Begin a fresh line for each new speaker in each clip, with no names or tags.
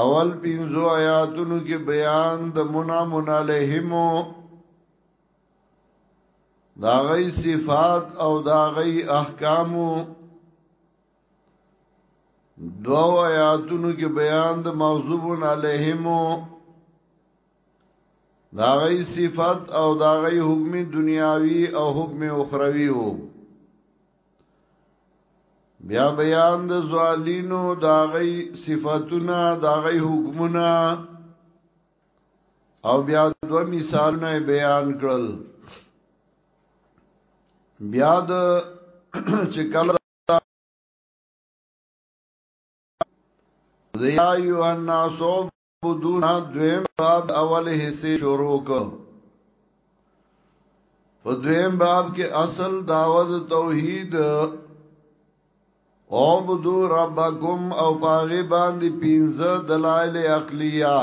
اول پینزو آیاتونو کې بیان د منامن علیهمو دا غي صفات او دا غي احکامو دو آیاتونو کې بیان د مغضوبون علیهمو دا غي صفات او دا غي حکم دنیاوی او حکم اخروی وو بیا بیان د زوالینو دا غي صفاتونه دا غي حکمونه او بیا دو مثالونه بیان کړل بیا د چې کله د یا ایو الناس تعبدون دویم باب اول حصے شروع کو په دویم باب کې اصل دعوت توحید عبدو ربکم او باغی باندې پینزه دلائل اقلیه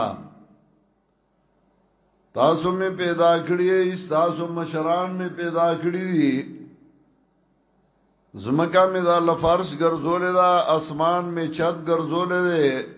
تاسو می پیدا کړی تاسو مشران می پیدا کړی دي زمکا می دا لفرش ګرځولې دا اسمان می چت ګرځولې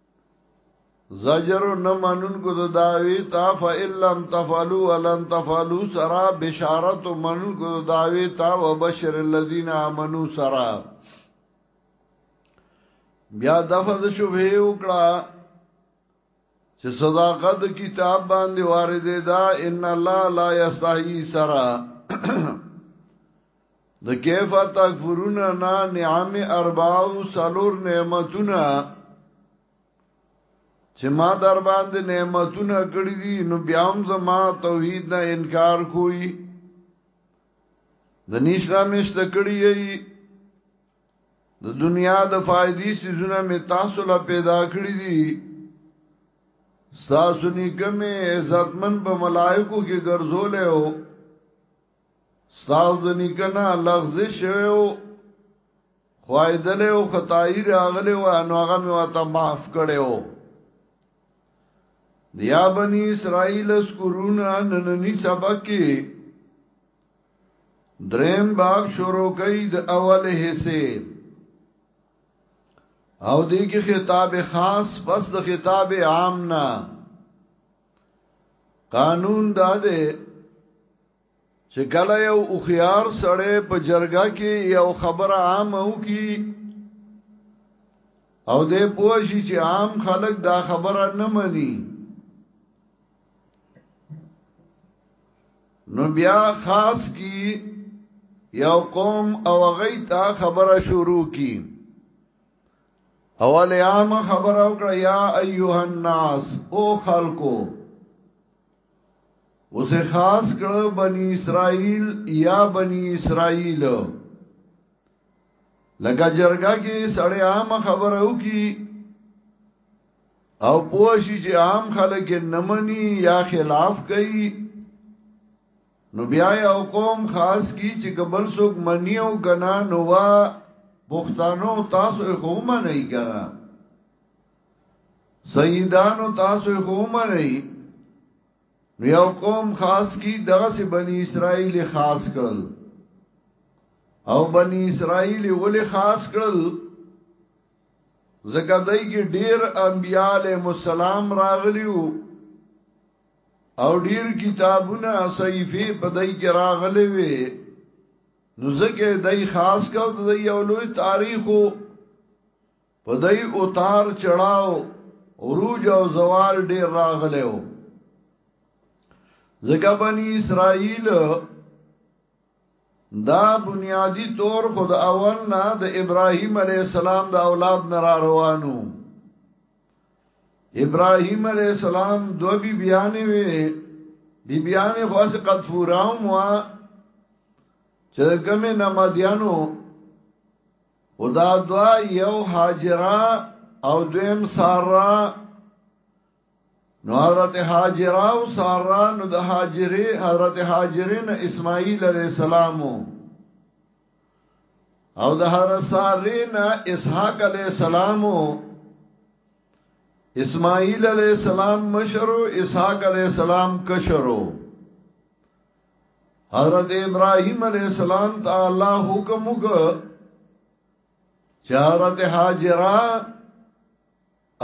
زجر نه منون کو د داوی تا فإِن لَّمْ تَفْعَلُوا وَلَن تَفْعَلُوا سرا بشارت منون کو د داوی تا وبشر الذين آمنوا سرا بیا دغه د شوبه وکړه چې صداقت کتاب باندې وارد ده ان الله لا یستحی سرا د کیف تکفرون نا نعم ارباو سلور نعمتونه چې ما در باندې نعمتونه کړې دي نو بیا هم زما توحید نه انکار کوي د نشنا مشت کړی یی د دنیا د فائدې سيزونه می تاسو لا پیدا کړی دي تاسو نیکمه عزتمن په ملائکو کې ګرځولې او ستاسو نکنه لغز شوی او خوایدل او خدای راغلی و نو هغه مې وته معاف کړو دیا بنی اسرائیل اسکرونا نننی سبق کې دریم باب شروع کوي د اول حصے او دې کې خطاب خاص پس د خطاب عام نه قانون دا دی چې کله یو اوخيار سړی په جرګه کې یو خبره عامه وکي او دې پوښي چې عام خلک دا خبره نه مني نو بیا خاص کی یو قوم او غیتا خبره شروع کی اول عام خبر او کړه یا ایها الناس او خلقو اوس خاص کړه بنی اسرائیل یا بنی اسرائیل لکه جرګه کې سړی عام خبر او کی او پوښی چې عام خلک نمنې یا خلاف کوي نو بیا یو قوم خاص کی چې قبل سوک منی او کنا نو وا پښتنو تاسو خو منی کنا سیدانو تاسو خو منی نو یو قوم خاص کی دغه سي بنی اسرائیل خاص کړل او بنی اسرائیل ولې خاص کړل زګدای کې ډیر انبیاله مسالم راغلیو او ډیر کتابونه صحیفه په دای کې راغلي وي نو ځکه دای خاص کو د یو لوی تاریخو په دای او تار چړاو عروج او زوال ډیر راغلي وو ځکه بنی اسرائیل دا بنیادی طور خود اول نه د ابراهیم علی السلام د اولاد نه را روانو ابراهیم علی السلام دو بی بیان وی بی بیان خو اس قد فوراو مو چې کومه نمدیانو او دا دوا یو هاجرا او دویم سارا نو حضرت حاجرہ او سارا نو د حاجرې حضرت حاجرین اسماعیل علیہ السلام او د حضرت سارین اسحاق علیہ السلام اسماعیل علیہ السلام مشرو اسحاق علیہ السلام کشرو حضرت ابراهیم علیہ السلام ته الله حکم وکړ چې حضرت حاجرہ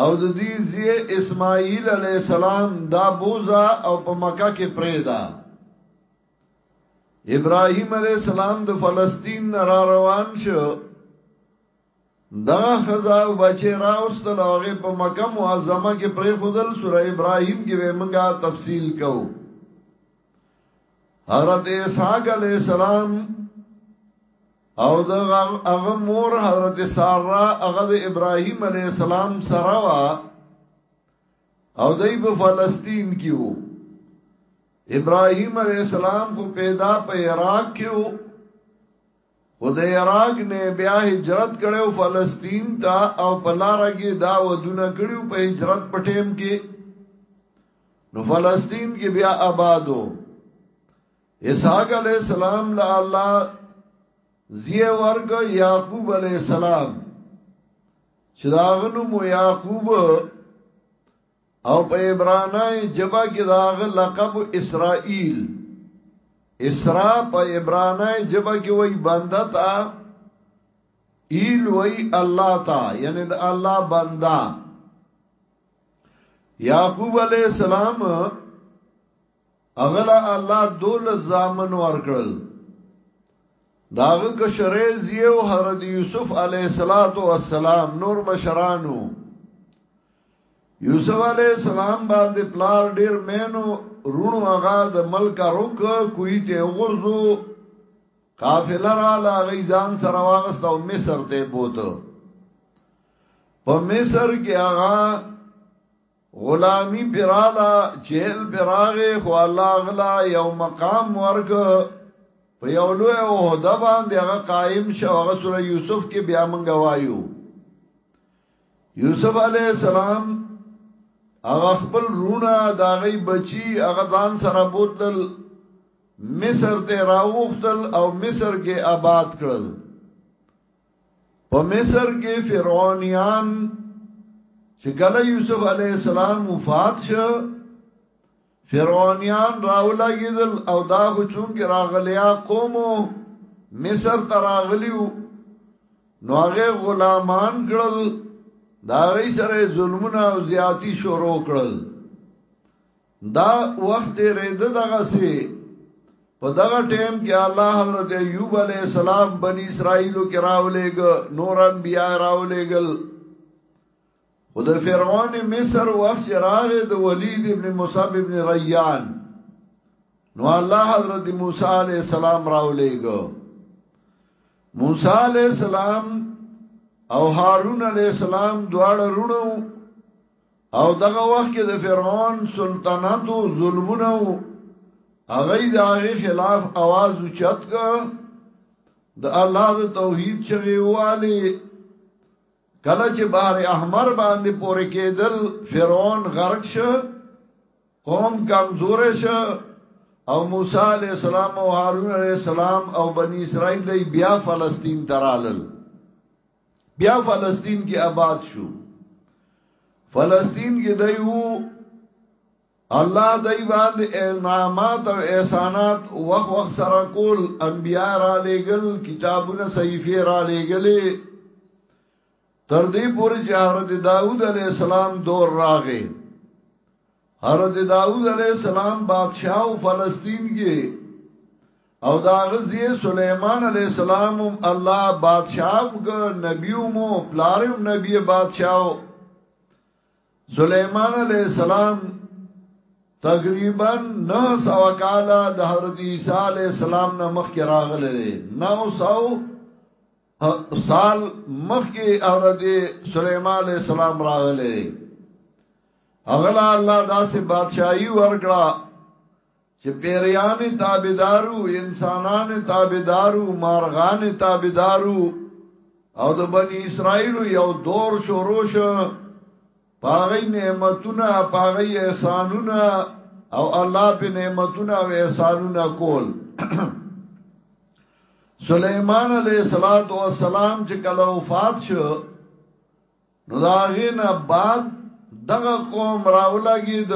او د دوی زوی اسماعیل علیه السلام دا بوزا او په مکه کې پریدا ابراهیم علیه السلام د فلسطین را روان شو دا خزا او بچی راوستل هغه په مکه معظمه کې پرې خودل سوره ابراهیم کې به موږ تفصیل کو حضرت اسحاق علیه السلام او دغه هغه مور حضرت ساره هغه د ابراهیم علی السلام سره وا او دای په فلسطین کې وو ابراهیم علی السلام کو پیدا په عراق کې وو او د عراق نه بیا هجرت کړو فلسطین ته او په لار کې دا ودونه کړو په هجرت په ټیم کې نو فلسطین کې بیا آبادو اسحاق علیہ السلام لا الله زیه ورګ یعقوب علیہ السلام چې داغنو مو یعقوب او په عبرانی جبا کې داغ لقب اسرائیل اسرا په عبرانی جبا کې وای بنده تا ایل وای الله تا یعنی د الله بنده یعقوب علیہ السلام اغلا الله دول زامن ورکړل داغه کشره زیو حضرت یوسف علیه الصلاۃ والسلام نور مشرانو یوسف علیه السلام باندې پلار ډیر مینو رونو هغه د ملک روک کوی ته غرزو قافله را لا غیزان سره واغست او مصر ته بوته په مصر کې هغه غلامی پی راله چهل پی راغی خو الله غلا یو مقام ورک په یو لوی عہده باندې هغه قائم شو هغه سوره یوسف کې بیا مونږ وایو یوسف علی السلام هغه خپل رونه دا غي بچي هغه ځان سره بوتل مصر ته راوختل او مصر کې آباد کړل په مصر کې فرعونیان چې کله یوسف علی السلام وفات شو فرعونیان راولګیدل او دا خو چون کې راغلیا قومو مصر ته راغلیو نو هغه غلامان کړل دا غي سره ظلمونه او زیاتی شروع کړل دا وخت رید دغه سي په دغه ټیم کې الله حضرت ایوب علی السلام بنی اسرائیلو کې راولېګ نور انبیا راولېګل خود فرعون مصر وخت راغ د ولید ابن مصعب ابن ریان نو الله حضرت موسی علی السلام راولېګ موسی علی السلام او هارون علی السلام دواړه رونو او دغه وخت کې د فرعون سلطنت او ظلمونه هغه د هغه خلاف आवाज اوچت ک د الله د توحید چغې والی کله چې بحر احمر باندې پورې کېدل فرعون غرق شو قوم کمزور شو او موسی علی السلام او هارون علی السلام او بنی اسرائیل بیا فلسطین ترالل بیا فلسطین کې آباد شو فلسطین کې دایو الله دای باندې انعامات او احسانات وخ وخ سره کول انبیا را لېګل کتابونه صحیفه را لېګلې تر دې پورې چې حضرت داوود علی السلام دور راغې حضرت داود علیہ السلام بادشاہ او فلسطین کې او دا غزی سلیمان علیہ السلام الله بادشاہ ک نبی مو پلارم نبی بادشاہ سلیمان علیہ السلام تقریبا 900 کال د حضرت عیسی علیہ السلام نه مخکې راغله 900 سال مخکې اور دې سليمان عليه السلام راغله اغلا الله داسې بادشاہي ورکړه چې پیریانی تابعدارو انسانان تابعدارو مارغان تابعدارو او د بنی اسرائیل یو دور شروع شو پاغی نعمتونه پاغی احسانونه او الله په نعمتونه او احسانونه کول سليمان عليه صلوات و سلام چې کله وفات شو نو داغینا بعد دغه قوم راولګي د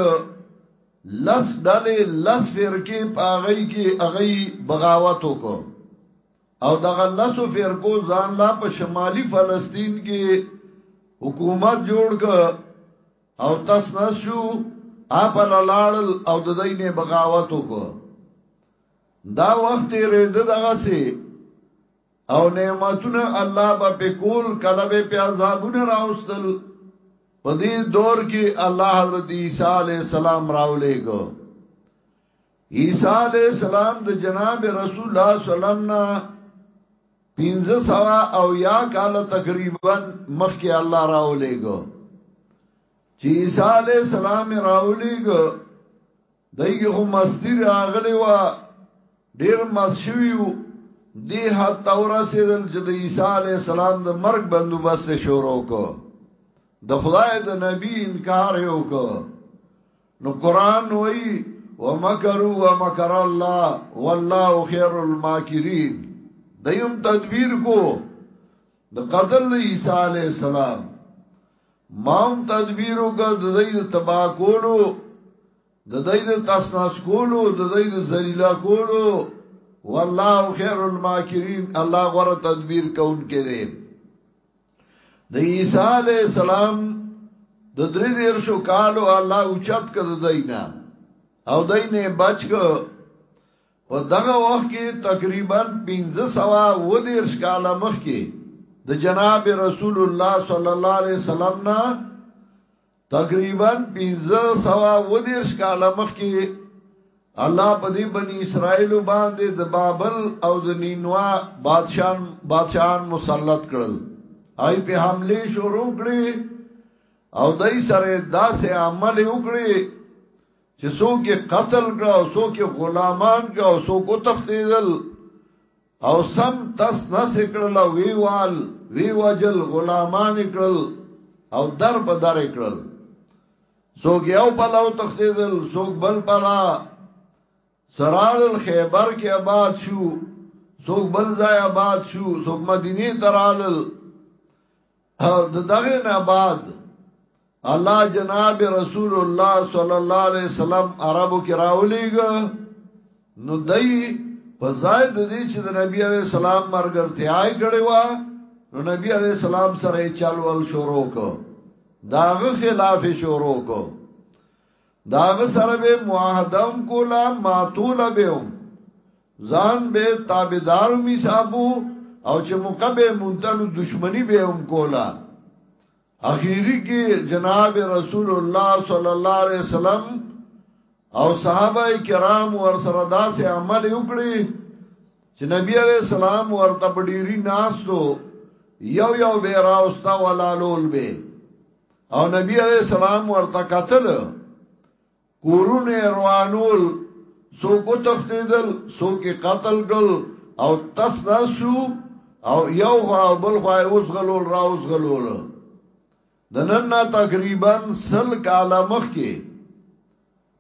لس ډلې لس فرقې پاغی کې اغي بغاوت وکړو او دغه لسو فرقو ځان لا په شمالي فلسطین کې حکومت جوړ ک او تاس نشو اپل لاړل او د دینه بغاوت وک دا وخت رید دغه سي او نعمتونه الله به په کول کله به په عذابونه راوستل په دې دور کې الله حضرت عیسی علی السلام راولېګو عیسی علیہ السلام د جناب رسول الله صلی الله علیه وسلم نه پینځه سوا او یا کال تقریبا مخکې الله راولېګو چې عیسی علی السلام راولېګو دایو هم مستی راغلی و ډیر مسشویو دی حد تورا سیدل چې د عیسی علی السلام د مرګ بندوبست شروع کو د خدای د نبی انکار یو کو نو قران وای ومکروا ومکر الله والله خير الماکرین دیم تدبیر کو د قتل عیسی علی السلام مام تدبیر کو د زید تبا کولو د زید تسناس کولو د زید ذلیلا کولو والله خير الماکرین الله غره تدبیر کون کې د عیسی علی السلام د درې دیرشو کالو الله اوچت کړ دینه او دینه بچ کړ په دغه وخت کې تقریبا 1500 و دیرش کال مخکې د جناب رسول الله صلی الله علیه وسلم نه تقریبا 1500 ودیرش کاله مخکې الله په دې بنی اسرائیل باندې د بابل او د نینوا بادشاہان بادشاہان مسلط کړل آی په حمله شروع کړې او دای سره داسې عمل وکړي چې څوک قتل کړه او څوک غلامان کړه او څوک تختیدل او سم تس نس کړل ویوال وی وجل غلامان کړل او در په در کړل سوګ یو په لو تختیدل سوګ بل پلا سرال الخیبر کې آباد شو سوګ بل ځای آباد شو سوګ مدینه ترالل د دغه نه بعد الله جناب رسول الله صلی الله علیه وسلم عربو کې راولېګ نو دای په ځای د دې چې د نبی علی السلام مرګرتیا کړي وا نو نبی علی السلام سره چلول شروع کو داغه خلاف شروع کو داغه سره به معاهدم کولا ماتول بهم ځان به تابعدار می صاحبو او چې مقبه مونتنو دشمنی به هم کولا اخیری کې جناب رسول الله صلی الله علیه وسلم او صحابه کرام ور سره داسې عمل وکړي چې نبی علی السلام ورته ډیری ناسو یو یو به راوستا ولالول به او نبی علی السلام ورته قتل کورونه یې روان ول، څوک وتښتېدل، څوک یې قتل کړل او تش نس شو او یو خوا او بل خوا یې وزغلول را وزغلول. د نن نه تقریبا سل کاله مخکې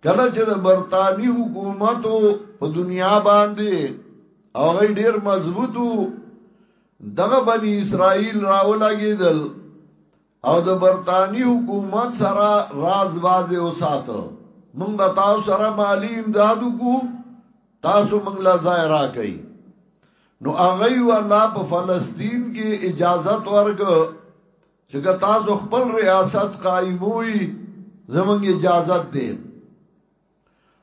کله چې د برتاني حکومت په دنیا باندې هغه ډیر مضبوط وو دغه بنی اسرائیل راولګېدل او د برتانی حکومت سره راز باز اوساتو مونږ به تاسو سره مالی امداد وکړو تاسو مونږ لا ځای راکئ نو هغه ولا په فلسطین کې اجازه ورک چې تاسو خپل ریاست قائموي زمونږ اجازه ده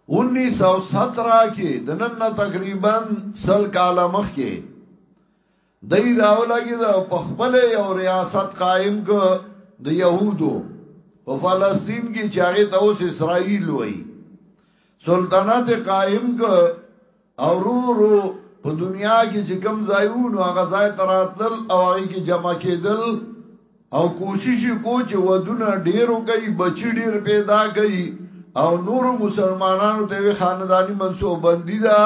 1917 کې د نن تقریبا سل کاله مخکې دای راولګي دا په خپل یو ریاست قائم ک د يهودو په فلسطین کې چې هغه ته اوس اسرائیل وای سلطنت قائم ک او رو رو په دنیا کې چې کم ځایونو هغه ځای تراتل او هغه کې جمع کېدل او کوشش یې کو چې ودونه ډېر وکړي، بچي ډېر پیدا کړي او نورو مسلمانانو ته یې خانداني منصوبه بندي ده،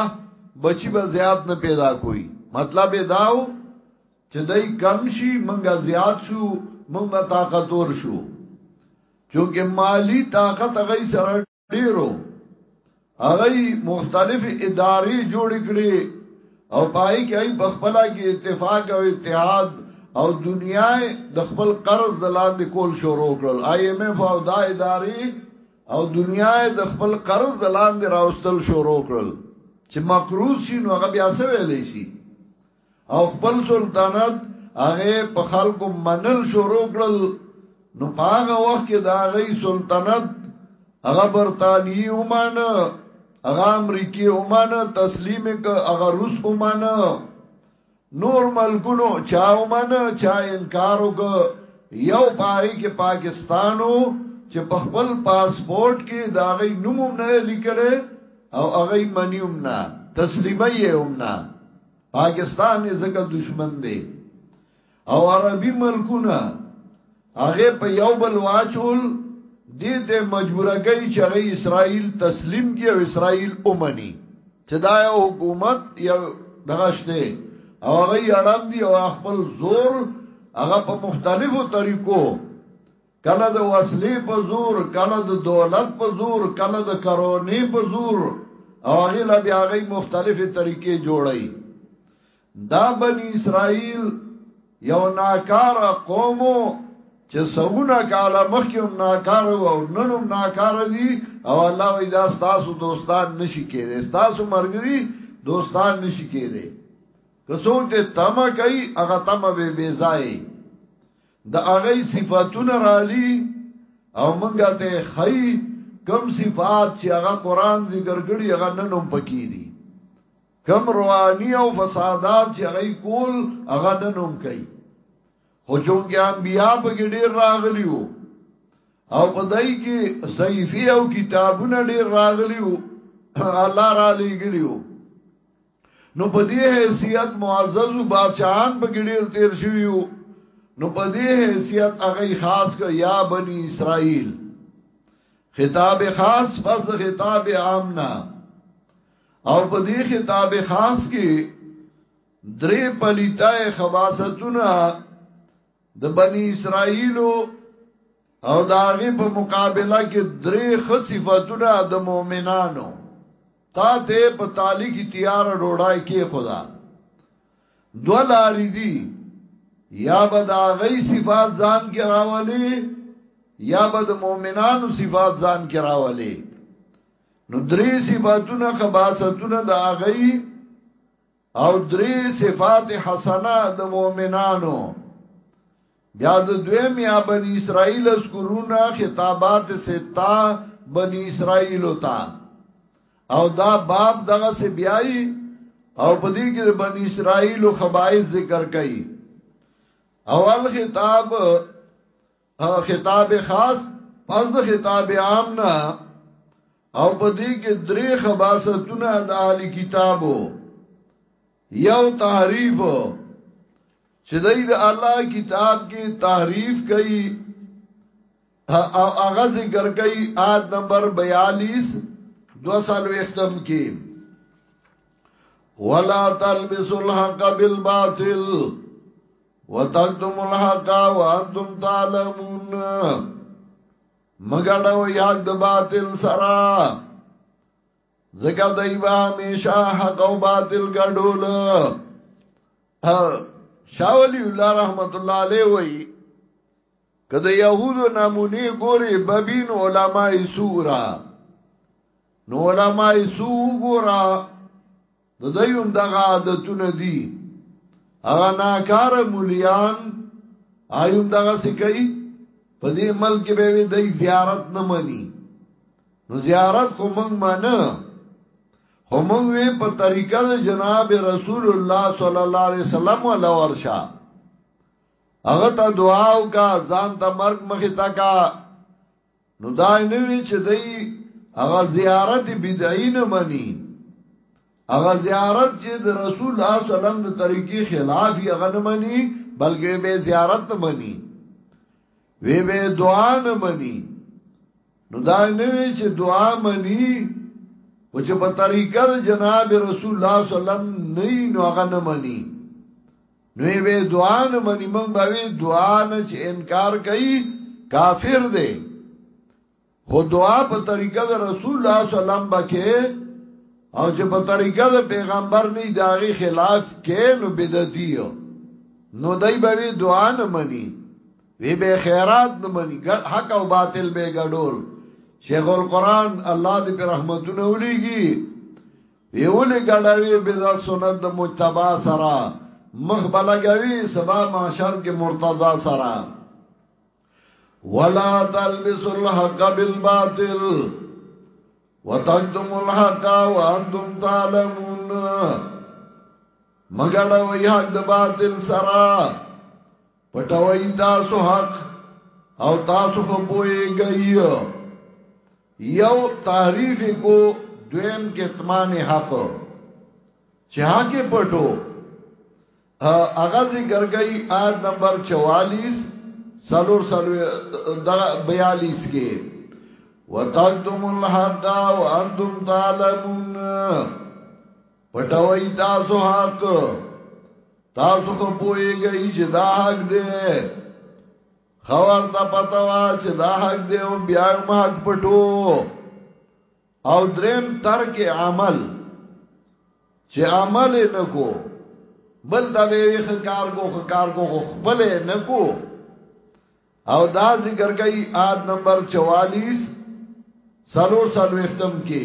بچي به زیات نه پیدا کوي. مطلب یې دا و چې دوی کم شي، موږ زیات شو، موږ به طاقتور شو. چونکه مالي طاقت هغوی سره. ډیرو هغه مختلف ادارې جوړ کړي او پای کې ای په خپل کې اتفاق او اتحاد او دنیا د خپل قرض د لاندې کول شروع کړل آی ایم ایف او دا ادارې او دنیا د خپل قرض د لاندې راوستل شروع کړل چې مقروض شي نو هغه بیا څه ویلې شي او خپل سلطنت هغه په خلکو منل شروع کړل نو په هغه وخت کې دا غي سلطنت هغه برتانیي ومانه هغه امریکای ومانه تسلیم ک هغه روس ومانه نور ملکونو چا ومانه چا انکار وک یو پای کې پاکستانو چې په خپل پاسپورت کې دا غي نوم نه لیکل او هغه منیوم نه تسلیمي هم نه پاکستان یې زکه دشمن دی او عربي ملکونه هغه په یو بل واچول دې ته مجبوره کوي چې هغه اسرائیل تسلیم کی او اسرائیل اومني چې دا یو حکومت یو دغشته او هغه اړم دی او خپل زور هغه په مختلفو طریقو کله د وسلې په زور کله د دولت په زور کله د کرونې په زور او هغه لا بیا هغه مختلفه طریقې جوړي دا بنی اسرائیل یو ناکار قوم چې سونه کاله مخکې هم ناکار او نن هم ناکار دي او الله وی دا تاسو دوستان نشي کېدي تاسو مرګري دوستان نشي کېدي که څوک دې تما کوي هغه تما به بي ځای د هغه صفاتونه رالی او منګه ته خی کم صفات چې هغه قران ذکر کړي هغه ننوم پکې دي کم رواني او فسادات چې هغه کول هغه ننوم کوي خو چونګې انبیا په کې ډیر راغلی وو او په دای کې صحیفه او کتابونه ډیر راغلی وو الله را لېګلی وو نو په دې حیثیت معزز بادشاہان په ګډیر تیر شویو نو په دې حیثیت هغه خاص کړ یا بنی اسرائیل خطاب خاص پس خطاب عام نه او په دې خطاب خاص کې درې پلیتای خواصتونه د بنی اسرائیلو او داغه په مقابله کې درې خصيفتونه د مؤمنانو تا ته په تالی کی تیار ډوډای کې خدا دو لاری دی یا به د غي صفات ځان کې راولي یا به د مؤمنانو صفات ځان کې راولي نو درې صفاتونه خباستونه د غي او درې صفات حسنه د مؤمنانو بیا د دویم یا بنی اسرائیل اس کورونا خطابات ستا بنی اسرائیل تا او دا باب دغه سی بیاي او په دې کې د بنی اسرائیل خبایز ذکر کړي اول خطاب خطاب خاص پس د خطاب عام نه او په دې کې درې خباستونه د اهل کتابو یو تحریف چې دای د الله کتاب کې تحریف کوي او هغه ذکر کوي آد نمبر 42 دو سالو اختم کې ولا تلبسوا الحق بالباطل وتکتم الحق وانتم تعلمون مګړه وی حق د باطل سره زګه دای به همیشه حق او باطل ګډول شاولی الله رحمت الله علیه وی کده يهودو نمونه ګوري ببین علماء سورا نو علماء سو ګورا د دوی هم دغه عادتونه دي هغه ناکاره مليان آیوم دغه سکی په دې ملک به وي د زیارت نه مني نو زیارت خو مونږ منه خو مونږ وی په طریقه د جناب رسول الله صلی الله علیه وسلم ولا ورشا هغه ته دعا او کا ځان ته مرګ مخه تا کا نو دا نه وی چې دای هغه زیارت بدعی نه منی هغه زیارت چې د رسول الله صلی الله علیه وسلم د طریقې خلاف یې هغه نه منی بلکې به زیارت نه منی وی به دعا نه منی نو دا نه وی چې دعا منی او چې په طریقه د جناب رسول الله صلی الله علیه وسلم نه نو هغه نه منی نو وی دعا نه منی مونږ به وی دعا نه چې انکار کوي کافر دی خو دعا په طریقه د رسول الله صلی الله علیه وسلم بکې او چې په طریقه د پیغمبر نه داغي خلاف کې نو بدعتي نو دای به وی دعا نه منی وی به خیرات نه منی حق او باطل به ګډول شیخ القران الله دې په رحمتونو ولېږي یې ولې ګډوې بدعت سنت د مجتبی سره مخ به لګوي سبا محشر کې مرتضی سره ولا تلبس الحق بالباطل وتقدم الحق وانتم تعلمون مګړوي حق د باطل سره پټوي تاسو حق او تاسو خو پويږئ یو تعریف کو دویم کتمان حق چې حق پټو هغه ذکر کوي آیت نمبر 44 سلور سلور دغه 42 کې وتقدم الحق وانتم تعلمون پټوي تاسو حق تاسو خو پويږئ چې دا حق دی خبر ته پتا وا چې دا حق دی او بیا ما حق پټو او دریم ترک عمل چې عمل نکو بل دا به ویخ کار کو کار کو خپل نکو او دا ذکر کوي آد نمبر 44 سلور سلو اختم کې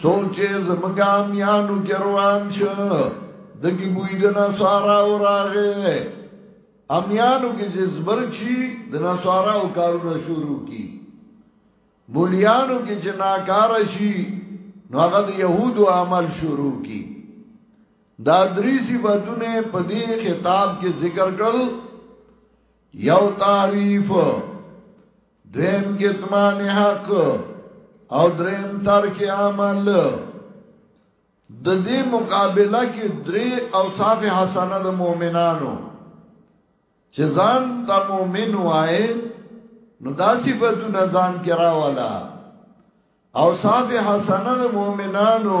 څوک چې زمونږه میانو ګروان شو دګي بوی د نصارا او راغه امیانو کې چې زبرچی د نصارا او کارونه شروع کی مولیانو کې چې ناکار شي نو هغه د يهودو عمل شروع کی دا درې صفاتونه په دې خطاب کې ذکر کړل یو تعریف دویم کتمان حق او دریم ترک عمل د دې مقابله کې درې اوصاف حسنه د مؤمنانو چې ځان د مؤمن وای نو دا صفاتونه ځان کې راواله اوصاف حسنه د مؤمنانو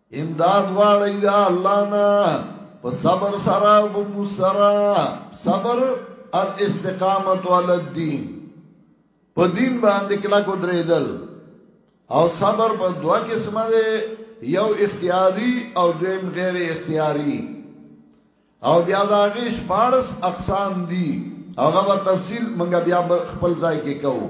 امداد غواړی دا الله نه په صبر سره او په مسرا صبر الاستقامت علی الدین په دین باندې کلا کو درېدل او صبر په دوا قسمه ده یو اختیاری او دویم غیر اختیاری او بیا دا غیش پارس اقسام دي هغه په تفصیل منګه بیا خپل ځای کې کوو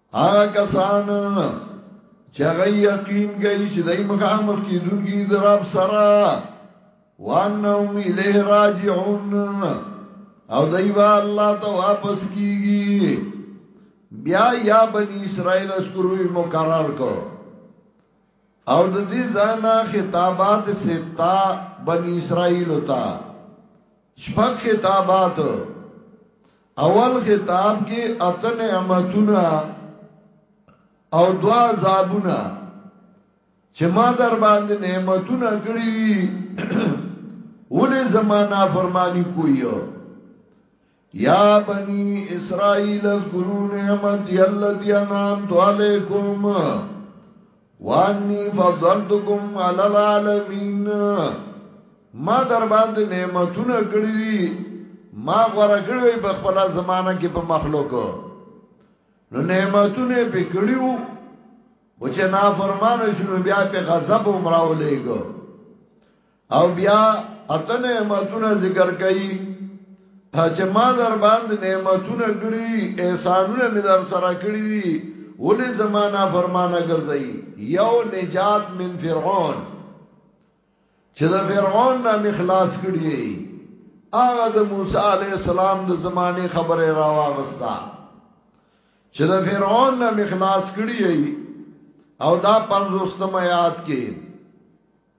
هغه کسان چې هغه یقین کوي چې دای مخامخ کیدونکي دراب سره وانهم الیه راجعون او دای با الله ته واپس کیږي بیا یا بنی اسرائیل اسکروی مقرر کو او د دې ځانا خطابات ستا بنی اسرائیل تا شپږ خطابات اول خطاب کې اته نعمتونه او دوا عذابونه چې ما در باندې نعمتونه کړی دي ولې زمانہ فرمانی کوی یا بنی اسرائیل اذکروا نعمت یلتی انعمت علیکم وانی فضلتکم علی العالمین ما در باندې نعمتونه کړی دي ما غوړه کړی په خپل زمانہ کې په مخلوق نو نعمتونه به کړیو او چې نا فرمانه شنو بیا په غضب عمره ولېګو او بیا اته نعمتونه ذکر کړي چې ما در باندې نعمتونه کړی احسانونه می در سره کړی دي ولې زمانہ فرمانه ګرځي یو نجات من فرعون چې د فرعون نه مخلاص کړی هغه د موسی علی السلام د زمانه خبره راوغستا چې د فرعون نه مخلاص کړی او دا پنځوستم آیات کې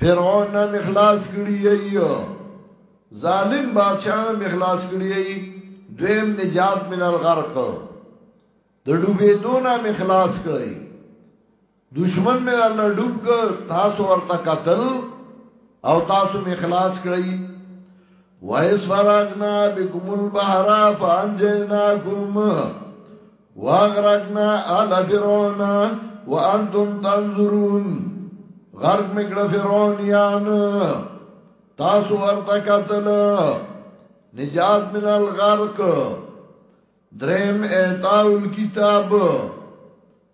فرعون نه مخلاص کړی ایو ظالم بادشاہ نه مخلاص کړی ای دویم نجات من الغرق د ډوبې دونه مخلاص کړی دشمن مې الله ډوب ک تاسو ورته قتل او تاسو مخلاص کړی وایس فراغنا بكم البحر فانجيناكم واغرقنا آل فرعون وانتم تنظرون غرق مکړه فرعونیان تاسو ورته قتل نجات من الغرق درم اعطاء الكتاب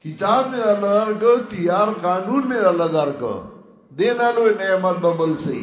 کتاب می الله درکو تیار قانون می الله درکو دین الو نعمت ببل سی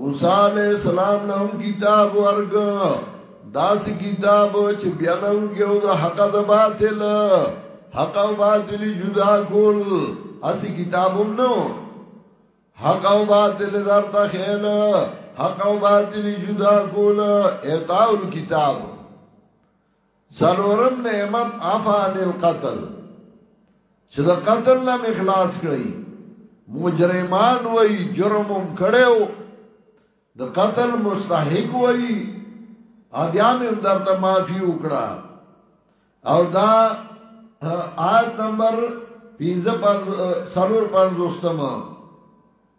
موسی علیہ السلام له هم کتاب ورګ داسې کتاب چې بیانو کې او د حق د باطل حق او باطل جدا کول اسی کتابوم نو حق او باطل درته خیل حق او باطل جدا کول اعطاء الكتاب څلورم نعمت عفان القتل چې د قتل نه مخلاص کړي مجرمان وای جرمم کړو د قتل مستحق وای او بیا مې هم درته معافي وکړه او دا آیت نمبر 15 سلور 50 تمه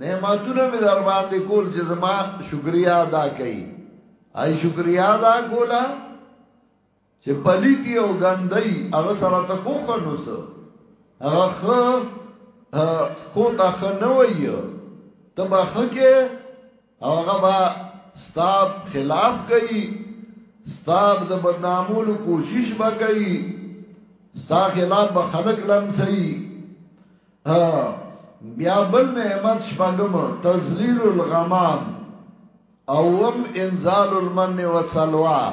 نعمتونه می در باندې کول چې زما شکریا ادا کړي آی شکریا ادا کولا چې پلیتی او ګندۍ هغه سره ته خو کنو سو هغه خو خو تا خو نه وایو ته به خکه هغه با ستاب خلاف کوي ستاب د بدنامولو کوشش به کوي ستا خلاف به خلق لمسي بیا بل نعمت شپږم تذلیل الغمام اوم انزال المن والسلوى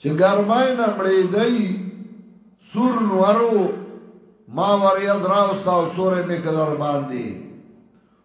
چې ګرمای نه مړې دی سور نورو ما وریا دراوستا او سورې مې کدر باندې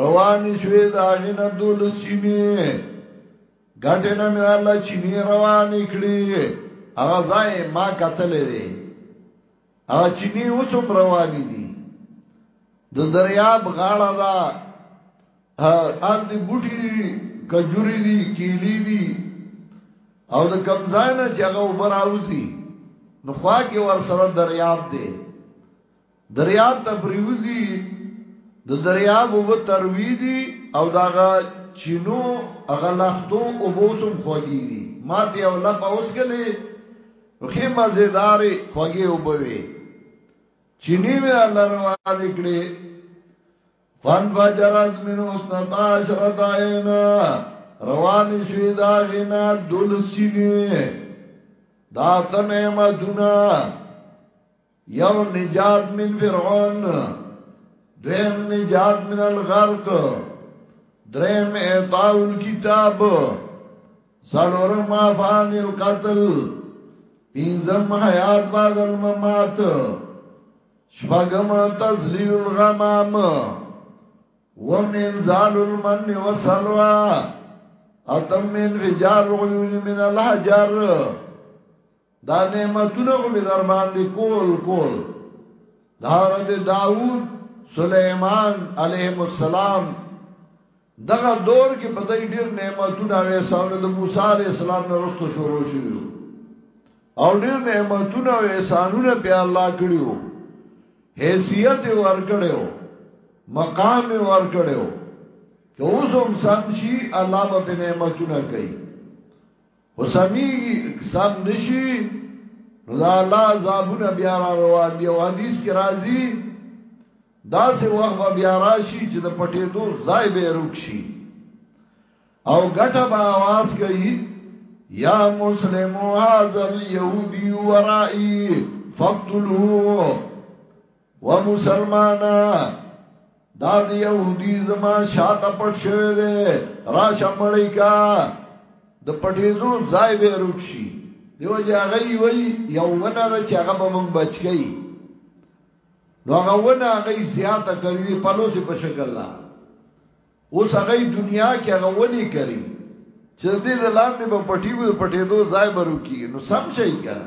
رواني شوې دا غینه دول سیمه ګټه نه مې الله چینه رواني کړې هغه ځای ما قتل دی هغه چینه اوسم رواني دي د دریاب غاړه دا ال دې بوټي کجوري دي کیلي دي او د کمزاینه چې هغه وبراوځي نو خوا کې ور سره دریاب دی دریاب ته پریوزی د دریاب وب تروی دی او داغه چینو هغه لختو او بوسم خوږی دی ماته یو لپه اوسګلې خې مزیدار خوږی او بوي چینی مې الله روان کړې فان فجرت من استطاع عشرت عینا روان شوی دا غنا دل سینه دا تنه مدونه یو نجات من فرعون دویم نجات من الغرق درم اعطاء الكتاب سالورم آفان القتل پینزم حیات بعد الممات شفاقم تزلیل الغمام ومن زال المن وصلوا اتم من فجار العیون من الحجر دا نعمتونه خو به در باندې کول کول د حضرت داوود سليمان عليهم السلام دغه دور کې په دای ډیر نعمتونه وې ساونه د موسی عليه السلام نه رسته شروع شوه او ډیر نعمتونه او احسانونه په الله کړیو حیثیت ور کړیو مقام ور کړیو که اوس هم سم شي الله به نعمتونه کوي وسمیږي سم نشي نو دا الله عذابونه بیا را روان دي او حدیث کې راځي دا سه وخت بیا راشي چې د پټې دو ځای به رکشي او ګټه به आवाज کوي یا مسلم هاذا اليهودي ورائي فقتلوه و مسلمانا دا دی یهودی زما شاته پټ شوی دی راشه مړی کا د پټېدو ځای به روکشي دیو چې هغه وی یو ونه ده چې هغه به مونږ بچ کړي نو هغه ونه هغه زیاته کوي په لوسي په شکل لا اوس هغه دنیا کې هغه ونی کوي چې دې لاندې به پټي وي پټېدو ځای به روکي نو سم شي کړه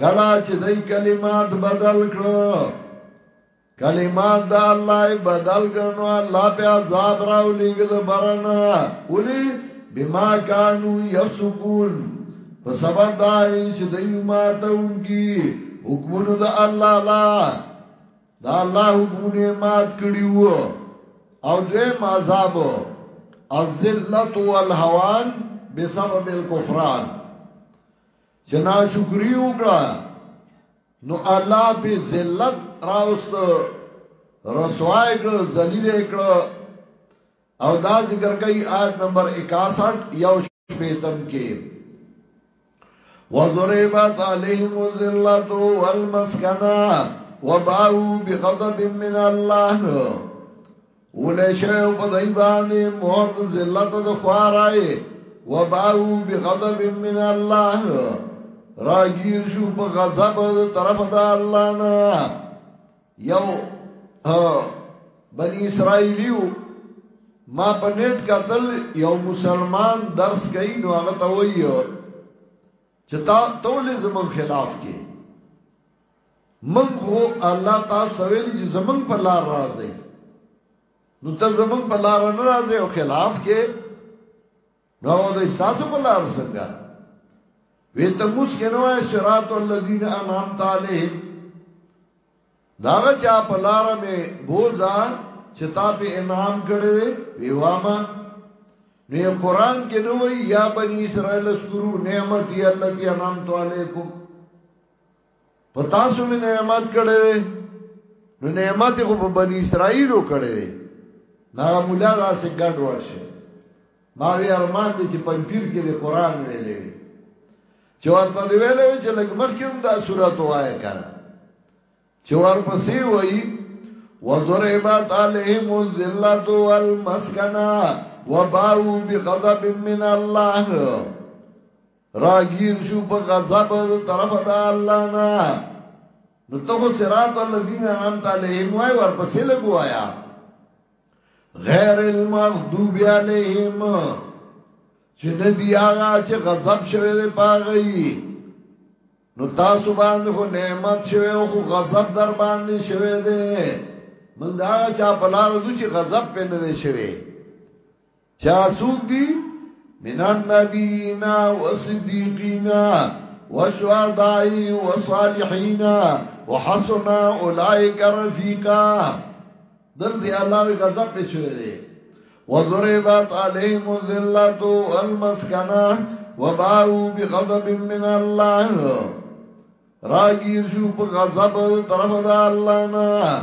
کلا چې دای کلمات بدل کړو کلمات د الله بدل کړو الله په عذاب راو لګد برنا ولي بما كانوا يفسقون په سبب دا چې دای ماته اونګي حکمونو د الله لا دا الله حکمونه مات کړی وو او دویم عذاب الذلت والهوان بسبب الكفران چې ناشکری وکړه نو الله به ذلت راوست رسوای کړ ذلیل کړ او دا ذکر کوي آیت نمبر 61 یو شپیتم کې وضربت عليهم الذلة والمسكنة وباو بغضب من الله ولشه او په دای باندې مور د ذلت د خوارای و باو بغضب من الله راگیر شو په غضب د طرف د الله نه یو بنی اسرائیلیو ما په نیټ قتل یو مسلمان درس کوي نو هغه ته وایو چې تا تول زمون خلاف کې موږ خو الله تاسو ته ویلي چې زمونږ په لار راځي نو ته زمونږ په لار نه راځي او خلاف کې نو د تاسو په لار څنګه وی ته موږ کې نو صراط الذين انعمت عليهم داغه چا په لار مې بوزا چې تا په انعام کړې وی واما نو قرآن کې نو یا بنی اسرائیل اذكروا نعمتي التي انعمت عليكم په تاسو می نعمت کړی دی نو نعمت خو په بنی اسرائیلو کړی دی نا مولا دا سه ګډ وړ شي ما وی ارمان دي چې پنځیر کې د قران ویلې وی چې ورته دی ویلې وی چې لګ مخکې هم دا سورۃ وایې کړ چې ورپسې وایي وضربت عليهم الذلة والمسكنة وباو بغضب من الله راګیر شو په غضب طرف د الله نه نو ته صراط الذین انعمت علیهم وای ورپسې لګوایا غیر المغضوب علیهم چې نه دی هغه چې غضب شوی دی پاغی نو تاسو باندې خو نعمت شوی او خو غضب در باندې شوی دی موږ دا چا په لار ځو چې غضب پې نه دی شوی چا سوق دی من النبيين وصديقينا والشهداء وصالحينا وحسن اولئك رفيقا درد الله غضب پہ وضربت عليهم الذلة والمسكنة وباعوا بغضب من الله راگیر شو په غضب طرف الله نه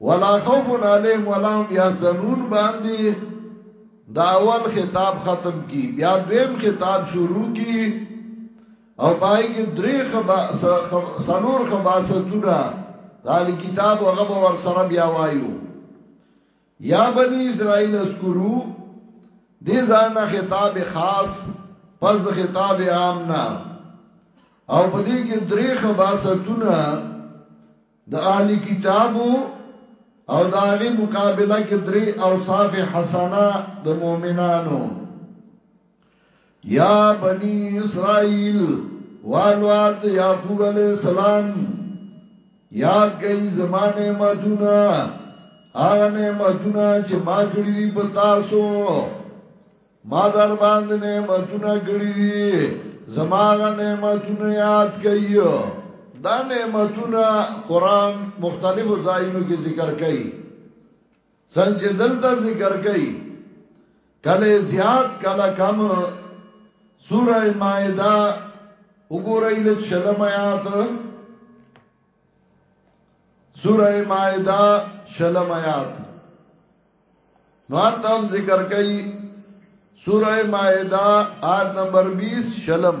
ولا خوف علیهم ولا هم یحزنون باندې دا اول خطاب ختم کی بیا دویم خطاب شروع کی او پای کې درې خبا سلور خباستونه دا کتاب هغه به ور سره بیا وایو یا بنی اسرائیل اذکرو دې ځان خطاب خاص پس خطاب عام نه او په دې کې درې خباستونه د اهل کتابو او د هغه مقابله کې درې اوصاف حسنه د مؤمنانو یا بنی اسرائیل والوار د یعقوب علی السلام یاد گئی زمانه مدونه هغه نعمتونه چې ما کړی دی په تاسو ما در باندې نعمتونه کړی دي زماغه نعمتونه یاد کړئ دا نعمتونه قران مختلفو ځایونو کې ذکر کړي څنګه دلته ذکر کړي کله زیات کله کم سوره مائده وګورئ لږ شلم آیات سورہ مائدہ شلم آیات ذکر کئی مائدہ آیت نمبر بیس شلم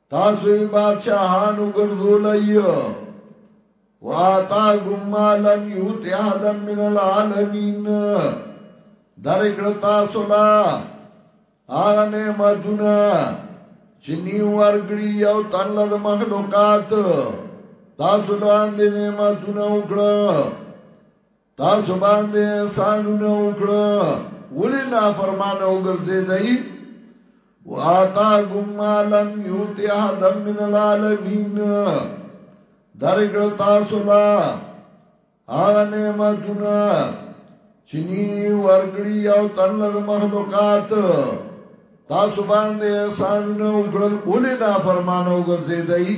تاسو یې بادشاہان وګرځولای واتاکم ما لم یوت احد من العالمین درکړ تاسو لا هغه نعمتونه چې نیو ورګړي یو تن له مخلوقات تاسو لاندې نعمتونه وکړه تاسو باندې احسانونه وکړه ولې نافرمانه وګرځیدای واتاکم ما لم یوت احد من العالمین درګړ تاسو لا هغه نعمتونه چنی ورګړی او تن له مخلوقات تاسو باندې احسانونه وکړل ولې نافرمانه وګرځیدای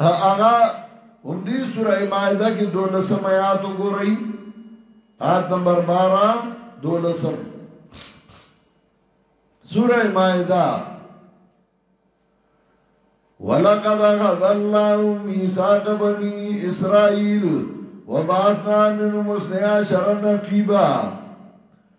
هغه هم دې سوره مائده کې دولسم آیات وګورئ آیت نمبر 12 دولسم سوره مائده ولقد اخذ الله ميثاق بني اسرائيل وبعثنا منهم اثني عشر نقيبا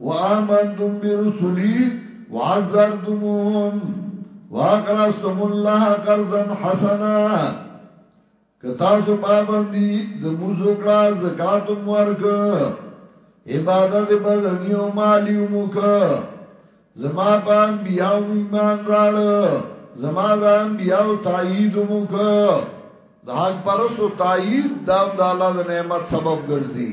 وآمنتم برسلی وعزرتموهم واقرضتم الله قرضا حسنا که تاسو پابندی د موزو کړه زکات ورک عبادت بدنی او مالی موک زما په انبیاء ایمان راړ زما د انبیاء تایید موک د حق پرسو تایید دام د الله د نعمت سبب ګرځي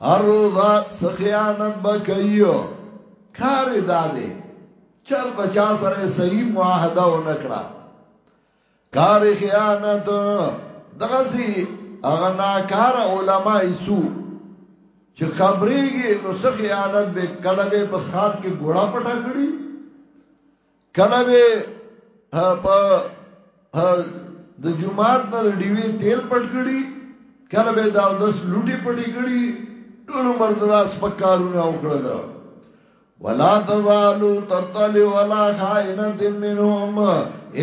هر روزا سخیانت بکیو کار دادې چر بچا سره صحیح معاهده و نکړه کار خیانت دغه سي هغه ناکار علما ایسو چې خبرېږي نو سخیانت به کله به پسخال کې ګوړه پټه کړی کله به په د جمعات نه د ډیوی تیل پټ کړي کله به دا داس لوټي پټي کړي ټول عمر دراس په کارونه وکړل ولا تزالو تطلع ولا خائنت منهم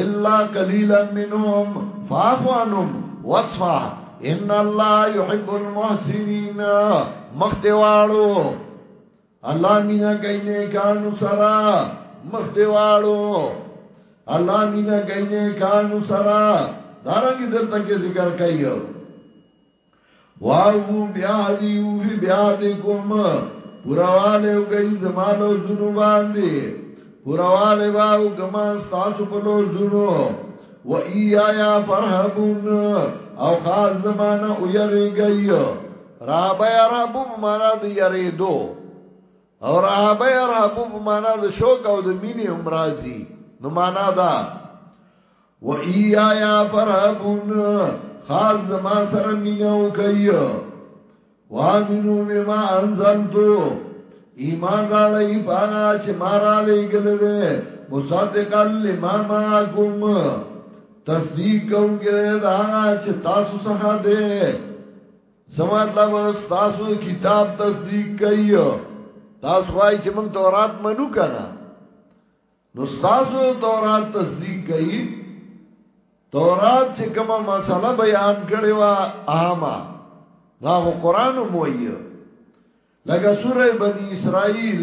الا قليلا منهم فاعف عنهم واصفح ان الله يحب المحسنين مخدواړو الله مینا کوي نه کانو سرا مختواړو الله مینا کوي نه کانو سرا دارنګ دلته کې ذکر کوي واو بیا دی او بیا دې کوم پرواله کوي زمالو زنو باندې ورواله واو کما تاسو په لوزونو و ایا یا فرحبون او خاص زمانہ او یریږي راب یرحبو په معنا د یریدو او راب یرحبو په معنا د شوق او د مینې امراضی نو معنا دا و ایا یا فرحبون خاص زما سره مینه وکي وامنو بما انزلتو ایمان راړی پاغا چې ما را لېګل دې مصدق لما معکم تصدیق کوم کې دا هغه چې تاسو څخه دې سمات لا بس تاسو کتاب تصدیق کوي تاسو وايي چې موږ تورات منو کنه نو ستاسو تورات تصدیق کوي تورات چې کومه مسله بیان کړي وا عامه دا هو قران موي لکه سوره بنی اسرائیل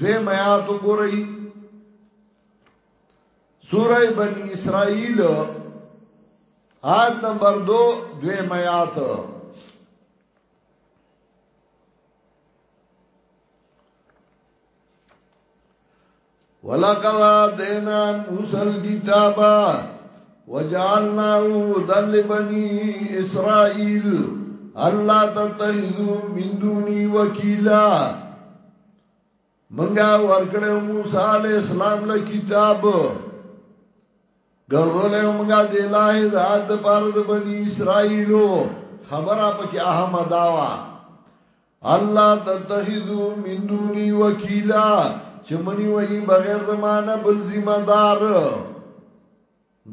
دوی میات وګورئ سوره بنی اسرائیل آیت نمبر 2 دوی میات ولقد آتینا موسی الكتاب وجعلناه هدى لبني اسرائيل الله تتخذوا من دوني وكيلا منګه ورکړو موسی عليه السلام له کتاب ګرځولې موږ د الله ذات پر د بنی اسرائیلو خبره پکې اهمه داوا الله تتخذو من دونی وکیلا چې منی وای بغیر زمانہ بل ذمہ دار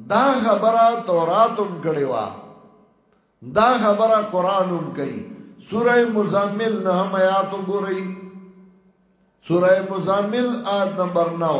دا خبره توراتم کړي وا دا خبره قرانم کوي سوره مزمل نه هم آیات وګورئ سوره مزمل آیت نمبر 9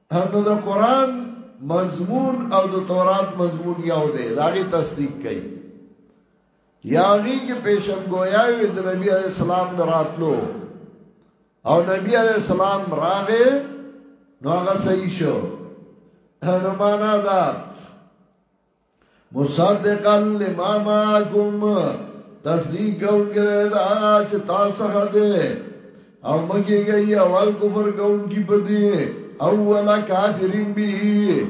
نو د قران مضمون او د تورات مضمون یو دی دا غي تصدیق کوي یاغي کې پیشن گویاوي د نبی علی السلام دراتلو او نبی علی السلام راغې نو هغه صحیح شو نو معنا دا مصدقا لما معكم تصدیق کوونکی دی دا چې تاسو څخه دی او مګي گئی اول کفر کوونکی پدی اول کافرین به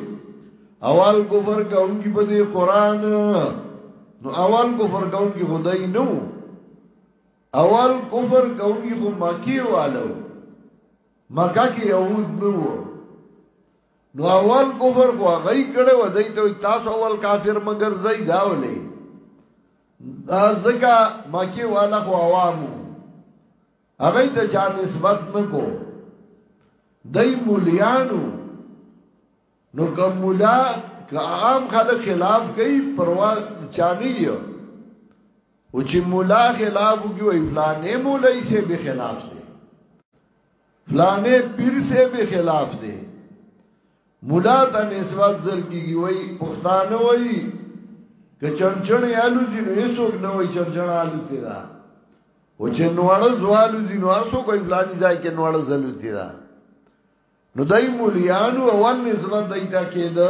اول کفر کوونکی پدی قران نو اول کفر کوونکی خدای نو اول کفر کوونکی خو مکی والو مکه کې يهود نو نو اول کفر خو هغه کړه و دای ته تاسو اول کافر مگر زئی داولې دا زکه مکه والا خو عوامو هغه ته چا نسبت نکو دای مولیانو نو کوم مولا که عام خلک خلاف کوي پروا چانی یو او چې مولا خلاف وکي وای فلانې مولای سي به خلاف فلانه پیر سے به خلاف دی مولا ته نسبت زر کیږي وای پښتانه وای که چنچن یالو جی نو هیڅوک نه وای چنچن آلو تی دا او چې نوړ زوالو جی نو هرڅو کوئی فلانی ځای کې نوړ زلو تی دا نو دای مولیانو اول نسبت دای تا کېده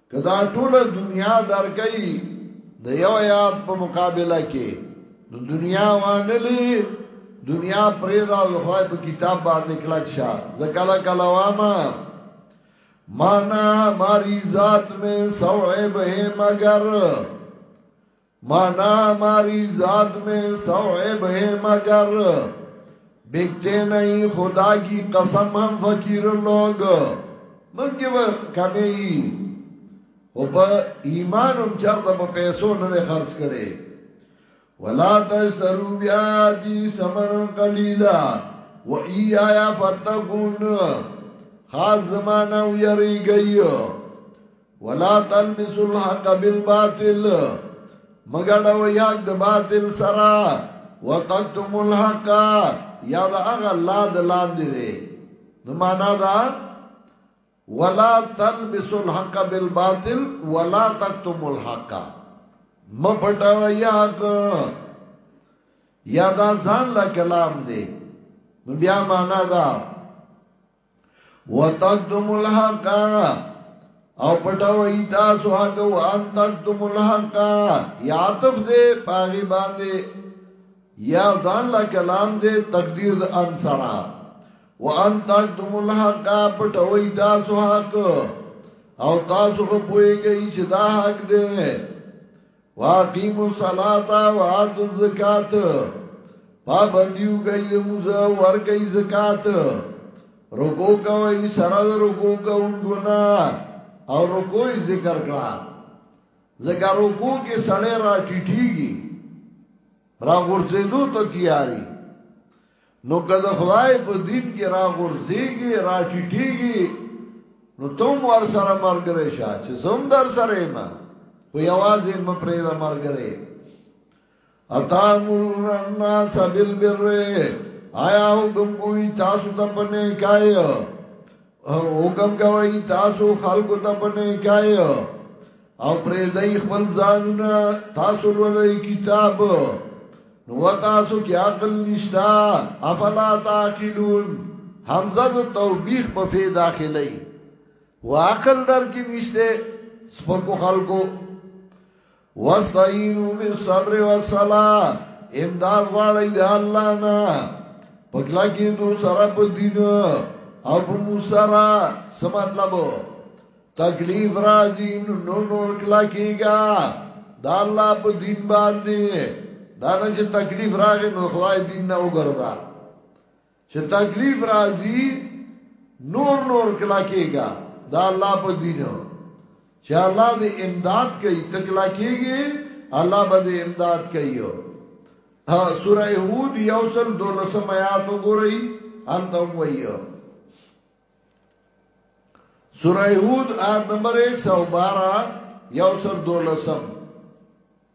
کدا ټول دنیا درکې د یو یاد په مقابله کې نو دنیا وانلې دنیا پرېدا او خدای په کتاب باندې کلک شه زکلا کلواما مانا ماری ذات میں سوئے بہے مگر مانا ماری ذات میں سوئے بے مگر بکتے نہیں خدا کی قسم ہم فقیر لوگ منگی و کمی ہی او په ایمان هم چرته په پیسو نه خرج کړي ولا تشترو بیا دی سمنن قلیلا و ای آیا فتقون خاص زمانہ و یری گئی ولا تلبسوا الحق بالباطل مګړو یاک د باطل سرا وتکتم الحق یا دا هغه لا د لاندې دی نو معنا دا ولا تلبسوا الحق بالباطل ولا تکتم الحق مپټو یاک یا دا ځان لا کلام دی نو بیا معنا دا وتکتم الحق او پټوي تاسو حق او ان تکتم الحق یا عطف دې پاغي باندې یا ځان لا کلام دې تقدیر ان سرا وان تکتم الحق پټوي تاسو حق او تاسو خو پويږئ چې دا حق دې واقیموا الصلاة وآتوا الزکات پابندیو گئی د موزه ور گئی زکات رکو کوي سره د رکو کوونکو نه او رکو یې ذکر کړه زکه رکو کې سړی را ټیټیږي را غورځېدو ته تیاری نو که د خدای په دین کې را غورځېږي را ټیټېږي نو تم ور سره مرګره شه چې زم در سره ما خو یوازې م پرې د مرګره اتا مرون الناس بالبر آیا حکم کوي تاسو ته پنه کای حکم کوي تاسو خلکو ته بنه کای او پرې دای خپل ځانونه تاسو لولې کتاب نو تاسو کې عقل نشتا افلا تاقلون حمزه د توبیخ په فی داخلي واقل در کې نشته سپکو خلکو واستعینوا بالصبر والصلاه امداد غواړی د الله نه پکلا کې دو سره په دین او په موسرا سم مطلب تکلیف راځي نو نور کلا کېګا د الله په دین باندې دا نه چې تکلیف راغی نو خدای دین نه وګرځا چې تکلیف راځي نور نور کلا کېګا دا الله په دین چې الله دې امداد کوي تکلا کېږي الله به دې امداد کوي ها سوره هود یوصل دولسم آیات وګورئ انتم وایو سوره هود آیت نمبر 112 یوصل دولسم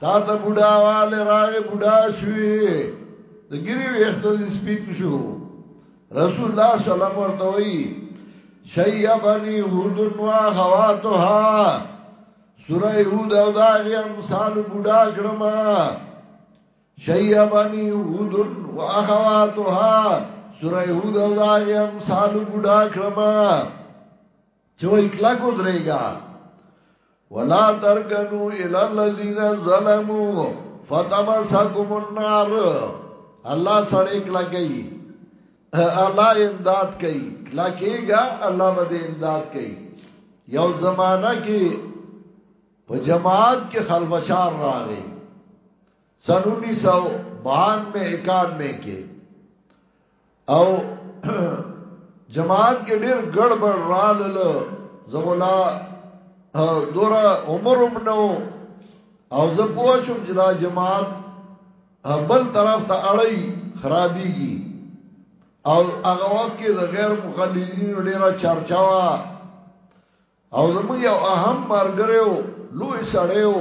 تا ته بوډا والے راغې بوډا شوی د ګری ویخت دې سپین شو رسول الله صلی الله علیه وسلم ورته وی شیبنی هودن وا خواتها سوره هود او داغه امثال بوډا کړم شیبنی هودن وا خواتها سوره هود او داغه امثال بوډا کړم چې وای کلک ودرېګا ولا ترکنو ال الذين ظلموا فتمسكم النار الله سره کلکې الله امداد کوي کلکېګا الله به امداد کوي یو زمانہ کې په جماعت کې خلوشار راغی سن 1992 91 کې او جماعت کې ډېر ګړبړ رالل زمولا دورا عمر هم نو او زه پوه شوم چې دا جماعت بل طرف ته اړي خرابيږي او هغه وخت کې د غیر مقلدین ډیره چرچاوا او زموږ یو اهم مرګره و لوی سړی و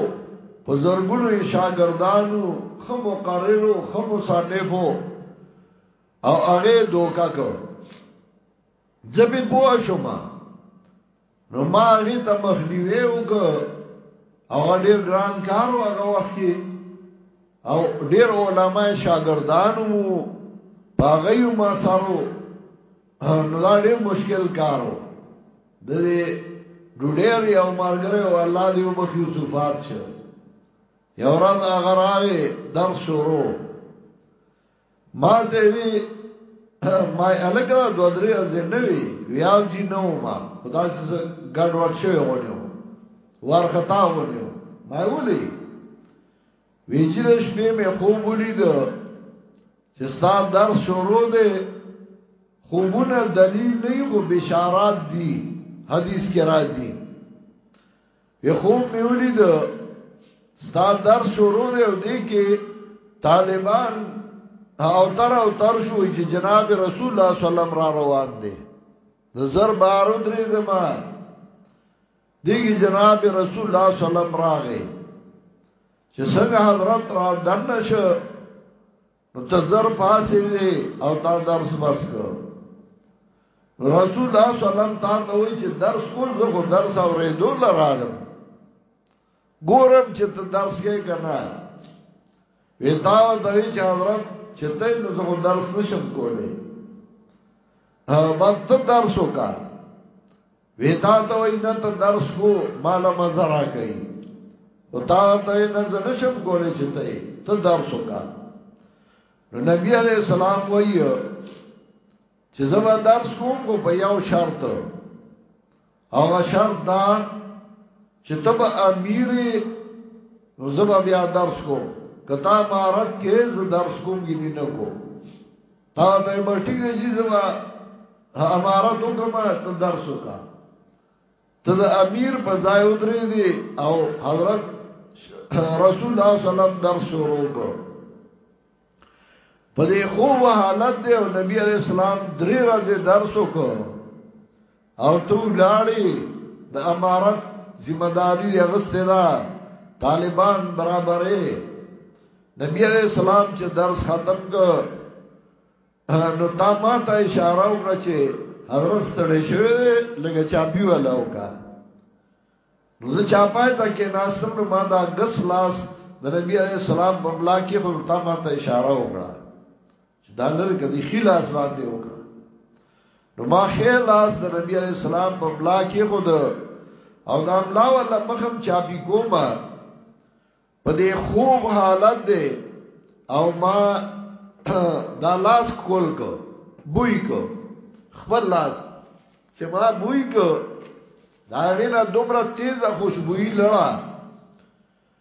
په زرګونو یې شاګردانو ښه مقرر و ښه مصنف و او هغه دوکا کو زبې پوه شوم نو ما هغه ته مخنیوي وک او ډیر ګران کار و هغه وخت کې او ډیر علما شاګردانو مو باغیو ما سره نو دا ډیر مشکل کارو د دې ډوډیر یو مرګره او الله دې وبخیو صفات شه یو ورځ هغه راغی در شروع ما ته وی ما الګه دوه درې ازې نه وی ویاو جی نو ما خدا سي ګډ وډ شوی غونیو ورختا غونیو ما ولي ویجی د شپې مې خوب ولید چې ستا درس شروع دی خوبونه دلیل نه خو بشارات دي حدیث کې راځي وی خوب مې ولید ستا درس شروع دی او دې کې طالبان او تر او تر شو چې جناب رسول الله صلی الله علیه وسلم را روان دي د زر بارو درې زمان دیگی جناب رسول اللہ صلی اللہ علیہ وسلم راغے چه سنگ حضرت را دنش نو تزر پاسی دے او تا درس بس کر رسول اللہ صلی اللہ علیہ وسلم تا تاوی چه درس کل زخو درس او ریدو لرالم گورم چه تا درس کے کنا ویتاو تاوی چه حضرت چه تا نو زخو درس نشم کولے بس تا درسو کا وی تا ته وای نه ته درس کو مال مزه را کوي او تا ته نه زنشم کولې چې ته ته درس وکا نو نبی علی السلام وای چې زما درس کوم کو په یو شرط هغه شرط دا چې تب امیر نو زما بیا درس کوم کتا مارت کې ز درس کوم ګینه نه کوم تا ته به ټیک دی چې زما امارت وکما ته درس وکا ته د امیر په ځای ودرې دی او حضرت رسول الله صلی الله علیه وسلم درس شروع کړ په دې خوب حالت دی او نبی علیہ السلام درې ورځې درس وکړ او تو لاړې د امارت ذمہ داری غسته دا طالبان برابرې نبی علیہ السلام چې درس ختم ک نو تا ما ته اشاره وکړه چې حضرت ستړي شوی دی لکه چاپی ولا وکا نو زه چاپای ته کې ناستم نو ما دا غس لاس د نبی علیہ السلام په ملا کې خو تا ما ته اشاره وکړه چې دا لری کدی خلاص باندې وکړه نو ما خیر لاس د نبی علی السلام په بلا کې خود او دا املا ولا مخم چاپی کوما په دې خوب حالت دی او ما دا لاس کول کو بوی کو خپل لاس چې ما بوی کو دا غینا دومره تیزه خوشبوئی لړا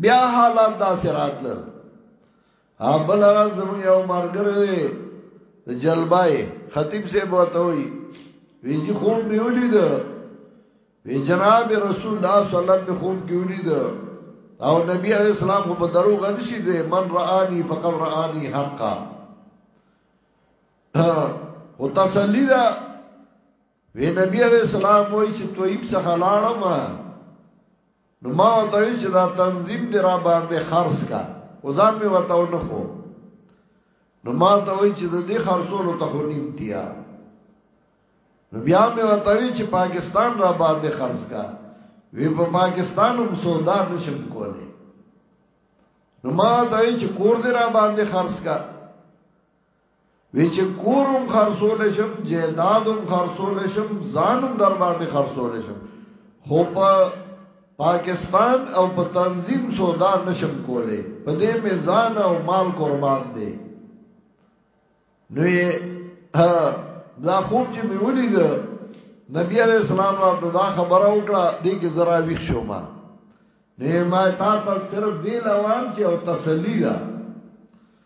بیا حالات دا سرات لر ابل را زمون یو مرګره دی د جلبای خطیب سے بوته وی وی جی خوب می ولید وی جناب رسول الله صلی الله علیه وسلم می خوب کی ولید او نبی علیہ السلام خو په درو غنشي دی من رآنی فقط رآنی حقا او تسلی دا وی نبی علیہ السلام وای چې طیب څخه لاړم نو ما ته چې دا تنظیم دی را باندې خرڅ کا وزان می وتاو نه خو نو ما ته وای چې د دې خرڅولو ته خو نیم تیا نو بیا می وتاو چې پاکستان را باندې خرڅ کا وی په پاکستان هم سودا نشم کوله نو ما ته چې کور دی را باندې خرڅ کا وی چې کورم خرصول شم جیدادم خرصول شم ځانم در باندې خرصول شم خو په پاکستان او په تنظیم سودا نشم کوله په دې میزان او مال قربان دي نو یې دا خوب چې مې ولید نبی علیہ السلام را ته دا خبره وکړه دې کې زرا ویښ شوم نه ما تا ته صرف دی لوام چې او تسلی ده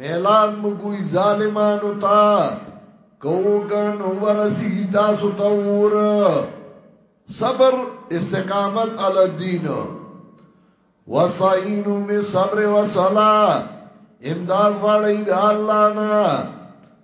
میلان مګوی ظالمانو تا کوګن ورسی تاسو تور صبر استقامت علی الدین وصعینو می صبر و صلاة امداد غړی د الله نه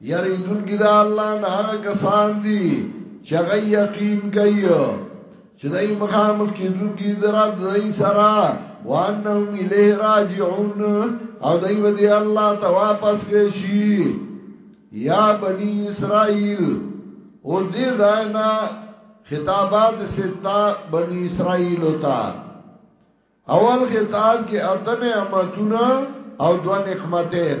یری دونګی دا الله نه هغه کسان دي چې هغه یقین کوي چې دای مخامخ کې دونګی درب دای سرا وانهم الیه راجعون او دای و دی الله ته واپس کې شي یا بنی اسرائیل او دې داینا خطابات ستا بنی اسرائیل ہوتا اول خطاب کې اتنه امتونه او دو نعمتین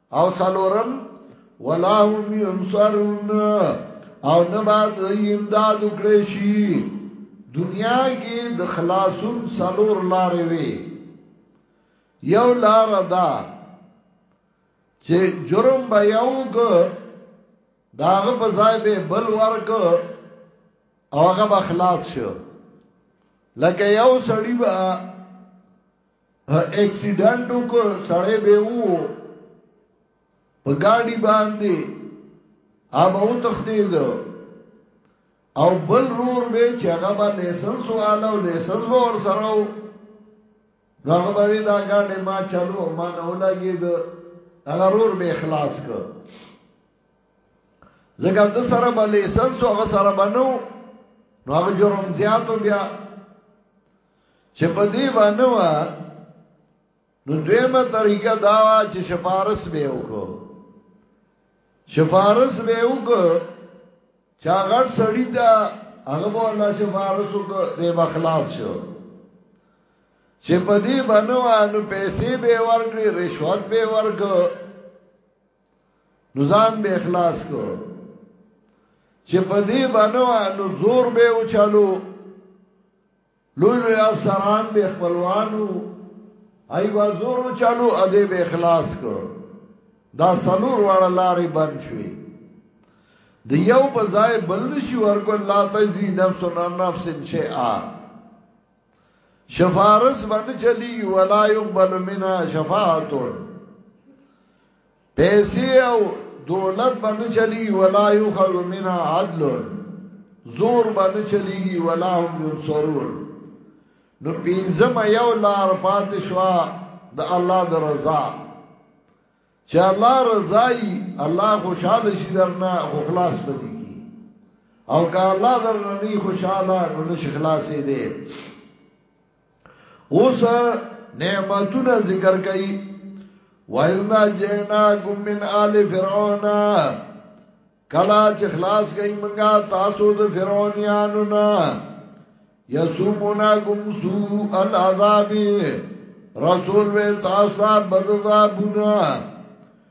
او سلورم ولا هم ينصرون او نه بعد امداد وکړي شي دنیا کې د خلاصون سلور لارې وي یو لار دا چې جرم به یو ک داغه په ځای به بل ورک او هغه به خلاص شو لکه یو سړی به اکسیډنټ وکړ سړی به وو په گاډي باندې اب او تختید او بل رور به چې هغه به لایسنس واله او لایسنس به ور سره و هغه به دا گاډي ما چلو او ما نه ولګید هغه رور به اخلاص ک زګا د سره به لایسنس او هغه سره بنو نو هغه جرم زیاتو بیا چې په دې باندې وا نو دویمه طریقه دا وا چې شفارس به وکړو شفارس به وکړو چا غټ سړی دا هغه به الله شفارس وکړو دې بخلاص شو چې په دې باندې وا نو پیسې به ورکړي رشوت به ورکړو نو ځان به اخلاص کو چې په دې باندې نو زور به وچالو لوی لوی افسران به خپلوانو ای با زورو چالو اده به اخلاص کو دا سلور واړه لارې بند شوې د یو په ځای بل نشي ورکو الله تجزي نفس عن نفس شیئا شفارس باندې چلی ولا يقبل منها شفاعت پیسې او دولت باندې چلی ولا یخذ منها عدل زور باندې چلیږي ولا هم ينصرون نو پینځم یو لار پات شوا د الله د رضا چې الله رضای الله خوشاله شي درنه خو خلاص پدې کی او که الله درنه خوشاله نو نش خلاصې دې اوس نعمتونه ذکر کړي وایزنا جینا کوم من آل فرعون کلا چې خلاص کړي منګه تاسو د فرعونانو نه یسومونا کوم سو العذاب رسول و تاسو بدذابنا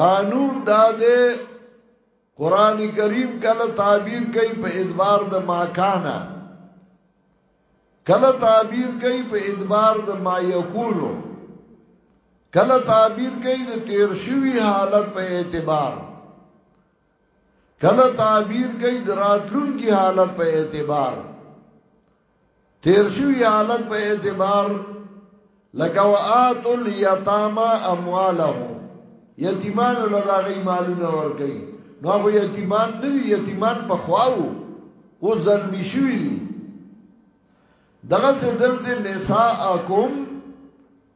قانون دا دے قرآن کریم کله تعبیر کوي په ادبار د ماکانا کله تعبیر کوي په ادبار د ما یکونو کله تعبیر کوي د تیر شوی حالت په اعتبار کله تعبیر کوي د راتلونکي حالت په اعتبار تیر شوی حالت په اعتبار لکه وآت الیتاما اموالهم یتیمان لدا غي مالونه ور کوي نو هغه یتیمان نه دي یتیمان په خواو او زلمی شوی دي دغه څه دلته نساءکم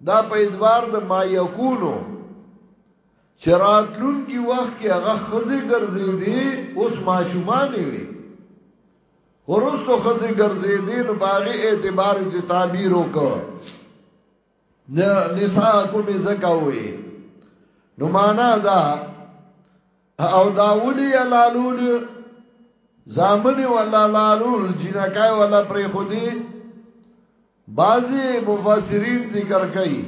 دا په ادوار د ما یکونو چراتلون کی وخت کې هغه خزه ګرځې دي اوس ماشومان وي وروسته خزي ګرځېدې نو باغی اعتبار دې تعبیر وکړه نساء کوم زکوي نو معنا دا او داولی لالول زامن ولا لالول جنکای ولا پر خودي بعضی مفسرین ذکر کوي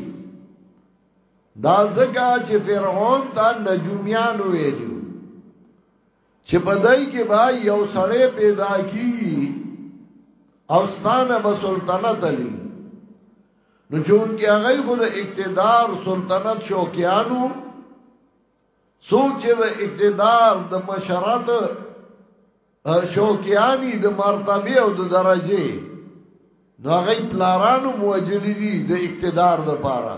دا زکه چې فرعون ته نجوميان ویلو چې بدای کې با یو سړی پیدا کیږي او ستانه به سلطنت علی نو چون کې هغه خو د اقتدار سلطنت شوکیانو څوک چې د اقتدار د مشرات شوکیانی د مرتبه او د درجه نو هغه پلارانو موجلی دي د اقتدار د پاره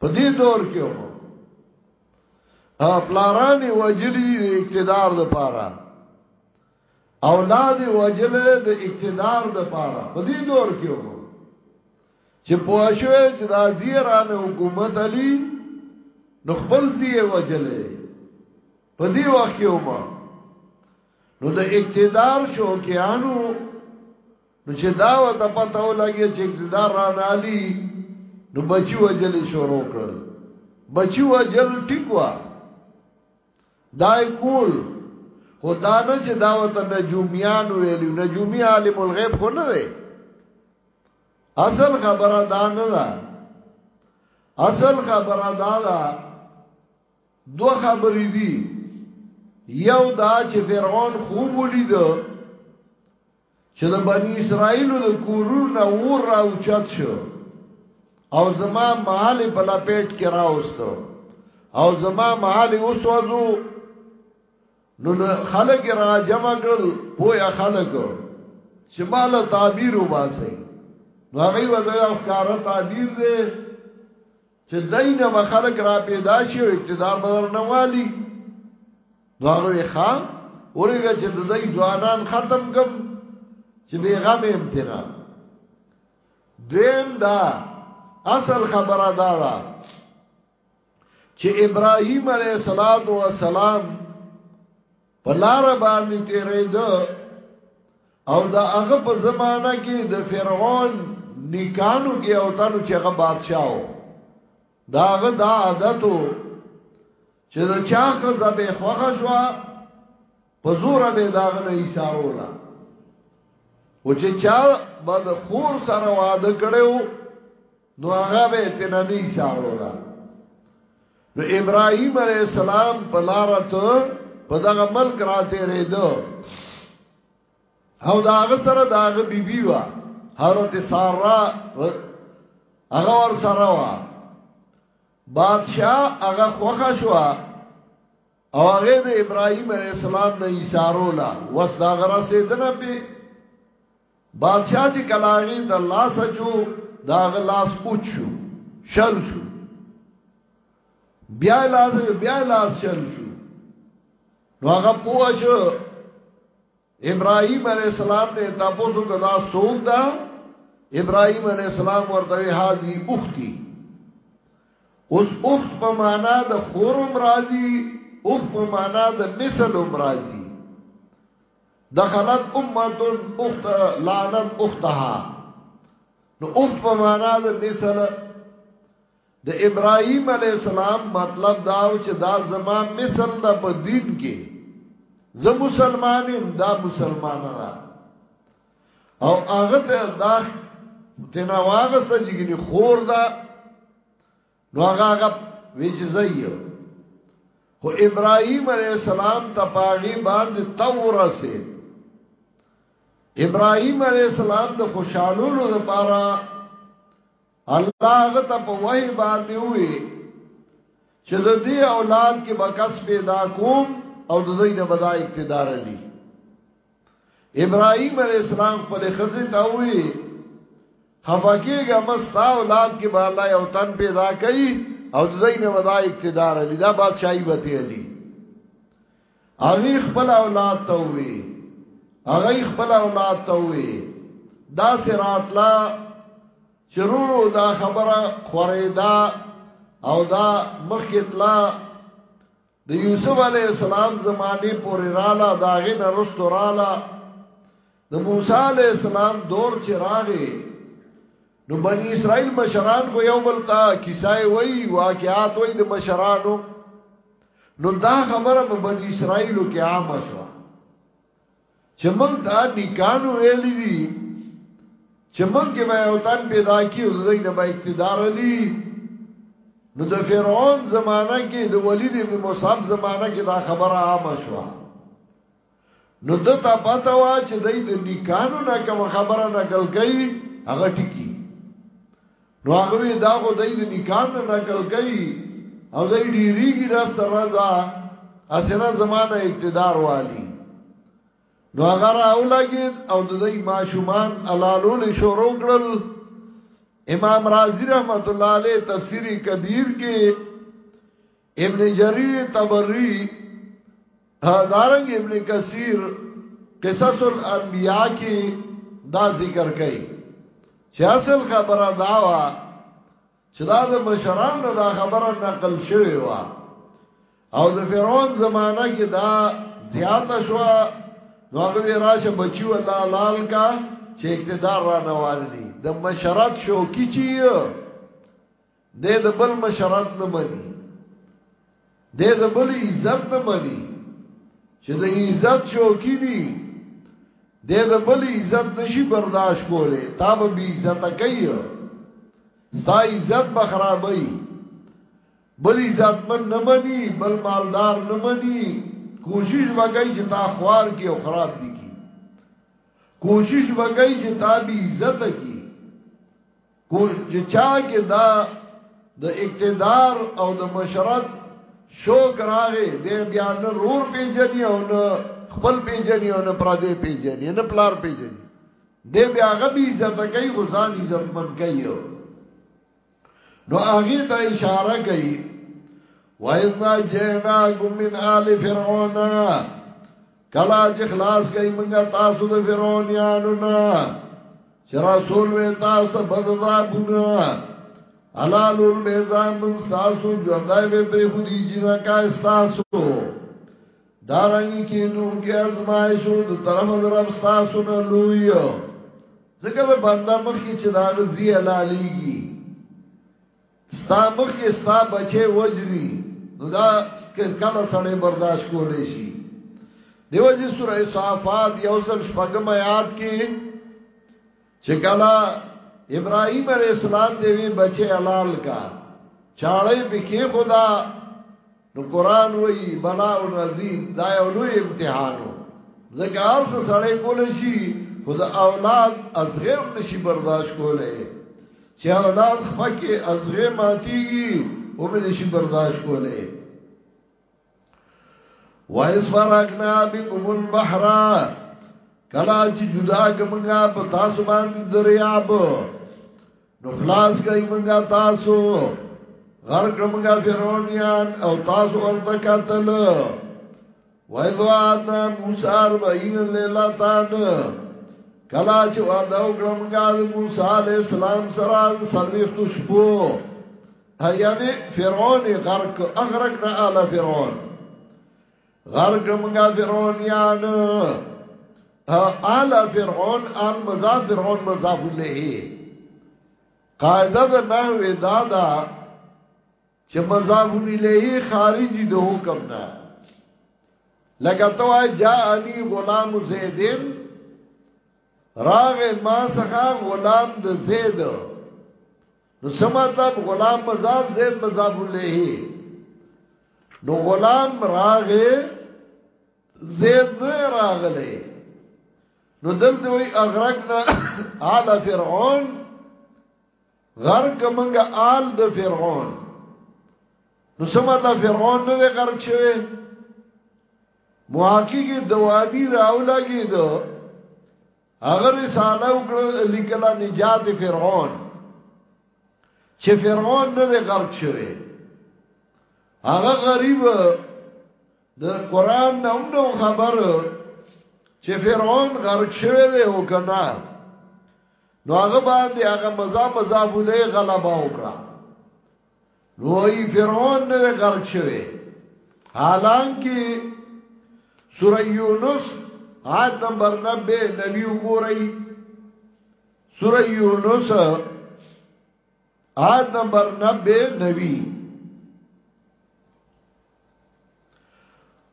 په دې دور کې هم پلارانی وجلی د اقتدار د پاره اولاد وجل د اقتدار د پاره په دې دور کې هم چې پوښوي چې د زیران حکومت علی نو خپل زی وجلې په دې وخت کې هم نو د اقتدار شوکیانو نو چې دا و ته پته ولګي چې اقتدار را نالي نو بچي وجل شروع کړل بچي وجل ټیکوا دای کول خو دا نه چې دا و ته نجوميان ویل نجومي عالم الغیب خو نه دی اصل خبره دا نه ده اصل خبره دا ده دو خبرې دي یو دا چې فرعون خوب ولید چې د بنی اسرائیل د کورونه ور راو چت شو او زما مال په لپیټ کې راوست او زما مال اوسوځو نو خلک را جمع کړل پویا خلک چې مال تعبیر وباسي نو هغه وځه ښکارا تعبیر دی چې دینه به خلک را پیدا شي او اقتدار بدر نه والی داغه ښا اورګه چې د دې ځوانان ختم کم چې بیغم امتنا دیم دا اصل خبره دا ده چې ابراهیم علیه السلام په لار باندې تیرید او دا هغه په زمانہ کې د فرعون نیکانو کې او تانو چې هغه بادشاہو دا هغه دا عادتو چې دا چا خزه به خوغه شو په زور به داغه نه اشارو لا او چې چا بد خور سره واده کړو نو هغه به تینا نه ایسارو را نو ابراهیم علیہ السلام بلارت په دغه ملک را تیرې دو او داغه سره داغه بیبي وا حضرت سارا هغه ور سره وا بادشاہ هغه خوخه شو او هغه د ابراهیم علیہ السلام نه ایثارو لا وس دا غره سیدنه په بادشاہ چې کلاغي د لاس اچو دا غ لاس اوچ شو شل شو بیا لاس بیا لاس شل شو نو هغه پوه شو ابراهيم عليه السلام ته تاسو کدا سوق دا ابراهيم عليه السلام ورته حاضي اختي اوس اخت په معنا د خورم راضي اخت په معنا د مثل هم راضي دخلت امت اخت لعنت اختها نو اخت په معنا د مثال د ابراهيم عليه السلام مطلب دا و چې دا زما مثال د په دین کې زه مسلمان يم دا مسلمان ده او هغه ته دا تنه واغسته جګنی خور ده نو هغه هغه ویجزایو خو ابراهيم عليه السلام ته پاغي باندې تور سي ابراهيم عليه السلام د خوشالو لپاره الله غته په وحي باندې وي چې د دې اولاد کې بکس پیدا کوم او د دې نه بدا اقتدار لري ابراهيم عليه السلام خپل خزه ته وی خفقېګه مستا اولاد کې به الله یو تن پیدا کړي او د زین ودا اقتدار علی دا بادشاہي به ته علی هغه خپل اولاد ته وی هغه خپل اولاد ته وی دا سرات لا چرورو دا خبره خورېدا او دا مخکې تلا د یوسف علی السلام زمانه پورې رااله داغه نه رستو رااله د موسی علی السلام دور چې راغی نو بنی اسرائیل مشران کو یو بل تا کیسای وای واقعات وای د مشرانو نو دا خبره په بنی اسرائیل کې عامه شو چې موږ ته نکانو ویل دي چې موږ کې به یو تن پیدا کیو د دې نه به اقتدار علی نو د فرعون زمانہ کې د ولید ابن مصعب زمانہ کې دا خبره عامه شوه نو د تا پته وا چې د دې نکانو نه کوم خبره نقل کړي هغه ټکی نو هغه وی دا خو دای د نکاح نه نقل کوي او دای ډیریږي راز تر رضا اسره زمانه اقتدار والی نو هغه راولګي او د دای ماشومان علالول شروع کړل امام رازی رحمت الله علیه تفسیری کبیر کې ابن جریر تبری دارنګ ابن کثیر قصص الانبیاء کې دا ذکر کړي چې اصل خبره دا وا چې دا د مشران دا خبره نقل شوی وا او د فرعون زمانہ کې دا زیات شو نو هغه راشه بچو الله لال کا چې اقتدار را نوالي د مشرات شوکی چی دې د بل مشرات نه مني دې د بل عزت نه مني چې د عزت شوقي دي دې د بل عزت نشي برداشت کوله تا به بي عزت کوي ستا عزت به خرابوي بل عزت من نه مني بل مالدار نه مني کوشش وکړي چې تا خوار کې او خراب دي کی کوشش وکړي چې تا بي عزت کی کوئی چې چا کې دا د اقتدار او د مشرت شوق راغې دې بیا نه رور پیجنې او نه خپل پیجنې او نه پردې پیجنې نه پلار پیجنې دې بیا غبي عزت کوي غزان عزت من کوي نو هغه ته اشاره کوي وایذ جئنا من آل فرعون کلا چې خلاص کړي منګه تاسو د فرعونانو نه چې رسول وې تاسو بدذابونه حلال البیضا من تاسو ژوندای به پر خودي جنا کا تاسو دارنګي کې نو کې ازمایش او د طرف درب تاسو نه لوی ځکه د بنده مخ کې چې دا غزي حلاليږي ستا مخ کې ستا بچي وجري نو دا کله سړی برداشت کولې شي دیو جی سورہ صافات یوزل شپږم آیات کې چې کله ابراهيم عليه السلام دی وی بچي حلال کا چاړې بکی خدا نو قران وی بلاء عظیم دا یو لوی امتحان و ځکه هر څه سړی کول شي خو د اولاد اصغر نشي برداشت کولای چې اولاد خپکه اصغر ماتيږي او به نشي برداشت کولای وایس فرقنا بكم البحر کلا چې جدا کومه په تاسو باندې دریاب نو خلاص کئی منگا تاسو غرق منگا فرونیان او تاسو ورطا قتل ویدو آدنا موسیٰ اربعین لیلہ تان کلا چې وعده وکړه مونږه د موسی علی السلام سره سرويخت شپو یعنی فرعون غرق اغرق نه اعلی فرعون غرق منگا فرعون یان آل فرعون آل مضاف فرعون مضاف لہی قاعده د نحوی دادا چې مضاف لہی خارجی د حکم نه لکه تو آئی جا انی غلام زیدن راغ ما سخا غلام د زیدن نو څه مطلب غلام مضاف زید مضاف الیه نو غلام راغه زید نه راغله نو دلته وی اغرقنا آل فرعون غرق منګه آل د فرعون نو څه مطلب فرعون نه دی غرق شوی محقق دوابی راولاګی دو هغه رساله وکړه لیکلا نجات فرعون چې فرعون نه دی غرق شوی هغه غریب د قران نه هم نو خبر چې فرعون غرق شوی دی او کنه نو هغه باندې هغه مزه مزه بوله غلبا وکړه وای فرعون نه غرق شوه حالانکه سوره یونس آیت نمبر 90 نبی وګورئ سوره یونس آیت نمبر 90 نبی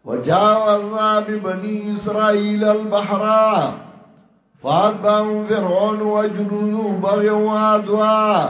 وجاوزنا ببني اسرائيل البحر فاتبعهم فرعون وجنوده بغيا وعدوا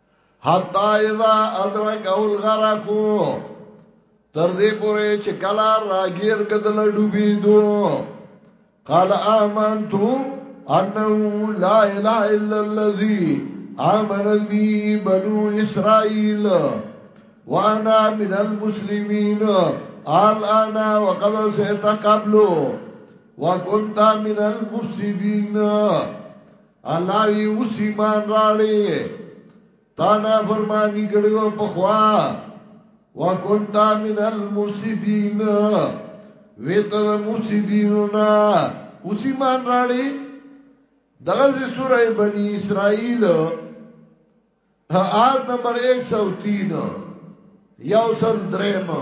حتا اذا ادرک اول غرقو تر دې پورې چې کلا راګیر کدل ډوبې دو قال آمنت انه لا اله الا الذي آمن بي بنو اسرائيل وانا من المسلمين الان وقد سئت قبل وكنت من المفسدين الله وی اوس ایمان راړې تا نه فرمانی کړو په خوا وکنت من المفسدين وتر مفسديننا اوس ایمان راړې دغه سوره بنی اسرائیل آیت نمبر 103 یو سل درېمه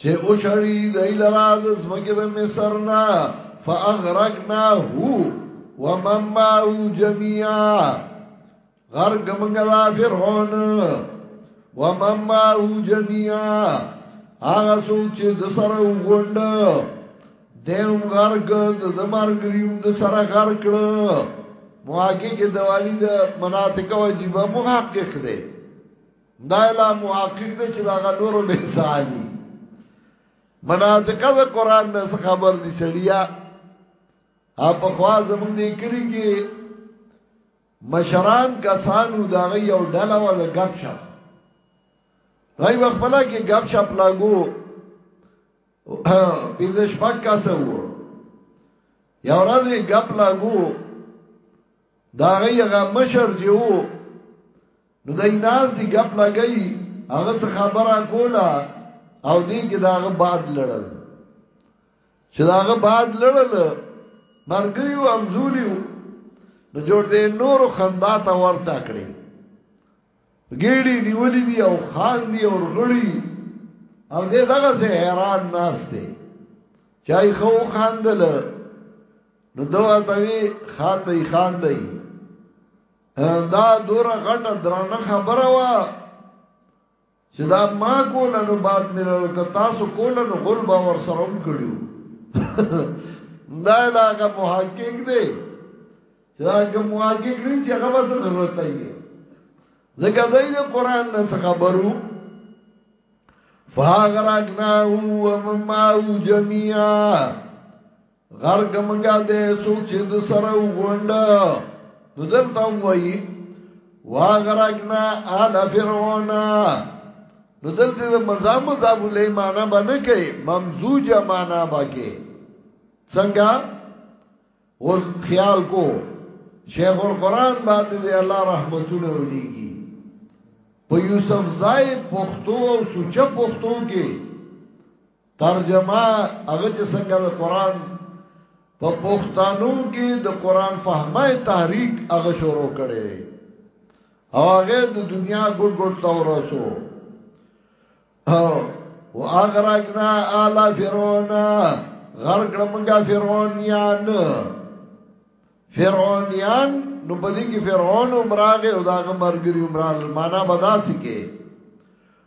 چې او شړی دای لرا د زمګه د مصر نه فاغرقنا هو ومن معه جميعا غرق منګه دا فرعون ومن معه جميعا هغه څوک چې د سره وګوند دیم غرق د دمر ګریوم د سره غرق کړ محقق د والی د مناطق واجبہ محقق دی دا لا محقق دی چې دا نورو نه سالي مناطقه د قران نه خبر دي سړیا اپ خوا زمونږ دې کلی کې مشران کسانو دا یو ډله و د غب شپ غي خپل کې غب شپ لاګو پینځه شپږ کاسه وو یو ورځ یې غپ لاګو دا غي هغه مشر جوو نو دای ناز دی غپ لګی هغه څه خبره کوله او دې کې داغه باد لړل چې داغه باد لړل مرګریو امزولیو نو جوړ دې نور خندا ته ورته کړی ګېړي نیولې دی او خان دی او غړي او دې دغه سه حیران ناشته چای خو خاندل نو دوه توی خان دی خان دی دا دور غټه درانه خبره وا چې دا ما کول نو بعد مې له تاسو کول نو غول با ور سره هم کړیو دا لاګه محقق دی چې دا کوم محقق نه چې هغه بس ضرورت یې ځکه دای د قران نه خبرو فاغرقناه ومن معه جميعا غر کمنګا دې سوک چې د سره وګوند نو دلته وایي واغرقنا آل فرعون نو دلته د مزام مزاب له معنا باندې کوي ممزوجه معنا باکه څنګه اور خیال کو شیخ القرآن باندې دی الله رحمتونه وليږي په یوسف زای پښتو او سوچه پښتو کې ترجمه هغه چې څنګه د قران په پښتنو کې د قران فهمه تحریک هغه شروع کړي او هغه د دنیا ګډ ګډ تورسو او واغرقنا آل فرعون غرق لمنگا فرعونیان فرعونیان نو پدې کې فرعون عمراغه او داغه مرګري عمران معنا بدا سکے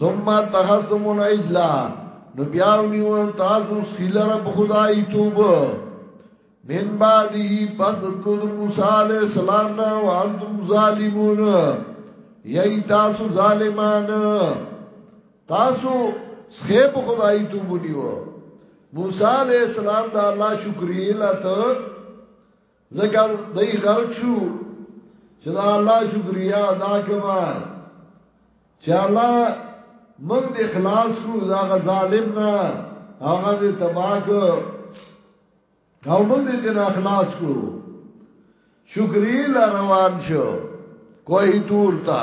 ثم تخصم العجلا نو بیا نیو تاسو خلر په خدای توب من بعده پس تلود موسی علیہ السلام نا وانتم ظالمون یی تاسو ظالمان تاسو سخیب خدای توب نیو موسی علیہ السلام دا الله شکرې لاته ذکر دای غرق شو چې دا الله شکریا ادا کما چې الله موږ د اخلاص کو دا غ ظالم نه هغه دې تباہ کو او موږ دې د اخلاص کو شکرې روان شو کوی تور تا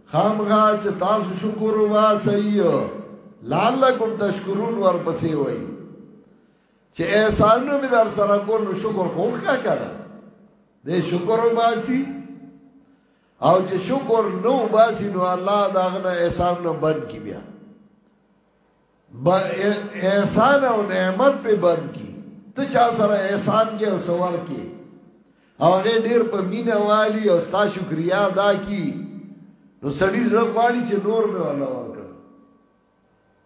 خامغا چې تاسو شکر واسئ لعلکم تشکرون ورپسې وای چې احسانونه مې در سره کول نو شکر خو ښه کړه دې شکر وباسي او چې شکر نو وباسي نو الله داغه احسان نه بند کی بیا با احسان او نعمت په بند کی ته چا سره احسان کې او سوار کې او هغه ډیر په مینا والی او ستا شکریا ادا کی نو سړی زړه غواړي چې نور به ولا ورکړ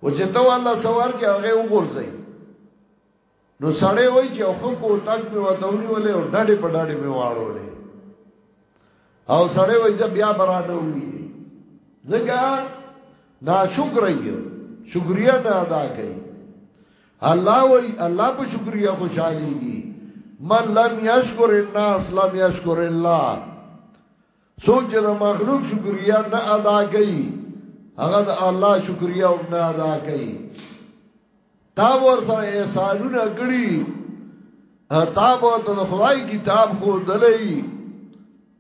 او چې ته ولا سوار کې هغه وګورځي نو سړی وای چې خو کو تک می ودونی ولې او ډډې په ډډې می واړولې او سړی وای چې بیا برانه وی ځکه نا شکر یو شکریا نه ادا کړي الله وای الله په شکریا خوشاليږي من لم یشکر الناس لم یشکر الله څوک چې د مخلوق شکریا نه ادا کوي هغه د الله شکریا هم نه ادا کوي تا ور سره احسانونه کړی تا به ته د خدای کتاب خو دلې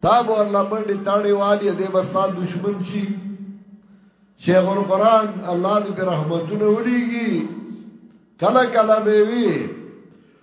تا به الله باندې تاړي والی دې بستا دشمن شي شیخ القران الله دې رحمتونه وړيږي کله کله به وی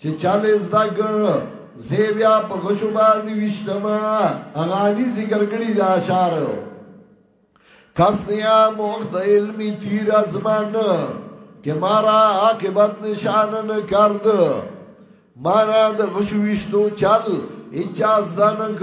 چې چاله زده ک زه بیا په غشو باندې وشتم اغانی ذکر کړی دا اشعار کس نیا مخت علمی تیر ازمان که مارا عاقبت نشان نکرد مارا د غشو وشتو چل اچاز دنک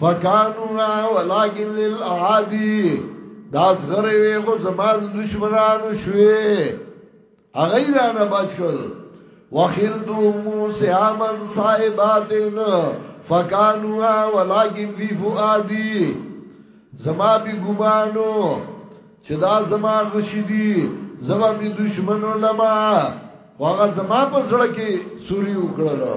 فکانونا ولیکن للعادی دا زغری وی خو زماز دشمنانو شوی اغیر آنا بچ کرد وخلدو موسی آمن صاحباتن فکانونا ولیکن فی فؤادی زما بی گمانو چې دا زما غشي دي زما بی دشمنو لما واغه زما په زړه کې سوري وکړلو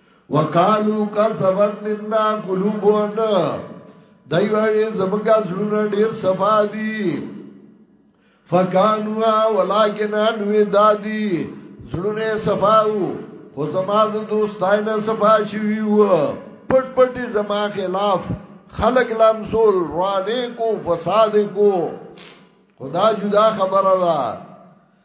وقالو کسبت منا قلوبون دای وای زمونږه زړونه ډیر صفا دي فکانوا ولکن ان وی دادی زړونه صفاو خو زما د دوستاینه صفا شوی و پټ پټ زما خلاف خلق لمزول روانه کو فساد کو خدا جدا خبره ده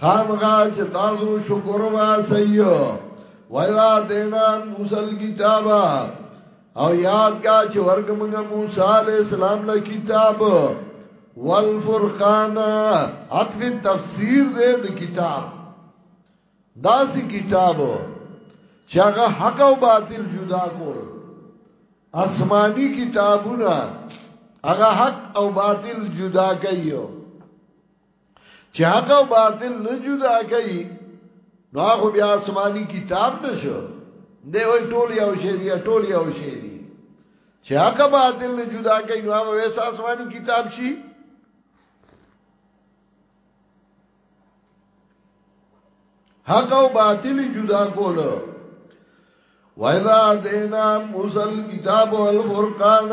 خامغا چې تاسو شکر واسي وایوا دینا موسی کتاب او یاد کا چې ورګ موږ موسی علی السلام له کتاب والفرقان عطف تفسیر دې د کتاب داسې کتاب چې هغه حق او باطل جدا کول آسمانی کتابونه هغه حق او باطل جدا کوي چې حق او باطل نه جدا کوي نو هغه بیا آسماني کتاب نشو دی وای ټول یو شی دی ټول یو شی دی چې حق باطل نه جدا کوي نو هغه ویس آسماني کتاب شي حق او باطل جدا کولو وَإِذَا دَيْنَا مُوسَى الْكِتَابَ وَالْفُرْقَانَ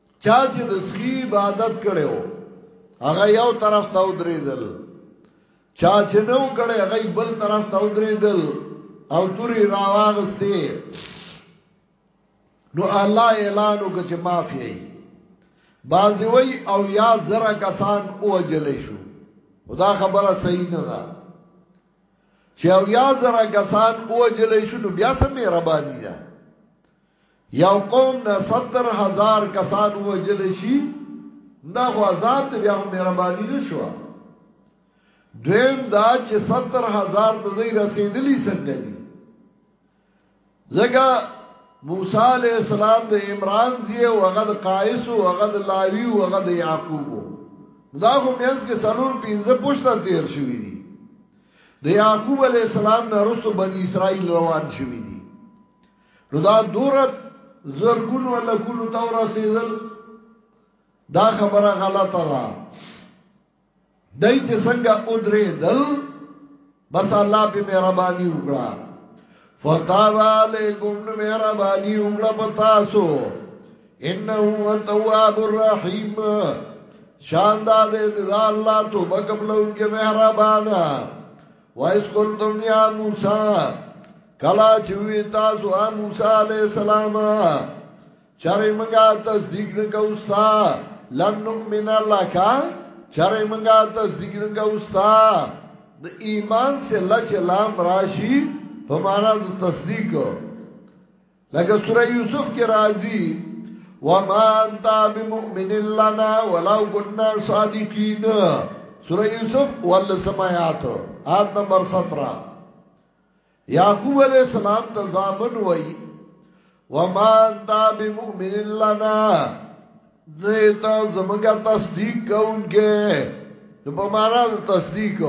چا چې د سخی عبادت کړو هغه یو طرف ته ودرېدل چا چې نو کړي هغه بل طرف ته ودرېدل او توري راواغستې نو الله اعلان وکړ چې معافي ای بازی وی او یا زرا کسان او اجلې شو خدا خبره صحیح نه ده چې او یا زرا کسان او اجلې شو نو بیا سمې ربانی ده یو قوم نه ستر هزار کسان وجل شي دا خو عذاب دی بیا مهرباني نشو دویم دا چې ستر هزار ته ځای رسیدلی څنګه دي ځکه موسی علیہ السلام د عمران زی او هغه د قائس او هغه د لاوی او هغه د یعقوب دا خو میاس کې سلور پینځه پښته تیر شوی دي د یعقوب علیہ السلام نه رسو بنی اسرائیل روان شوی دي نو دا دور زرګونو لکونو ته ورسېدل دا خبره غلطه ده دای چې څنګه او درې دل بس الله په مهرباني وکړه فتاب علیکم نو مهرباني وکړه پتا سو انه هو التواب الرحیم شاندار دې دا الله توبه قبلونکي مهربانا وایس کول تم یا موسی کلا چوی تاسو ا موسی علی السلام چرې منګه تصدیق نه کوستا لن نؤمن لك چرې منګه تصدیق نه کوستا د ایمان سے لچ لام راشی په معنا د تصدیق لکه سوره یوسف کې راځي وما انت بمؤمن لنا ولو كنا صادقين سوره یوسف ول سمات آیت نمبر 17 یعقوب علیہ السلام ته ځامن وای وما انت بمؤمن لنا نه ته زمونږه تصدیق کوونکې نو په معنا د تصدیق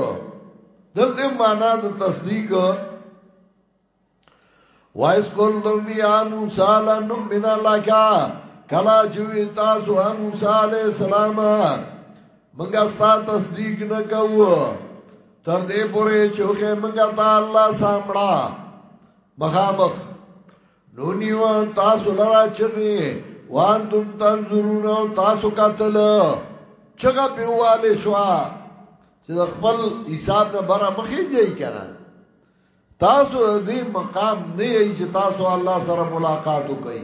دلته معنا د تصدیق وایس کول دوم یا موسی لن نؤمن لك کلا چې تاسو موسی علیہ السلام منګه ستا تصدیق نه کوو تر دې پورې چې خو منګه تا الله سامړه مخامخ نو نیو تاسو لرا چغي وان تم تنظرون او تاسو قتل چغه په واله شو چې خپل حساب نه بره مخې جاي کړه تاسو دې مقام نه یی چې تاسو الله سره ملاقات وکړي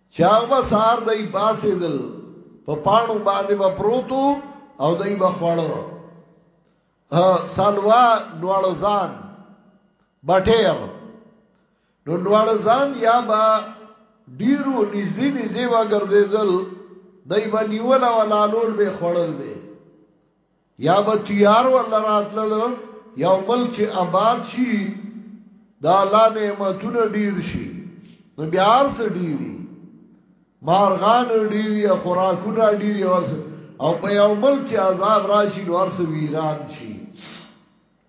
چا به سار دای پاسې دل په پانو باندې به پروتو او دای به خوړو سالوا نوړزان بټیر نو نوړزان یا با ډیرو نږدې نږدې و ګرځیدل دای به نیول او لالول به خوړل به یا به تیار ول راتلل یو ملک چې آباد شي دا الله نعمتونه ډیر شي نو بیا ارس ډیری مارغان ډیری خوراکونه ډیری ورس او په یو ملک چې عذاب راشي نو ارس ویران شي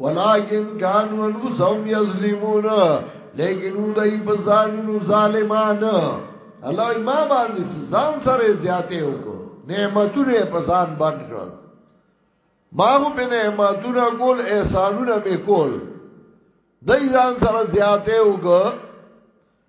ولكن كانوا انفسهم يظلمون لیکن او دای په ځانونو ظالمان الله ما باندې ځان سره زیاته وکړو نعمتونه په ځان باندې کړل ما هو په نعمتونه کول احسانونه به کول دای ځان سره زیاته وکړو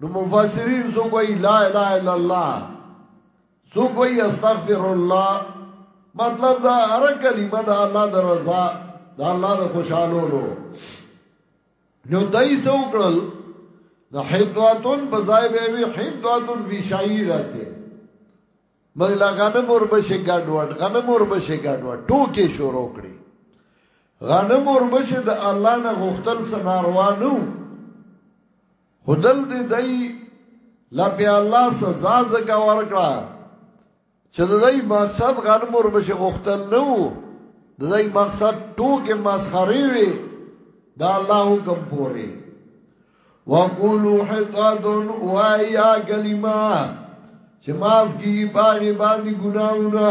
نو مفسرین سو کوئی لا اله الا الله سو کوئی استغفر الله مطلب دا هر کلمه دا الله د رضا دا الله د خوشالولو نو دای سو کړل د حدواتن بزای به وی حدواتن وی شایراته مګلا غنم ور بشه ګډ وډ غنم ور بشه ګډ وډ ټوکې شروع کړي غنم ور بشه د الله نه غختل سناروانو هدل دې دای لپی الله سزا زګه ورکړه چې د دې مقصد غنم ور بشي غختل نو د دې مقصد ټوګه مسخري وي دا الله حکم پوري وقولو حقاد وایا کلمه چې معاف کی باغی باندې ګناونه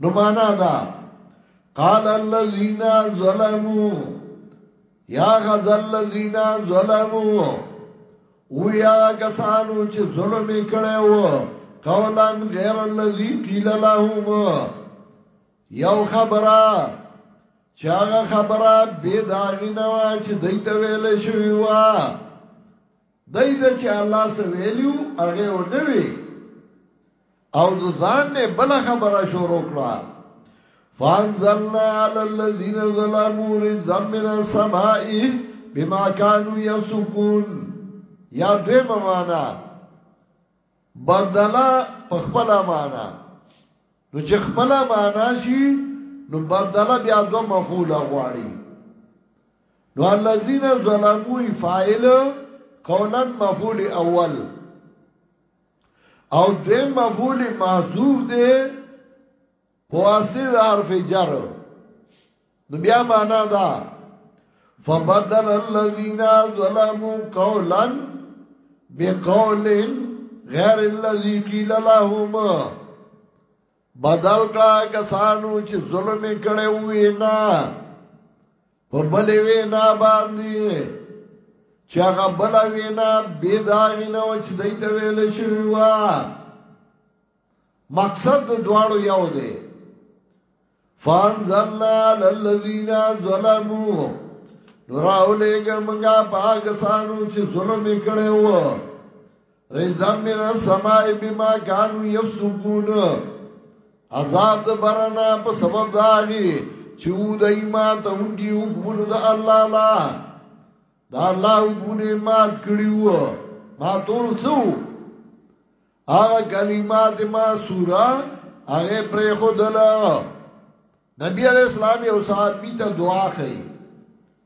نو معنا دا قال الذين ظلموا یا غذا الذين ظلموا او یا کسانو چې ظلم کړو قولا غیر الذي قيل لهم یو خبره چاغه خبره به داغی نه وا چې دایته ویل شوی وا دایته چې الله سره ویلو هغه ونوي او د ځان نه بل خبره شروع کړه فانزلنا على الذين ظلموا رزقا من السماء بما كانوا يفسقون یا دوی معنا بدلا په خپل معنا نو چې خپل معنا شي نو بدلا بیا دو مفعول غواړي نو الذين ظلموا فاعل قولا مفعول اول او دویم مفعول محذوف دی په واسطه د حرف جر نو بیا معنا دا فبدل الذين ظلموا قولا بقول غیر الذي قيل لهم بدل کړه کسانو چې ظلم کړي وي نه په بلې وینا باندې چې هغه بل وینا بې داغي نه و چې دای ته ویل شوی و مقصد د دواړو یو دی فانزلنا للذین ظلموا نوراولېګه منګه پاکستانو چې ظلم کړي وو رزم من السماء بما كانوا يفسقون عذاب د برنا په سبب داغي چې د ایما ته اونګي حکمونو د الله لا دا الله حکمونه مات کړیو ما تول سو هغه کلمات ما سورا هغه پر خودل نبی علیہ السلام یو صحابي ته دعا کړي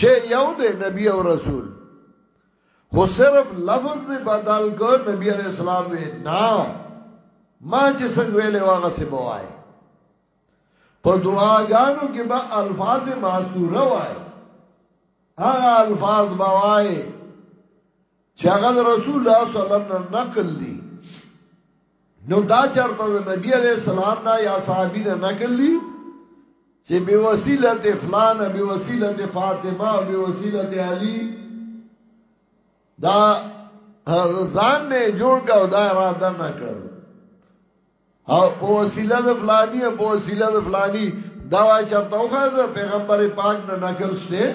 شی یو دی نبی او رسول خو صرف لفظ دی بدل کو نبی علیہ السلام وی نا ما چې څنګه ویلې واغه سی بوای په دعاګانو کې به الفاظ معذوره وای هغه الفاظ بوای چې هغه رسول الله صلی الله علیه وسلم نقل دي نو دا چرته د نبی علی السلام نه یا صحابی نه نقل دي چې به وسیله فلان به وسیله فاطمه به وسیله علی دا ځان نه جوړ کا او دا را ده نه کړ او په وسیله د فلانی په وسیله د فلانی دا وای چرته وخت پیغمبر پاک نه نقل شته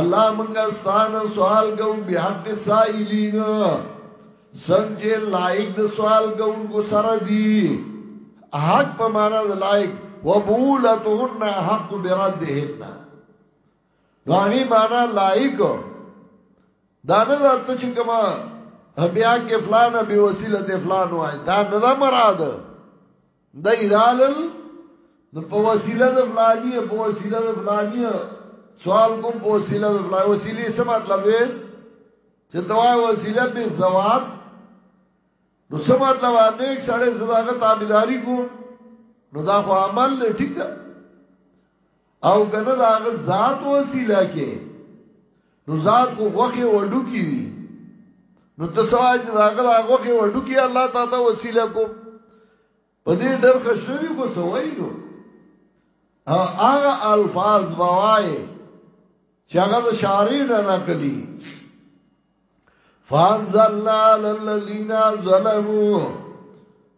الله منګه ستانه سوال کو بیا حق سائلین سنجه لایق د سوال کوونکو سره دی حق په معنا د لایق وبولتهن حق بردهن نو هغه معنا لایق دا نه ته چې کما بیا کې فلان به وسیله ته فلان وای دا نه مراد د ایرالل نو په وسیله د فلانی په وسیله د فلانی سوال کوم په وسیله د فلانی وسیله څه مطلب دی چې توای وسیله به زوات نو څه مطلب نه یک سړی زداغه تابعداري کو نو دا خو عمل دی ټیک ده او کنه دا غ ذات وسیله کې نو ذات خو غوخه وډو کې دي نو ته سوای چې دا غ غوخه وډو کې الله تعالی ته وسیله کو په دې ډېر خشوري کو سوای نو هغه الفاظ بوای چې هغه شاری نه نقلی فانزلنا على الذين ظلموا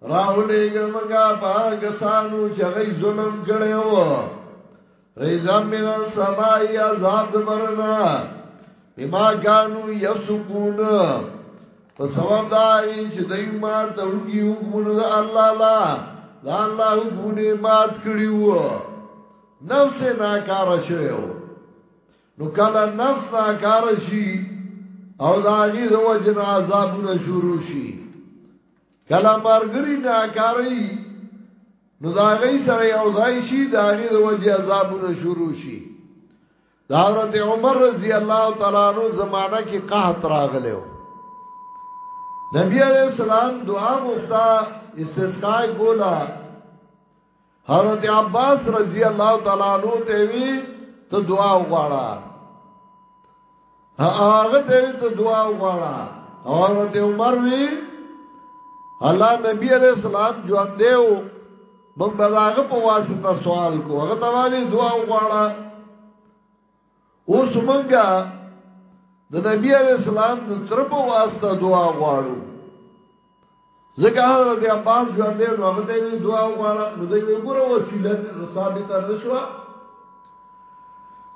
راولېګ منګه پاګ سانو چې غي ظلم کړي وو رزم من السماء عذاب برنا بما كانوا يفسقون په سبب دا چې دوی ما ته وګي حکمونه د الله لا دا الله حکمونه مات کړی وو نفس ناکاره شوی وو نو کله نفس ناکار شي او دا غي د وجن عذابونه شروع شي کله مرګري ناکاري نو دا غي سره یو ځای شي دا غي د وجه عذابونه شروع شي د حضرت عمر رضی الله تعالی عنہ زمانہ کې قحط راغلو نبی علیہ السلام دعا غوښتا استسقا کولا حضرت عباس رضی الله تعالی عنہ ته وی ته دعا وغواړه هغه ته وی ته دعا وغواړه حضرت عمر وی الله نبی علیہ السلام ژوند دیو مونږ بلاغه په واسطه سوال کو هغه ته وی دعا وغواړه اوس مونږه د نبی علی السلام د تر په واسطه دعا غواړو ځکه حضرت عباس ژوند دی نو هغه ته وی دعا غواړه نو دوی وګوره وسیله ثابته نشوه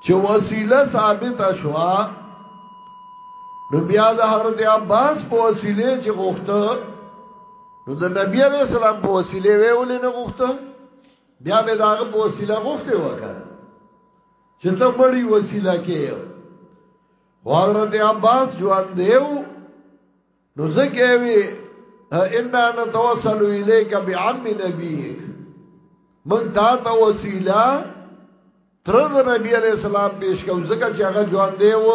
چې وسیله ثابته شوه نو بیا د حضرت عباس په وسیله چې غوښته نو د نبی علی السلام په وسیله ویول نه غوښته بیا به داغه په وسیله غوښته وکړه چې ته مړی وسیله کې حضرت عباس ژوند دیو نو زکه وی ان انا توصل الیک بعم نبیک من تا ته وسیله تر نبی علیہ السلام پیش کو زکه چې هغه ژوند دیو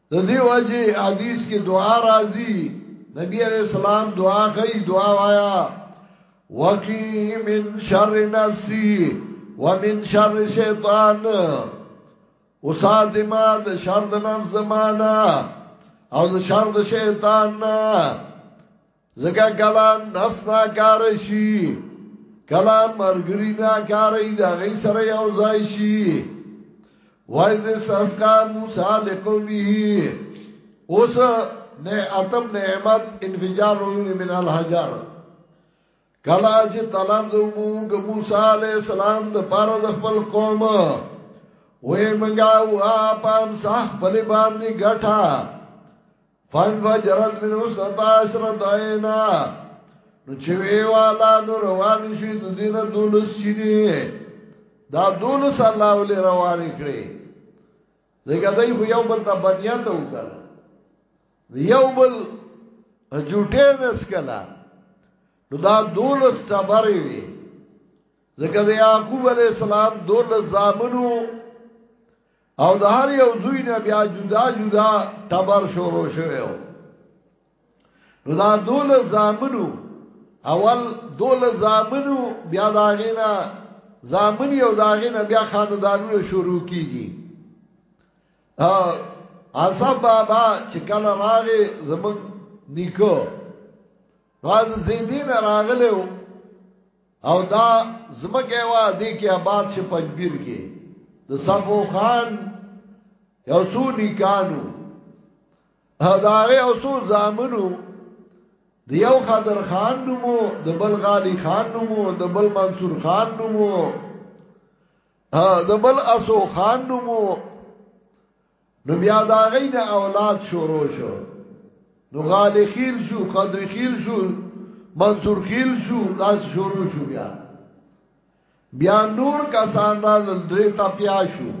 د دې وجه حدیث کې دعا راځي نبی علیہ السلام دعا کوي دعا وایا وقی من شر نفسی ومن شر شیطان وساتما د شر د نفس زمانہ او د شر د شیطان نه زکا کلا نفس ناکار شي کلا مرګري ناکار ای دا غي سره یو ځای شي وای دې سسکا موسی لقومه اوس نه اتم نعمت انفجار روی من الحجر کلا چې طلب د وو ګ موسی علی السلام د پاره د خپل قوم وې منګا وا پام صح بل باندې غټا فان فجرت من وسطا عشرت عینا نو چې وی والا نو روان شي د دینه دولس شینی دا دولس الله ولې روان کړي ځکه دای خو یو بل ته بنیات وکړ یو بل جوټه نس کلا نو دا دولس ټبرې وي ځکه د یعقوب علی السلام دولس زامنو او د هر یو زوی نه بیا جدا جدا تبر شروع شوی و نو دا دول زامنو اول دول زامنو بیا دا غینا زامن یو دا غینا بیا خاندانونه شروع کیږي اصحاب بابا چې کله راغې زمون نیکو نواز زیدین راغله او دا زمکه وا دی کې آباد شه پنځبیر کې د صفو خان یو څو نیکانو دا یو څو زامنو د یو خضر خان نومو د بل غالی خان نومو د بل منصور خان نومو د بل اسو خان نومو نو بیا دا غي نه اولاد شروع شو نو غالي خیل شو قدر خیل شو منصور خیل شو دا شروع شو بیا بیا نور کسان را درې تا پیا شو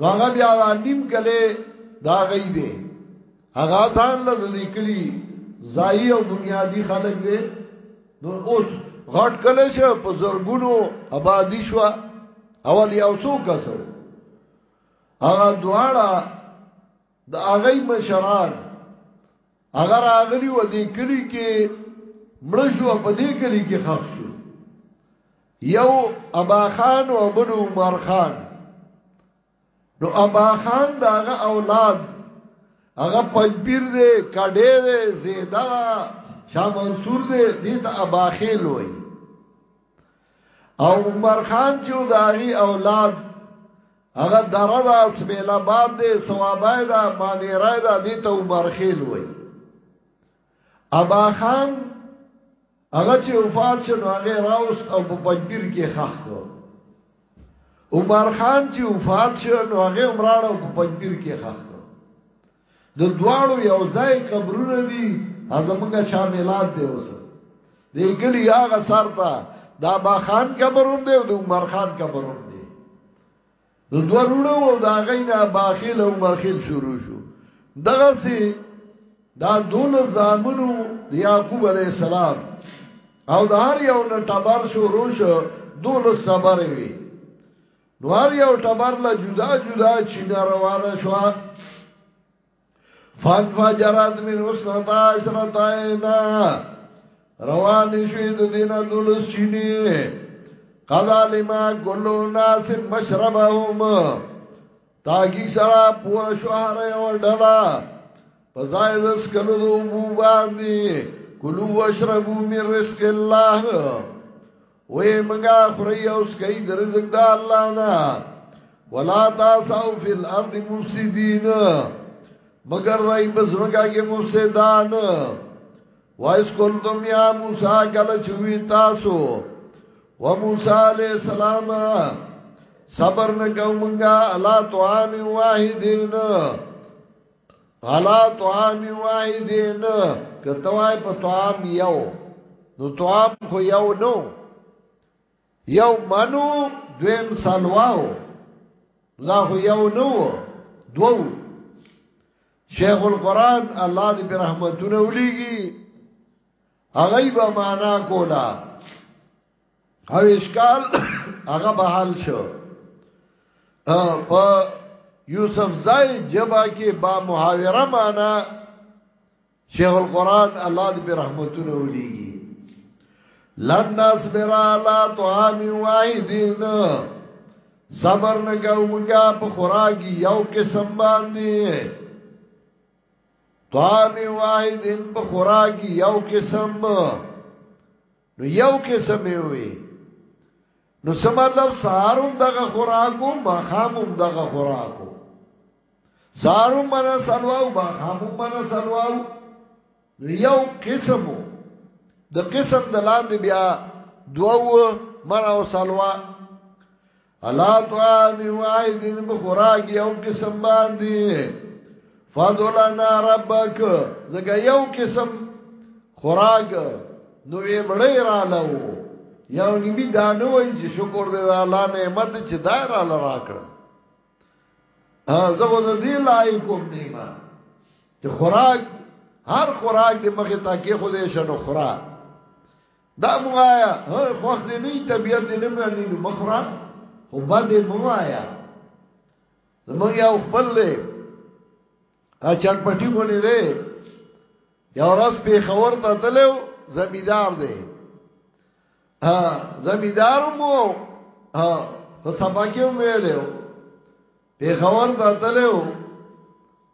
نو هغه بیا نیم کله دا غي دی هغه ځان له دې کلی ځای او بنیادی خلک دی نو اوس غټ کله شه په زرګونو آبادی شو اول یو څو کسو هغه دواړه د هغه مشران هغه راغلی و دې کلی کې مړ شو په دې کلی کې خښ شو یو ابا خان او بل عمر خان نو ابا خان داغه اولاد هغه پنځبیر دی کډې دی زیدا شاه منصور دی دې ته ابا خیل وایي او عمر خان چې داغي اولاد هغه دره دا سمیل آباد دی ثوابای دا مانیرای دا دی ته عمر خیل وای ابا خان هغه چې وفات شو هغه راوست او په پنځیر کې خخ کړ عمر خان چې وفات شو هغه عمراړ او په پنځیر کې خخ د دواړو یو ځای قبرونه دي ازمنګه چا میلاد دی اوس دی کلی هغه سر ته دا با خان قبروم دی او د عمر خان قبروم دی نو دوه رونو او دا غینا باخیل او مرخیل شروع شو دغه سي دا دول زامنو د یعقوب علی السلام او د هر یو نه ټبر شو روش دول صبر وی نوار یو ټبر لا جدا جدا چینا روانه شو فان فجرات من اسنتا عشرت عینا روان شوی د دینه دولس چینی قضا لما کلو ناس مشربهم تاکی سرا پوه شو هر یو ډلا په ځای د سکلو د وبو باندې کلو واشربو من رزق الله وې منګه خوري او سکي د رزق د الله نه ولا تاسو فی الارض مفسدین مگر راي بزمګه کې مفسدان وایس کول تم یا موسی کله چوي تاسو و موسی علی السلام صبر نه کومګه الا طعام واحدین علا طعام واحدین کتوای په طعام یو نو طعام خو یو نو یو منو دویم سلواو دا خو یو نو دوو شیخ القرآن الله دې په رحمتونو ولېږي هغه به معنا کولا او اشکال هغه به حل شو په یوسف زای جبا کې با محاوره معنا شیخ القران الله دې رحمتونه ولېږي لن نصبر على طعام واحد صبر نه کوو مونږه په خوراک یو قسم باندې طعام واحد په خوراک یو قسم نو یو قسم یې وي نو څه مطلب سهارم دغه خوراکو مخامم دغه خوراکو سهارم منا سلواو مخامم منا سلواو نو یو قسمو د قسم د لاندې بیا دوو منا او سلوا الا طعام واحد بخوراک یو قسم باندې فضلنا ربک زګه یو قسم خوراک نو یې مړې را لو یو نیمی دانو وای چې شکر دې الله نعمت چې دا را لرا کړ زه غوځ دې لایکوم نیما چې خوراک هر خوراک دې مخه تا کې خو دې شنو خوراک دا موایا هر خوخ دې نه طبيعت دې نه باندې نو مخرا خو باندې موایا زموږ یو خپل دې ا چټ پټي غونې دې یو ورځ په خبر ته تلو زمیدار دې ها زمیدار مو ها په سبا کې ویلو په خبر ته تلو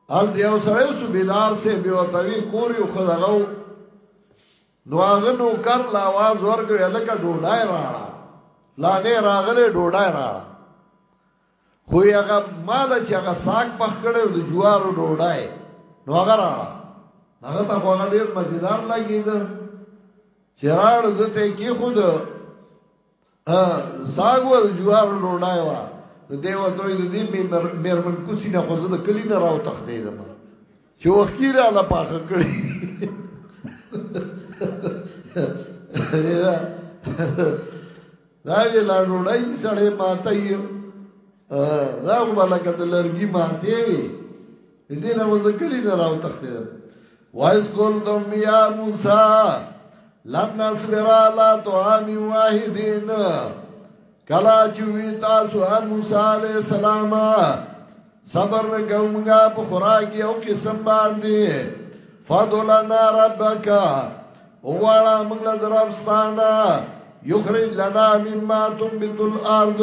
ال دیو سره سو بیدار سه بیوتوی کوریو خدغو نو هغه نوکر لا आवाज ورکړ لکه ډوډای راړه لا نه راغله ډوډای راړه خو هغه مال چې هغه ساک پخ کړو د جوارو ډوډای نو هغه راړه هغه ته هغه ډیر مزیدار لګید چې راړ دته کې خود ساګو د جوار ډوډای وا نو دیو دوی د دې مېرمن کوسی نه خوځه د کلی نه راو تختې ده چې وخی را لا پاخه کړی دا یې لا ډوډای چې سړې ماته یې دا وباله کته لرګي ماته وي دې نه وځه کلی نه راو تختیدل وایس کول دم یا موسی لن نصبر علی طعام واحدین کلا چې وی تاسو موسی علی السلام صبر نه کومګه په خوراک یو قسم باندې فضلنا ربک اوالا موږ له درفستانه یخرج لنا مما تنبت الارض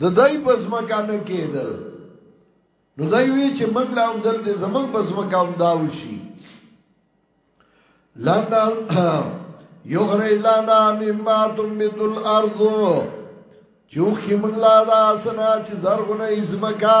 د دای په ځمکه نه کېدل نو دای وی چې موږ لا هم دلته زمنګ په ځمکه هم داو شي لنا یغری لنا مما تمت الارض چوخی من لا دا سنا چې زرغونه ازمکا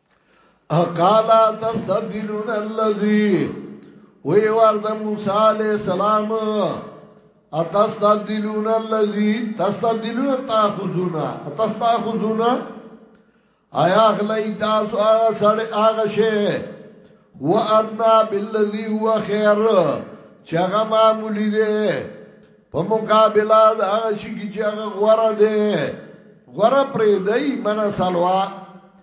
اقالا تستبدلون الذي وی ورد موسی علیہ السلام اتستبدلون الذي تستبدلون تاخذون اتستاخذون آیا غلی تاسو هغه سړی هغه شی و ادنا بالذي هو خير چې هغه معمولی دی په مقابله د هغه شي چې هغه غوړه دی غوړه پرې دی منه سلوا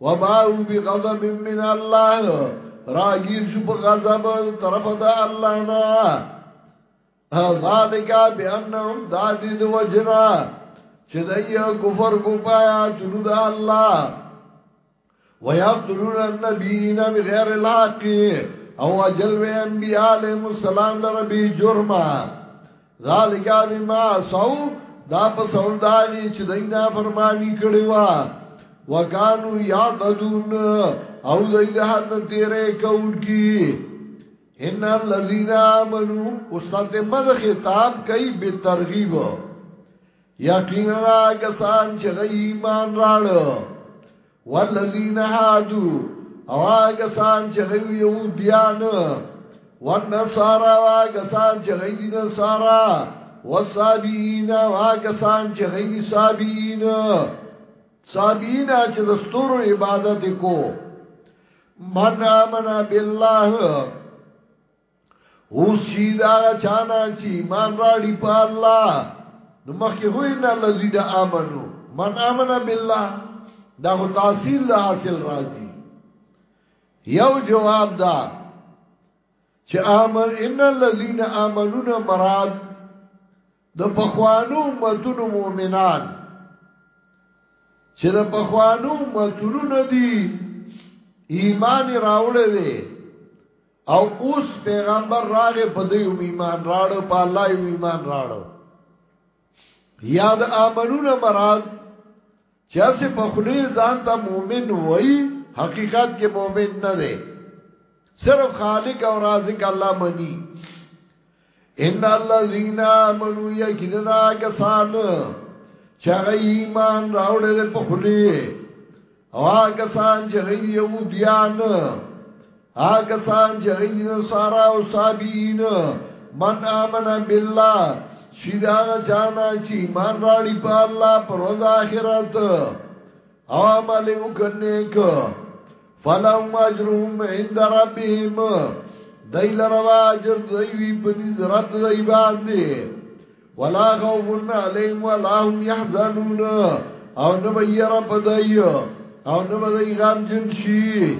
وباو بغضب من الله راگیر شو په غضب طرف د الله نه ذالک بانهم دادی د وجنا چې دای کفر کو پایا تنو د الله ويقتلون النبيين بغير الحق او اجل و انبیاء علیهم السلام لربی جرمه ذالک بما سو دا په سبب دا غي چې دای نه فرمانی کړي وا وکانو یعتدون او دای د حد نه تیرې کوونکی ان الذين امنوا استاد مد خطاب کوي به ترغیب یقینا کسان چې ایمان راړو والذین هادو او هغه سان چې غو يهوديان والنصارى هغه سان چې غي دي نصارا والصابئین هغه سان چې غي دي صابئین صابئین چې د ستورو عبادت کو من امن بالله اوس شي دا چانا چې ایمان راړي په الله نو مخکې هو ان الذين امنو من امن بالله دا خو تحصیل له حاصل راځي یو جواب دا چې امن ان الذين امنون مراد د پخوانو امتونو مؤمنان چې د پخوانو امتونو ندي ایمان راوړل دي او اوس پیغمبر راغه په دې ایمان راړو په الله ایمان راړو یاد امنون مراد چې اسې په خلی ځان ته مؤمن وای حقیقت کې مؤمن نه دی صرف خالق او رازق الله منی ان الذين امنوا يكننا كسان چاغه ایمان راوړل په خلی او هغه سان چې یو دیان هغه سان چې عید نصارا او صابین من امن بالله چې دا جانا چې ایمان راړي په الله پر ورځ آخرت او عمل وکړنه ک فلهم اجرهم عند ربهم دایلروا اجر دوی په دې رب دوی باندې ولا غوون علیم ولا هم يحزنون او نه به یې رب دای او نه به یې غم جن شي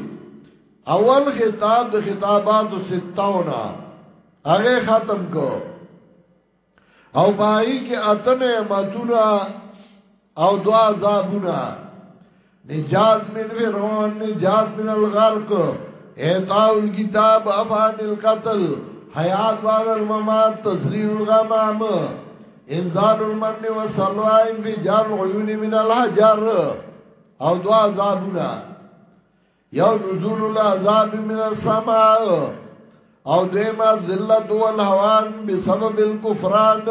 اول خطاب د خطابات ستاونا هغه ختم کو او پای کې اتنه ماتونا او دعا زابونا نجات من فرعون نجات من الغرق اعطاء الكتاب افان القتل حیات والا الممات تسریر الغمام انزال المن و سلوائن فی جان غیون من الحجر او دو عذابونا یو نزول العذاب من السماء او دیما ذلت والهوان بسبب الكفران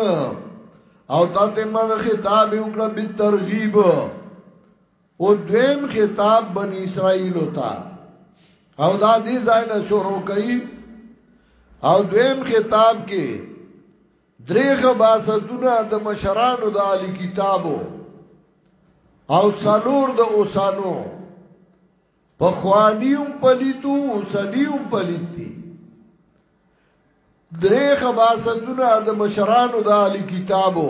او تاته ما خطاب وکړه به ترغیب او دویم خطاب بنی اسرائیل وتا او دا دې ځای نه شروع کړي او دویم خطاب کې درې غباستونه د مشرانو د عالی کتابو او څلور د اوسانو په خوانیوم پلیتو اوسنیوم پلیتی درې غباستونه د مشرانو د عالی کتابو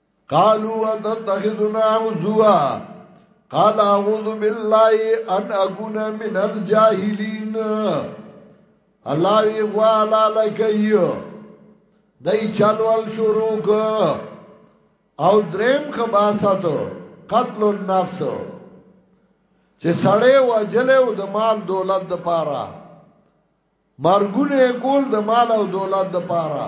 قالوا تتخذنا عزوا قال اعوذ بالله ان اكون من الجاهلين الله وی والا لکیو دای چلوال شروع کو او دریم خباستو قتل النفس چې سړی وجل او د مال دولت د پاره مرګونه کول د مال او دولت د پاره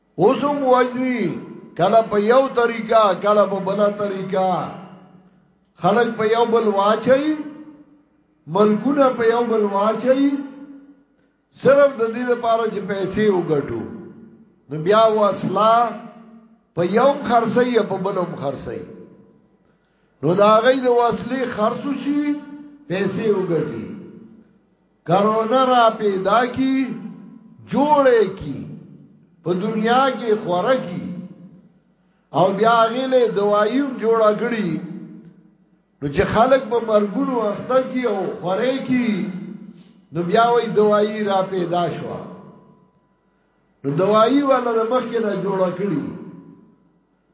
اوسم وایي کله په یو طریقه کله په بل طریقه خلک په یو بل واچي ملکونه په یو بل واچي صرف د دې لپاره چې پیسې وګټو نو بیا واسلا په یو خرڅي یا په بل هم خرڅي نو دا غي د واسلې خرڅو شي پیسې وګټي کرونا را پیدا کی جوړه کی په دنیا کې خوره کی او بیا غیله دوايوم جوړه کړی نو چې خلک په مرګونو اخته کی او خوره کی نو بیا وای دوايي را پیدا شو نو دوايي ولا د مخ کې نه جوړه کړی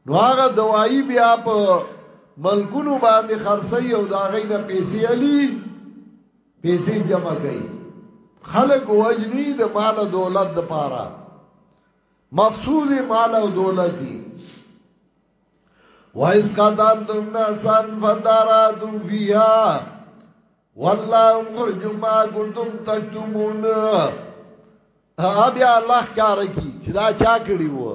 نو هغه دوايي بیا په ملکونو باندې خرڅي او دا غي نه پیسې علي پیسې جمع کوي خلق وجنی د مال او دولت د پاره مفسود مال او دولت دي وایس کا دال تم ناسان فدارا دو فیا والله مخرج ما کنتم تکتمون ابیا الله کار کی چې دا چا کړی وو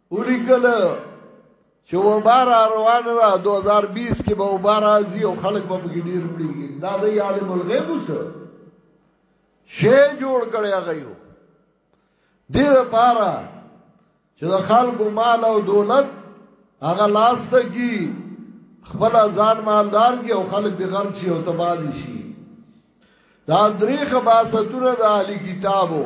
ولیکل چې و بار روان ده 2020 کې به و بار راځي او خلک به پکې ډیر مړيږي دا د عالم الغیب وسه شی جوړ کړی هغه یو دې لپاره چې د خلکو مال او دولت هغه لاس ته کی خپل ځان مالدار کی او خلک د غرب شي او تبادل شي دا درې خباستونه د اهلي کتابو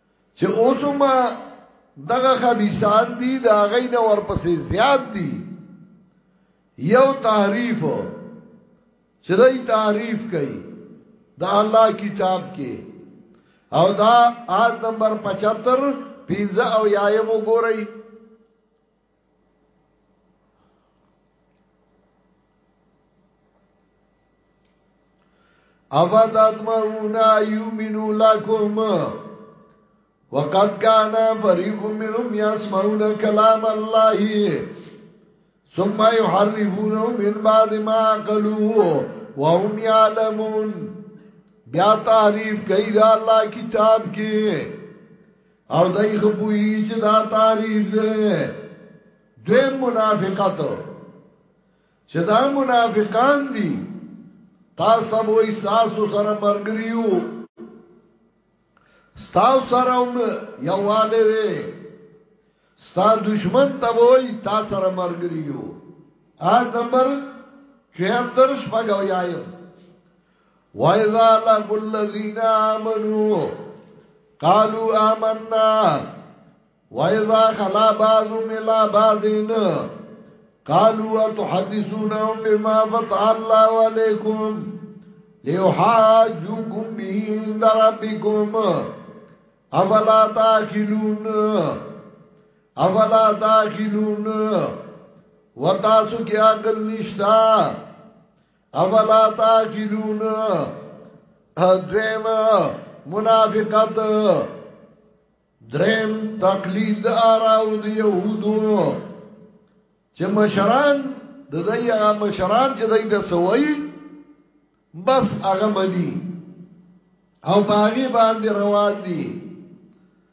چې اوسما دغه خبيسان دي دا غي نه ورپسې زیات دي یو تعریف چې دای تعریف کوي دا الله کتاب کې او دا آیت نمبر 75 15 او یایم وګورئ اَوَدَتْ مَعُونَا يُمِنُوا لَكُمْ وقد كان فريق منهم يسمعون كلام الله ثم يحرفونه من بعد ما عقلوه وهم يعلمون بیا تعریف کوي دا الله کتاب کې او دای خپوی چې دا تعریف ده دوی منافقت چې دا منافقان دي تاسو به احساس سره مرګریو ستاو سره هم یواله ده ستا دشمن ته وای تا سره مرګریو آ نمبر 74 شپږ یایم وَإِذَا لَقُوا الَّذِينَ آمَنُوا قَالُوا آمَنَّا وَإِذَا خَلَا بَعْضُهُمْ مِلَا بَعْضٍ قالوا تحدثونهم بما فتح الله عليكم ليحاجوكم به عند ربكم افلا تاکلون افلا تاکلون و تاسو کې عقل نشتا اولا تاکلون دویم منافقت دریم تقلید آراو دی یهودو چه مشران د دای هغه مشران چې دای د سوي بس هغه مني او باغی باندې روان دي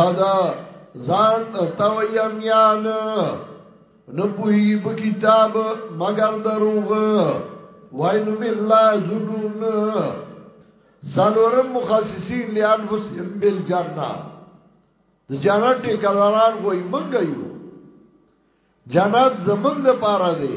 هدا ځان تویم یان نه پوهیږي په کتاب مگر دروغ وای نو ملا جنون سالورم مخصصین لانفسهم بالجنه د جنت ټیکداران کوئی منګ یو جنت زمنګ د پاره دی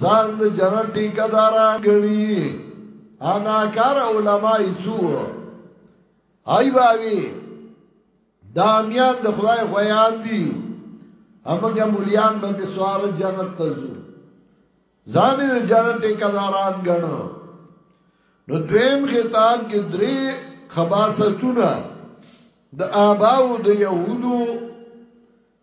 ځان د جنت ټیکداران غني انا کار علماء سو ای باوی دا میان د خدای خویان دي امګه مليان به په سوار جنت ته ځو ځان د جنت ټیکداران غنو نو دویم خطاب کې درې خباستونه د آباو د يهودو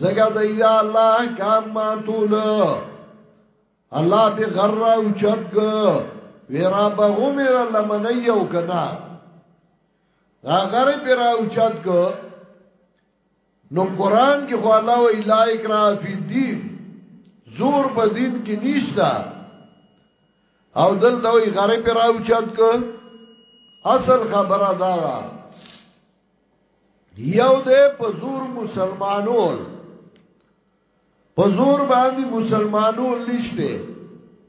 زګه دای دا الله کام ما تول الله به غر او چتګ ویرا بغو میر لمن یو کنا دا غر پر او چتګ نو قران کې خو الله و الا اکرا فی دین زور په دین کې نشتا او دل دوی غر پر او چتګ اصل خبره دا ده یو دې په زور مسلمانول په زور باندې مسلمانول نشته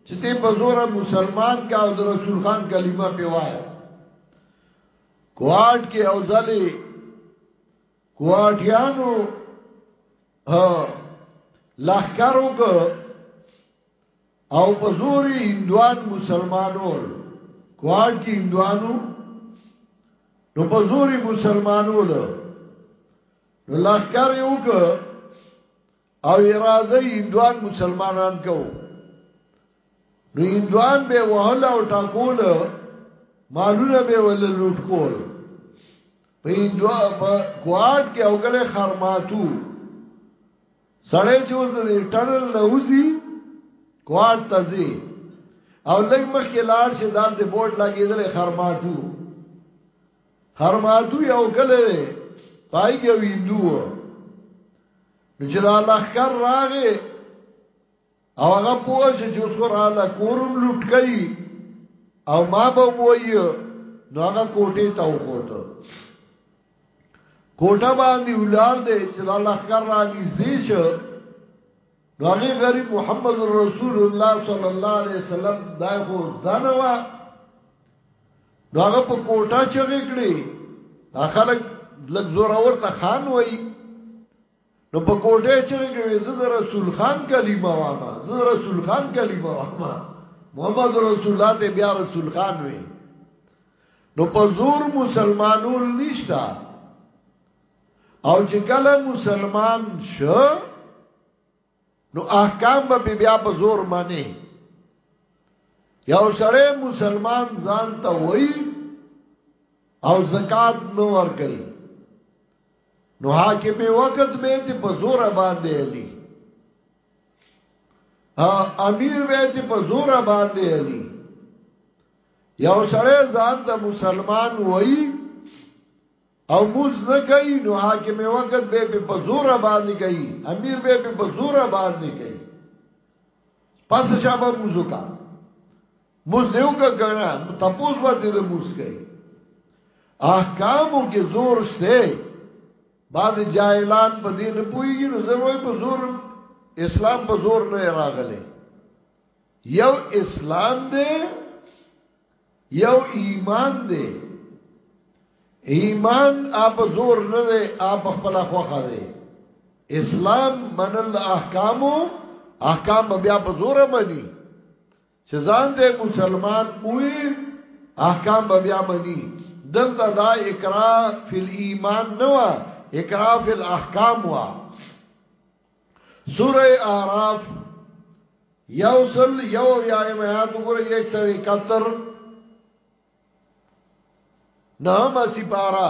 چې ته په زور مسلمان کا او د رسول خان کلمه په وای کوارټ کې او ځلې کوارټیانو ها لخرو کو او په زور هندوان مسلمانول کوارد کې هندوانو نو په زور مسلمانول نو لخر یو ک او راځي هندوان مسلمانان کو نو هندوان به وهل او ټاکول مالونه به ول لوټ کول په هندوا په کوارد کې او کله خرماتو سړی چې اوس د ټنل نه وځي کوارت ته ځي او لږ مخکې لاړ شي دالته بورډ لګېدل خرماتو خرماتو یو کله دی پای کې ویندو چې دا لخر راغې او هغه پوه شي چې اوس خو رااله کورم لوټ کوي او ما به وایي نو هغه کوټې ته وخوته کوټه باندې ولار دی چې د لخر را نږدې شو نو هغه غریب محمد رسول الله صلی الله علیه وسلم دا خو ځنوا نو هغه په کوټه چغې کړې خلک لږ زور اور ته خان وای نو په کوټه چغې کوي زه د رسول خان کلمه وام زه د رسول خان کلمه وام محمد رسول الله ته بیا رسول خان وي نو په زور مسلمانو نشتا او چې کله مسلمان شو نو احکام به بیا په زور معنی یو سړی مسلمان ځان ته وای او زکات نو ور کوي نو حاکم وخت به ته په زور باندې علی امیر به ته په زور باندې علی یو سړی ځان ته مسلمان وای او موز نه کوي نو حاکم وخت به په بزور باندې کوي امیر به په بزور باندې کوي پس شابه موز وکا موز دیو کا غنا تپوس باندې د موز کوي احکامو کې زور شته بعد جاهلان په دې نه پويږي نو زموږ په زور اسلام په زور نه راغلي یو اسلام دی یو ایمان دی ایمان اپ زور نه دی اپ خپل خوخه دی اسلام منل احکامو احکام بیا په زور منی چې ځان دې مسلمان وي احکام بیا منی دلته دا اقرا فی الايمان نو اقرا فی الاحکام وا سوره اعراف یوزل یو یا ایمات وګوره 171 نام اسی پارا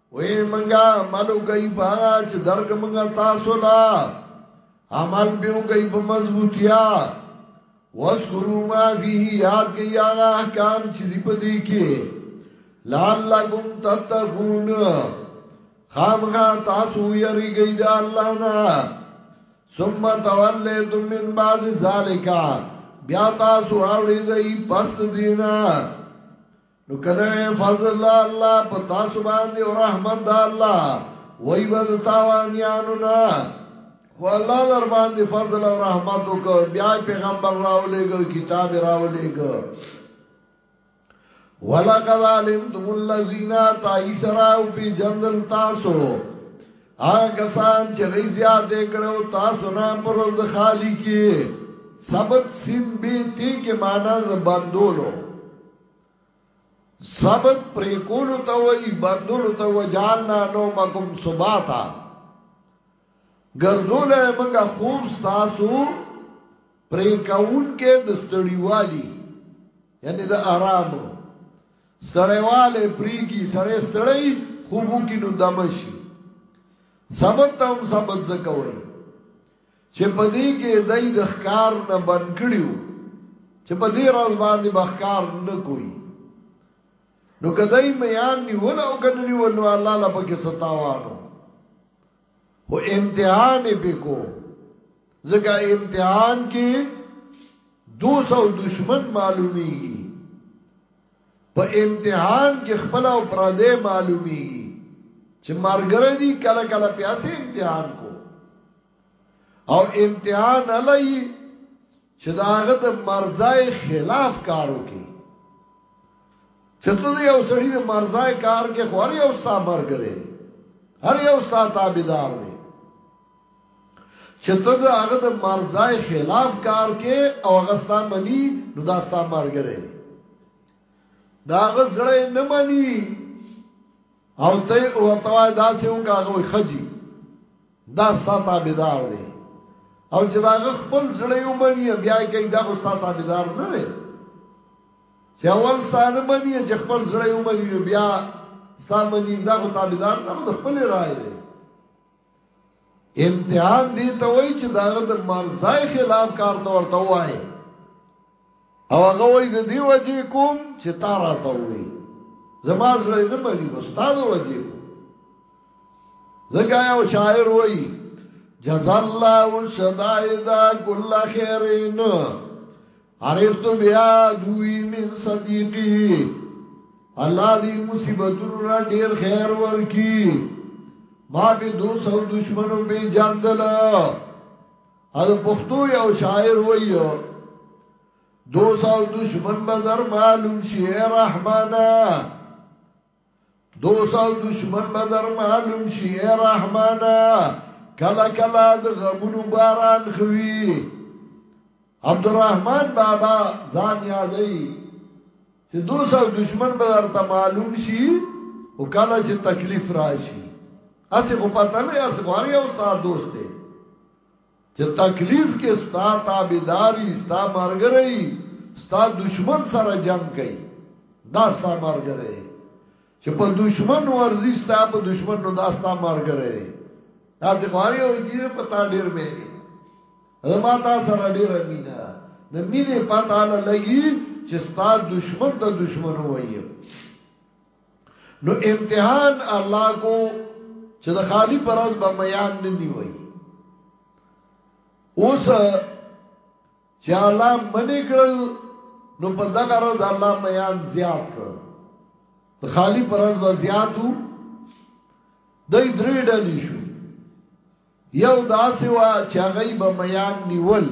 وی منګه ملو گئی باغا چې درک منګه تاسو لا عمل بیو گئی په مضبوطیا وذکرو ما فيه یاد گئی هغه احکام چې دی په دې کې لعلکم تتقون خامغا تاسو یری گئی دا الله نه ثم تولیتم من بعد ذالکا بیا تاسو اوړی دی پس دینا نو کنه فضل الله الله په تاسو باندې او رحمت د الله وای بد تاوانیانو نه خو الله در باندې فضل او رحمت وک بیا پیغمبر راولېګ کتاب راولېګ ولقد علمتم الذين تايسروا في جندل تاسو هغه کسان چې غي زیات کړو تاسو نه پر د خالی کې سبت سین بیتی کې معنا ز بندولو ضبط پرې کولو ته وایي بندولو ته وجعلنا نومکم سباتا ګرځولې موږ خوب تاسو پرې کول کې د ستړیوالي یعنی د آرام سړیواله پریږي سړی ستړی خوبو کې نو دمشي سبت ته هم سبت زکوي چې په دې کې دای د ښکار نه بند کړیو چې په دې راز باندې بخکار نه کوي نو کدی میان نیول او کنه نیول نو الله لا پکې ستاوانو هو امتحان به کو ځکه امتحان کې دوست او دشمن معلومیږي په امتحان کې خپل او پردې معلومیږي چې مرګره دي کله کله پیاسې امتحان کو او امتحان علی چې داغه د مرزای خلاف کارو کې چې ته یو سړی د مرزای کار کې خو هر یو ستا مرګ دی هر یو ستا تابعدار دی چې ته د هغه د مرزای خلاف کار کې او هغه ستا منی نو دا ستا مرګ دی دا هغه زړه نه منی او ته او توای داسې وکاغه خجی دا ستا تابعدار دی او چې دا خپل زړه یو منی بیا کوي دا خو ستا تابعدار نه دی چې اول ستانه منی چې خپل زړه یو منی نو بیا ستا منی دا خو تابعدار نه خو خپل رائے دی امتحان دی ته وای چې دا د مرزای خلاف کار ته ورته وای او هغه وای د دی وجه کوم چې تا راته وې زما زړه نه مری استاد وجه کو زګا یو شاعر وای جزا الله شدائدا کل خیرین عرفت بیا دوی من صدیقی الله دې مصیبتونو را ډیر خیر ورکی ما به دو سو دشمنو به جاندل د پښتو یو شاعر وایو دوست او دشمن به در معلوم شي اے رحمانا دوست او دشمن به در معلوم شي اے رحمانا کلا کلا د غمونو باران خوي عبدالرحمن بابا ځان یادای چې دوست او دشمن به درته معلوم شي او کله چې تکلیف راشي اسه خو پته نه یار څه غواړي او ستا دوست دی چې تکلیف کې ستا تابعداري ستا مرګري ستا دشمن سره جنگ کوي دا ستا مرګري چې په دشمن ورزي ستا په دشمن نو دا ستا مارګره دی دا څه غواړي او دې په تا ډیر مې نه زما تا سره ډیر مینه د مینې پتا له لګي چې ستا دشمن د دشمن وایي نو امتحان الله کو چې د خالی پرز به میان نه نیوي اوس چې الله منی کړل نو په دغه ورځ الله میان زیات کړل د خالی پر ورځ به زیاتو دای درې ډلې شو یو داسې وا چې هغه به میان نیول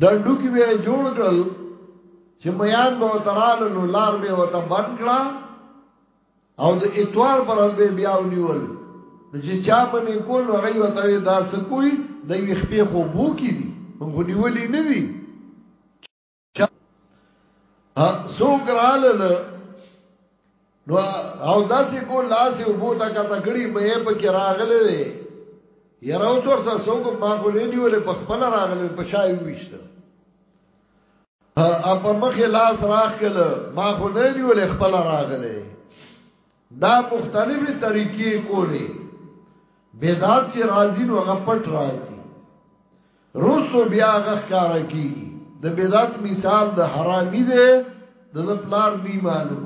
ډنډو کې به جوړ کړل چې میان به وترال نو لار به وته بند کړه او د اتوار پر ورځ به بیا ونیول نو چې چا په می کول نو هغه وته دا سکوي د وی خپې خو بو کې دي هم خو نیولې نه دي ها سو ګرال له نو او داسې کو لاس او بو تا کا تکړی مې په کې راغله دي یاره اوس ورسره سو کو ما خو نه نیولې په خپل راغله په شای وښته اپ مخه لاس راخل ما خو نه نیول خپل راغله دا مختلفه طریقې کولې بدعت چې راځي نو هغه پټ راځي روسو بیا هغه کار کیږي د بدعت مثال د حرامي دی د پلار می معلوم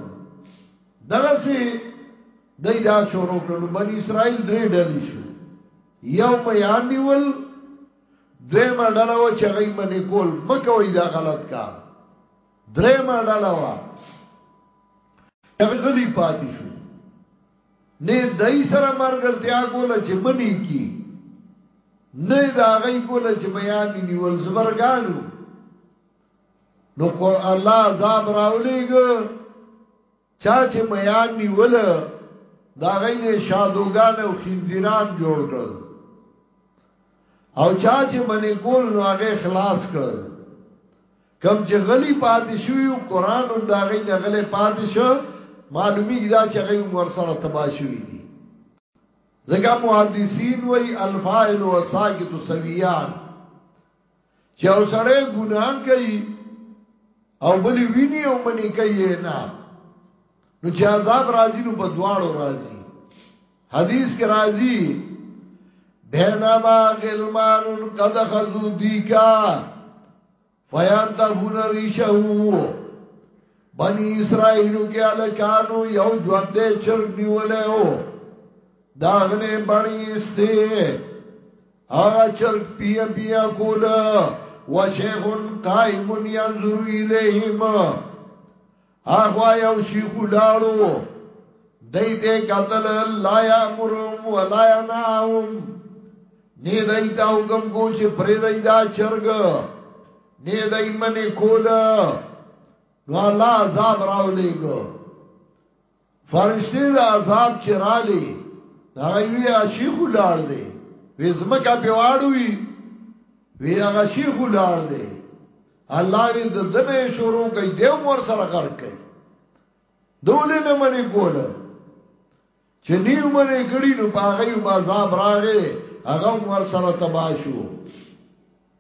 دغه سي دای دا شروع کړو بنی اسرائیل درې ډلې شو یو میانی ول دویمه ډله و چې هغه منې کول مکوئ دا غلط کار دریمه ډله و هغه غلی پاتې شو نه دای سره مرګرتیا کوله چې منی کی نه دا غي کوله چې بیان نیول زبرګانو نو الله عذاب راولېګو چا چې میان نیول دا غینه شادوګان او خندیران جوړ کړل او چا چې منې کول نو هغه خلاص کړل کم چې غلی پاتې شو یو قران هم دا غینه غلی پاتې شو معلومی دا چې غي عمر سره تبا شوی دي ځکه محدثین وای الفاعل وساکت سویان چې او سړی ګناه کوي او بلی ویني او منی کوي نه نو چې عذاب راځي نو په دواړو راځي حدیث کې راځي بینما غلمان قد خذو دیکا فینتفون ریشهو بنی اسرائیلو کې الکانو یو ژوند دې چرګ نیولې او داغنه بنی استه هغه چرګ پیا پیا کول و شیخ قائم ينظر الیهم هغه یو شیخ لاړو دایته قتل لا یامرهم ولا یناهم نه دایته حکم کو چې پرې دایدا چرګ نه دای منی کول نو الله عذاب راولېګو فرشتي د عذاب چې رالي هغه وی شیخ ولار دی وې زمکه په واړو وی وی هغه شیخ ولار دی الله وی د دنه شروع کوي د عمر سره کار کوي دولې نه منی کوله چې نیو منی کړي نو پاغه یو عذاب راغې هغه عمر سره تباشو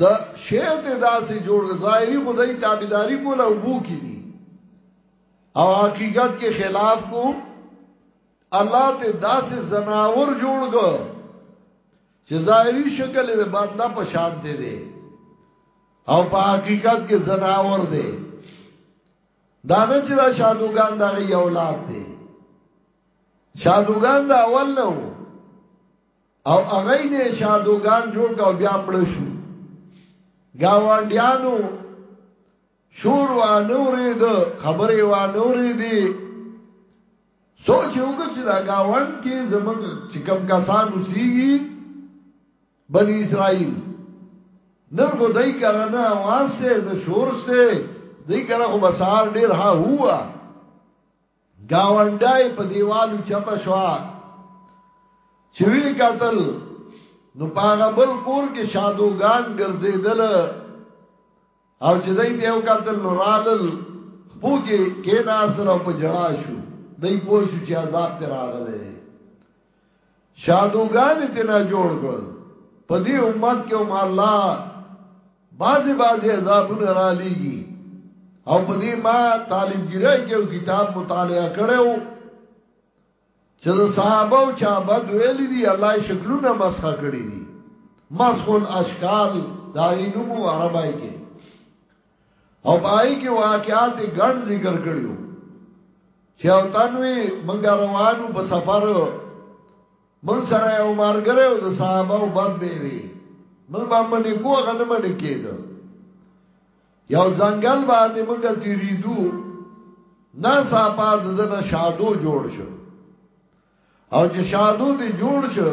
د شعر ته داسې جوړ ظاهري خدای تابعداري کوله او بو کې دي او حقیقت کې خلاف کو الله ته داسې زناور جوړګ چې ظاهري شکل یې بنده په شان دی دی او په حقیقت کې زناور دی دا نه چې دا شادوغان دا یو اولاد دی شادوغان دا اول نه او هغه نه شادوګان جوړ کا بیا مړ شو گاوانډیانو شور و نورې د خبرې و نورې دی سوچ وکړه چې دا گاوان کې زمون چې کم کسان اوسېږي بنی اسرائیل نن خو دای کړه نه واسه د شور سه دای کړه خو بسار ډیر ها هوا گاونډای په دیوالو چپ شوا چې وی قتل نو پاغه بل کور کې شادوغان ګرځیدل او چې دای ته یو قتل نو رالل خپو کې کې ناصر او په جړا شو دای پوه شو چې عذاب پر راغله شادوګان ته نه جوړ کړ په دې امت کې هم الله بازي بازي عذابونه را لېږي او په دې ما طالبګیرای کې یو کتاب مطالعه کړو چې د صحابه او چا بد ویل دي الله شکلونه مسخه کړی دي مسخ الاشکال دا غینومو عربای کې او په هغه کې واقعات ګڼ ذکر کړیو چې او تنوي منګه روانو په سفر من سره یو مارګره او د صحابه او بد به وي من باندې کوه غنه باندې کېده یو ځنګل باندې منګه تیریدو نا صاحبه دنه شادو جوړ شو او چې شادو دې جوړ شو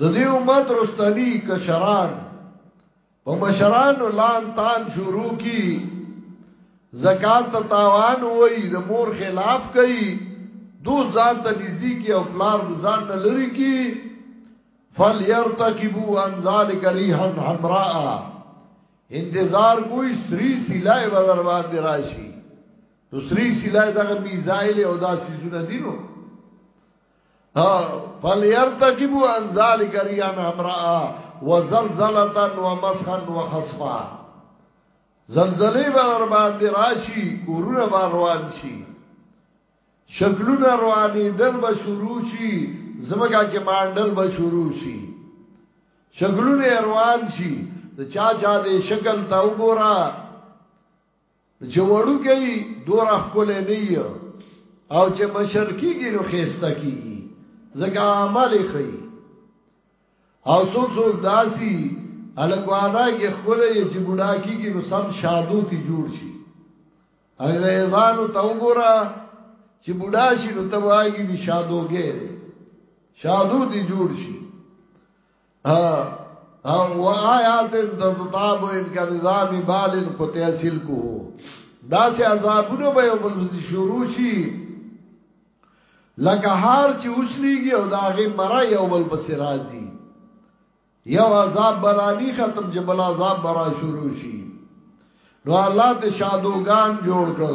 د دې امت رستنی کشران په مشرانو لان تان شروع کی زکات ته تاوان وای د مور خلاف کوي دو ځان ته نږدې کی او پلار د ځان نه لري کی فليرتكبوا عن ذلك ريحا حمراء انتظار کوئی سری سلای بدر باندې راشي نو سری سلای دغه میزایل او دا سيزونه دي نو فلیرتکبو ان ذالک ریان حمراء وزلزلتا ومسخا وخصفا زلزلې به در باندې راشي کورونه به روان شي شکلونه رواني دل به شروع شي زمګه کې مانډل به شروع شي شکلونه روان شي د چا چا دې شکل تا وګوره چې وړوکی دوره ښکلی نه یې او چې مشر کېږي نو ښایسته کېږي ځکه عمل یې ښیي او څوک څوک داسي هلکوانه کې ښکلی یې چې بوډا کېږي نو سم شادو تی جوړ شي انګریزانو ته وګوره چې بوډا شي نو ته وایي دي شادوګې شادو تی جوړ شي او آیات تتاب ان کا نظام بال قطع سلکو دا سه عذابونه به یو بل شروع شي لکه هار چې اوسلیږي او دا غي مرای یو بل پس راځي یو عذاب برانی ختم چې بل عذاب برا شروع شي نو الله ته شادوغان جوړ کړ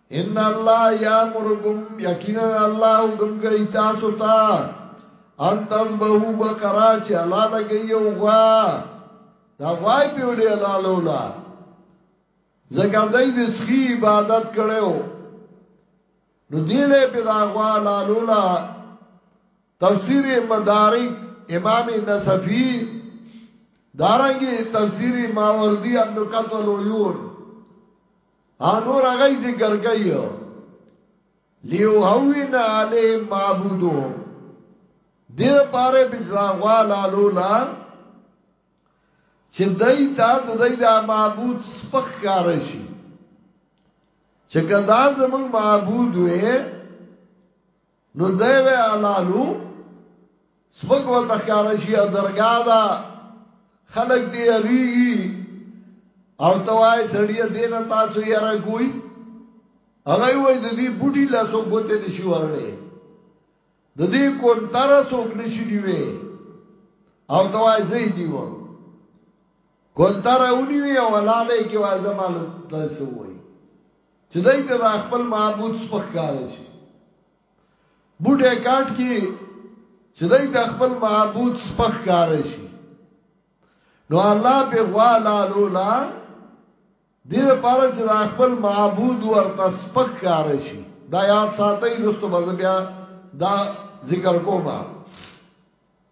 ان الله یامرکم یقینا الله حکم کوي تاسو ته ان تذبحو بقره چې الله لګي یو غوا دا غوای په ولې الله لولا زکه دای دې سخی عبادت کړو نو دې له په دا غوا الله لولا تفسیر مدارک امام نصفی دارنګي تفسیر ماوردی النکات والعیون ها نور هغه ذکر کوي لیوهون علیهم معبودهم دې پاره بجلاغوا لالولا چې دای ته د دای د معبود سپخ کار شي چې کدا زمون معبود وې نو دی وی حلالو سپک ورته ښکار شي او درګا دا خلق دی یریږي او توای سړی دین تاسو یې را کوی هغه وای د دې بوټي لا سو ګوته نشي ورلې د دې کون تر سو نشي دی وی او توای زې دی و کون تر اونی وی او لاله کې وای زمال تاسو وای چې دای ته د خپل معبود سپخکار شي بوټه کاټ کې چې دای ته خپل معبود سپخکار شي نو الله به غوالا لولا دې لپاره چې د خپل معبود ورته سپخکار شي دا یاد ساتي رستو بز بیا دا ذکر کومه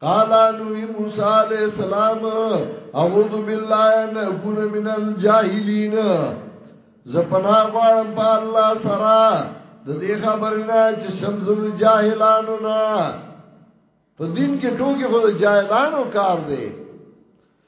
قال نبی موسی علیہ السلام اعوذ بالله ان اكون من الجاهلین زپنا غوارم په الله سرا د دې خبرنا چې شمز جاهلانو نا په دین کې ټوګه خو جاهلانو کار دی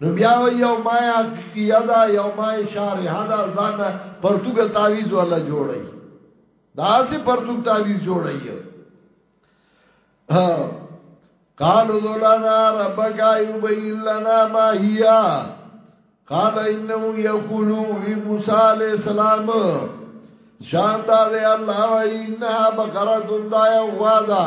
نو بیا و یو ما حقیقیه دا یو ما شارحه دا ځان پرتوګ تعویز ولا جوړی دا سه پرتوګ تعویز جوړی قالو ذولانا ربک ایوبین لنا ما هيا قال انه یقول وی موسی علیہ السلام شاندار الله و انها بقره دندا یوادا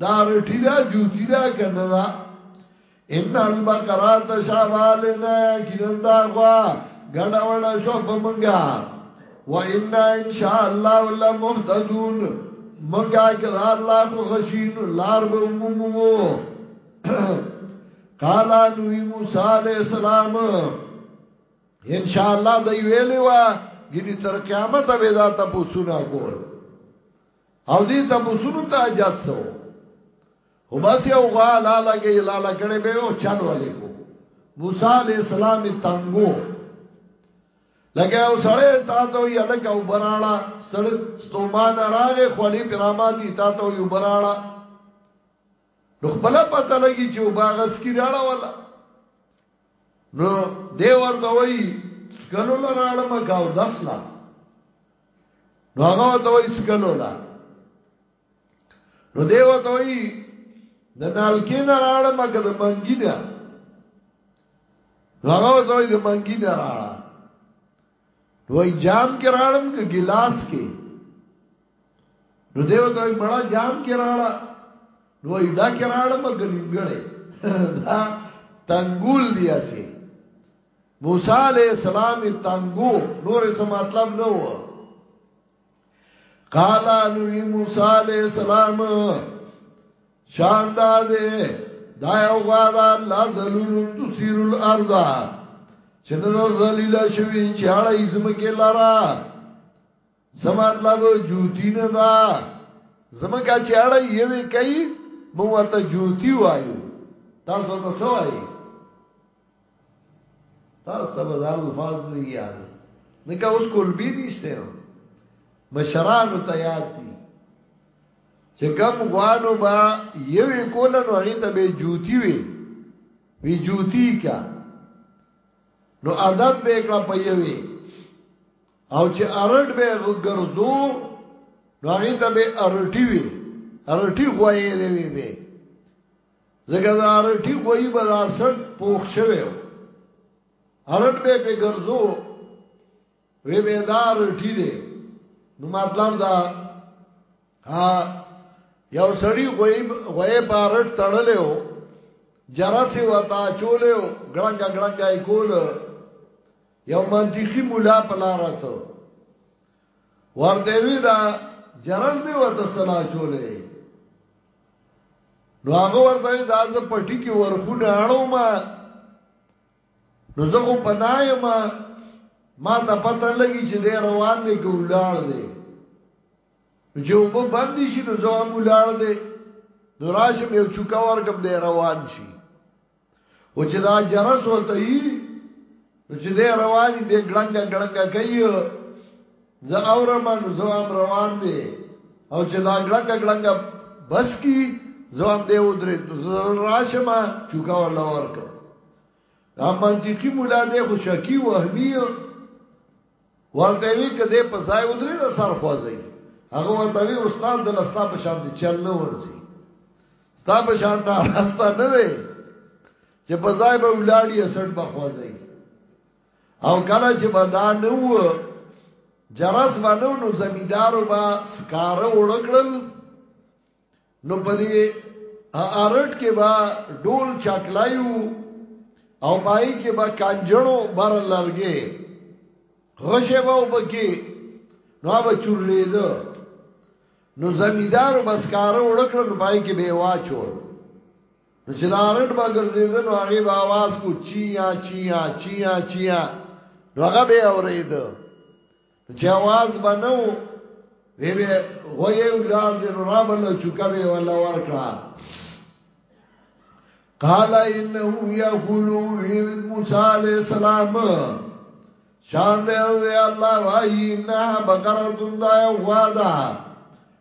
دا رټی دا جوتی دا کنه دا ان البقرات شابالنا کینن دا غوا ګډه وډه شو په منګا و ان ان شاء الله ولا مهتدون منګا کړه الله خو غشین لار به عمومو قال نو موسی علیہ السلام ان شاء الله دی ویلی وا ګینه تر قیامت به دا تاسو نه کول او دې ته بوسونو ته اجازه سو هو بس یو غوا لا لګي لا لګړې به او چل ولې کو موسی علی السلام تنگو لګه او سړی تا ته یې لګه او براړه ستړ ستومان راغې خولي پراما دي تا ته یې براړه نو خپل پته لګي چې باغس کی راړه ولا نو دی ورته وای کلو لراړه ما گاو دس لا نو هغه ته وایي سکلو لا نو دیو ته وایي د نالکی نه راړه مګه د منګی نه نو هغه ته وایي د منګی نه راړه وای جام کې راړم کې ګلاس کې نو دیو ته وایي مړه جام کې راړه نو وایي ډا کې راړم کې نیمګړې دا تنګول دی اسی موسی علیہ السلام تنگو نور څه مطلب نه و قال نو موسی علیہ السلام شاندار دے دا یو غواړه الله ذلولون تسیر الارض چې نظر ذلیل شوی چې اړه یې زمکه لاره څه مطلب جوتی نه دا زمکه چې اړه یوي کوي مو ته جوتی وایو تاسو ته څه وایي تاسو ته به الفاظ نه یاد نه کا اوس کول بي نشته مشران ته یاد دي چې کم غوانو با یوي کولن هغه ته به جوتی وي وی جوتی کا نو عادت به کړه په یوي او چې ارټ به ګرځو نو هغه ته به ارټي وي ارټي غوي دی وي به زګا دا ارټي غوي به دا سټ پوښ شوی ارټ به به ګرځو وی به دا ارټي دی نو مطلب دا ها یو سړی غوي غوي په ارټ تړلې و جراسي وتا چولې و ګړنګ ګړنګ یې کول یو منطقي مولا پلارته ورته وی دا جرل دی وته سلا چولې نو هغه ورته دا ز پټی کې ورخونه اړو ما نو زه خو پنایم ما ته پته لګی چې دی روان دی که ولاړ دی چې وبو باندې شي نو زه هم ولاړ دی نو راشم یو چوکا ورکم دی روان شي او چې دا جرس ورته یي نو چې دې روان دي ګړنګ ګړنګ کوي زه اورم نو زه هم روان دي او چې دا ګړنګ ګړنګ بس کی زه هم دې ودرې راشم چوکا ولا ورک دا منطقي مولا دې خو شکی وهمي ورته وی کده په ځای ودرې د سر خوځي هغه ورته وی استاد د لستا په شان دي چل نه ورځي ستا په شان نه راستا نه دی چې په ځای به ولاړی اسټ به خوځي او کله چې بدا نه و جرس باندې نو زمیدارو با سکاره وړکړل نو په دې ارټ کې با ډول چاکلایو او پای کې با کانجړو بار لرګې غشه به وبکی نو به چورلې ده نو زمیدار بس کار وړکړ نو پای کې به واچول نو چې دا ارټ به ګرځیدل نو هغه به आवाज کو چیا چیا چیا چیا نو هغه به اورید جواز بنو وی وی غوی ولار دې را بل چوکا وی ولا ورکړه قال انه يقول موسی عليه السلام شان دې الله وای نه بقره دنده واده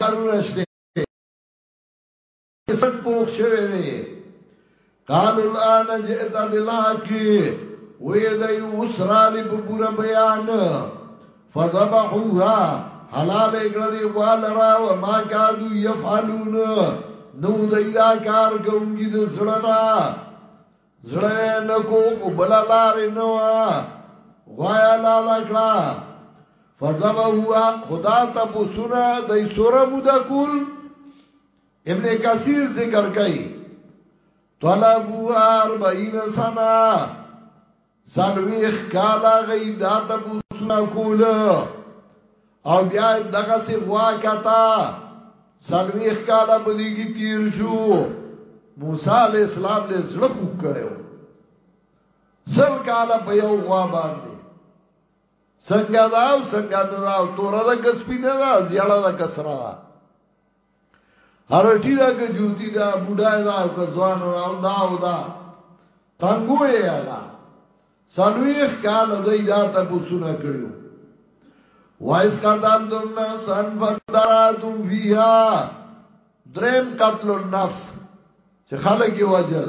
دروش دې سټ پوښ شوی دی قالو الان جئت بالحق وې دای وسرال په پورا بیان فذبحوها حلال کړه دی غوال را و ما کادو یفعلون نو دای دا کار کوونکی د زړه زړه نکو او بل لار نه وا غوایا لالا کړه فزبه هوا خدا ته پوسونه د سوره مودا کول ابن کثیر ذکر کوي طلبو 40 سنه سلويخ کالا غي دا ته پوسونه کول او بیا دغه سی غوا کتا سلویخ کالا بدیگی تیر شو موسی علیہ السلام له زړه خوک کړو سل کالا په یو غوا باندې څنګه دا او څنګه دا تور دا کسبینه دا زیړه دا کسره هرټی دا که جوتی دا بوډای دا او که ځوان دا او دا او دا تنګو یې هغه سلويخ کال دای دا تاسو سونه کړیو وایس قتل تم نفسن فدراتم فیها درم قتل النفس چې خلک وجل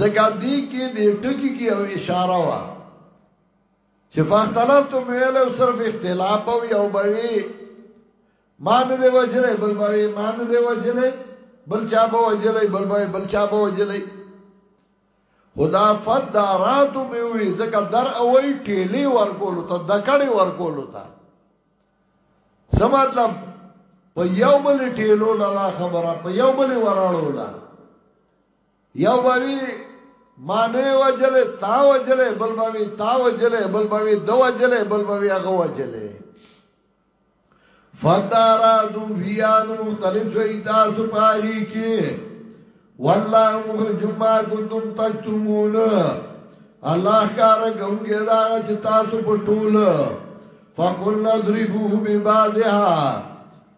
ځکه دې کې دې ټکی کې او اشاره وا چې فاختلفتم ویل او صرف اختلاف او یو بوي مان دې وجلې بل بوي مان دې وجلې بل چا به وجلې بل بوي بل چا به وجلې خدا فدارات مې وي ځکه در اوې ټېلې ورکول ته دکړې ورکول ته سمطلب په یو بل ټېلو لا خبره په یو بل وراړو لا یو به وي ما نه یې وژلی، تا وژلی، بل به وي تا وژلی، بل به وي ده وژلی، بل به وي هغه وژلی. فاداراتم فیها نو مختلف شوي تاسو په هغې کې والله مخرج ما کنتم تکتمون الله کار کوونکی دا چې تاسو په ټول فقلنا اضربوه ببعضها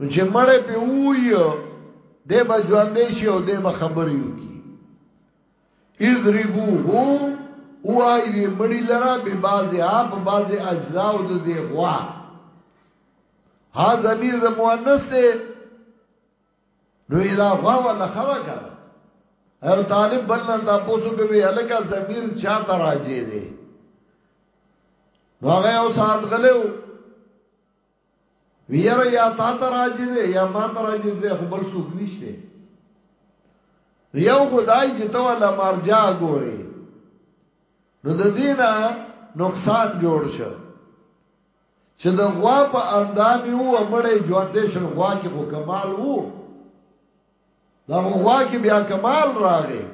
نو چې مړې په وی دې به ژوندې شي او دې به خبرې وکي اذربو هو او آی دې مړی لرا به بازه اپ بازه اجزا او دې غوا ها زمير د مؤنث ته نو دا غوا ولا خلا کړه او طالب بل نه تاسو کوي الکه زمير چا تراجه دي هغه او سات غلو وی یاره یا تا ته راجع دی یا ما ته راجع دی خو بل څوک نشته نو یو خدای چې تو له مرجع ګوري نو د دینه نقصان جوړ شو چې د غوا په اندامي و مړې ژوندې شل غوا کې خو کمال وو دا غوا کې بیا کمال راغې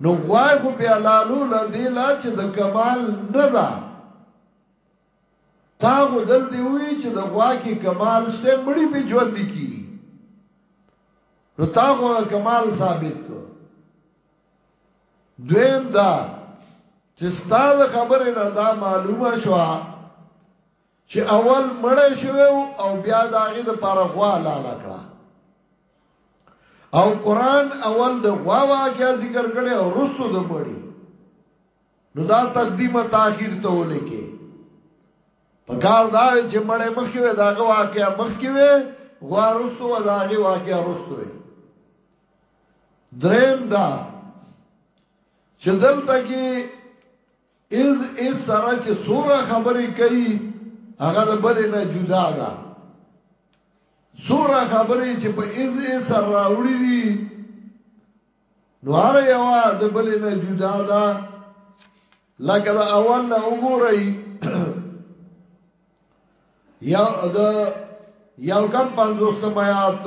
نو غوای خو بیا لالو لدی لا چې د کمال نه ده تا خو دل دی وی چې د غوا کې کمال شته مړی په ژوند کی نو تا خو کمال ثابت کو دویم دا چې ستاسو خبره نه دا معلومه شوه چې اول مړی شوی وو او بیا د هغې د پاره غوا لاله کړه او قران اول د غوا واقعا ذکر کړي او رسو د مړی نو دا تقدیم تاخیر ته ولیکي په کار دا چې مړی مخکې وي داغه واقعا مخکې وي غوا رسو او داغه واقعا رسو وي دریم دا چې دلته کې ايز ايز سره چې سوره خبرې کوي هغه د بل نه جدا ده سوره خبرې چې په ايز ايز سره راوړي دي نو هغه یو د بل نه جدا ده لکه دا اول نه وګورئ یو د یو کم پنځوستم آیات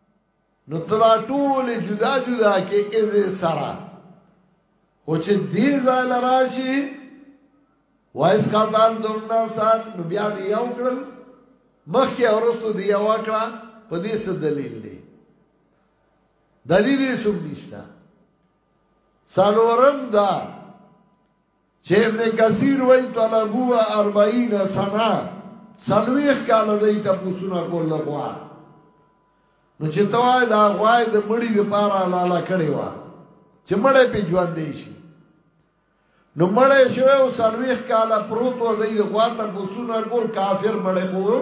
نو تدا ټول جدا جدا کې از سرا او چې دې ځای لراشي وایس قاتل دوم نفسان نو بیا دی یو کړل مخکې اورستو دی یو کړه په دې څه دلیل دی دلیل یې سم نشته سالورم دا چه ابن کثیر وای طلبو و اربعین سنه سلویخ کالا دی تا پوسونا کول لغوا نو چه توای دا غوای دا مڑی دا پارا لالا کڑی وا چه مڑی پی جوان دیشی نو مړی شوی او سلويخ کاله پروت و دی د غوا ته بوسونه کول کافر مړی خو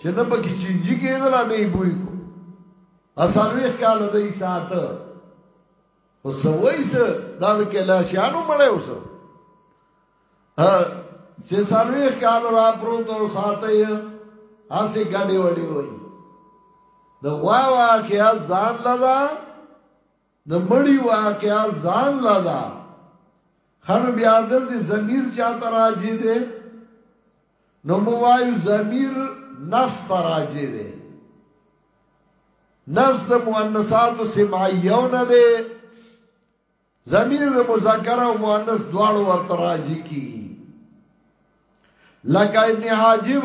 چې نه پکې چینجی کېدل نه بوی کو اسلويخ کاله دی ساته وسوي سه دا د کلاشانو مړې اوس ها چې سالوي کال را پروت او ساتي هسي ګډي وډي وای د وا واقعیا ځان لدا د مړی واقعیا ځان لدا خانو بیا دل دی زمیر چا تراجی دی نو موایو زمیر نفس تراجی دی نفس د مؤنثات سمعیو نه دی زمیر د مذکر او مؤنث دواړو ورته راجی کی لکه ابن حاجب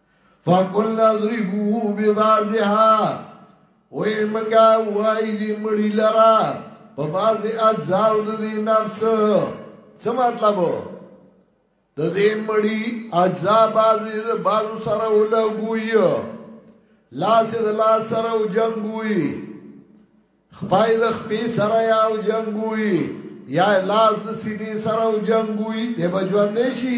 فقلنا اضربوه ببعضها وې منګه وای دې مړی لرا په باز اجزاو د دې نفس څه مطلب د دې مړی اجزا باز د باز سره ولګوي لاس د لاس سره او جنگوي خپای د خپې سره یا او جنگوي یا لاس د سینې سره او جنگوي دې بجوان نشي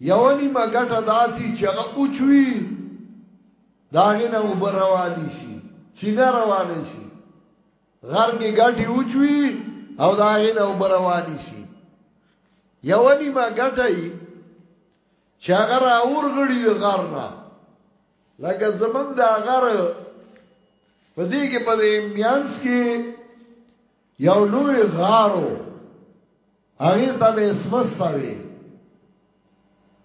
یوه نیمه ګټه داسي چې هغه اوچ وي د هغې نه اوبه روانې شي چینه روانه شي غر کې ګټې اوچ وي او د هغې نه اوبه روانې شي یوه نیمه ګټه یي چې هغه راورغړي د غر نه لکه زمونږ د غر په دې کې په دې میانس کې یو لوی غارو هغه ته به اسمستا وی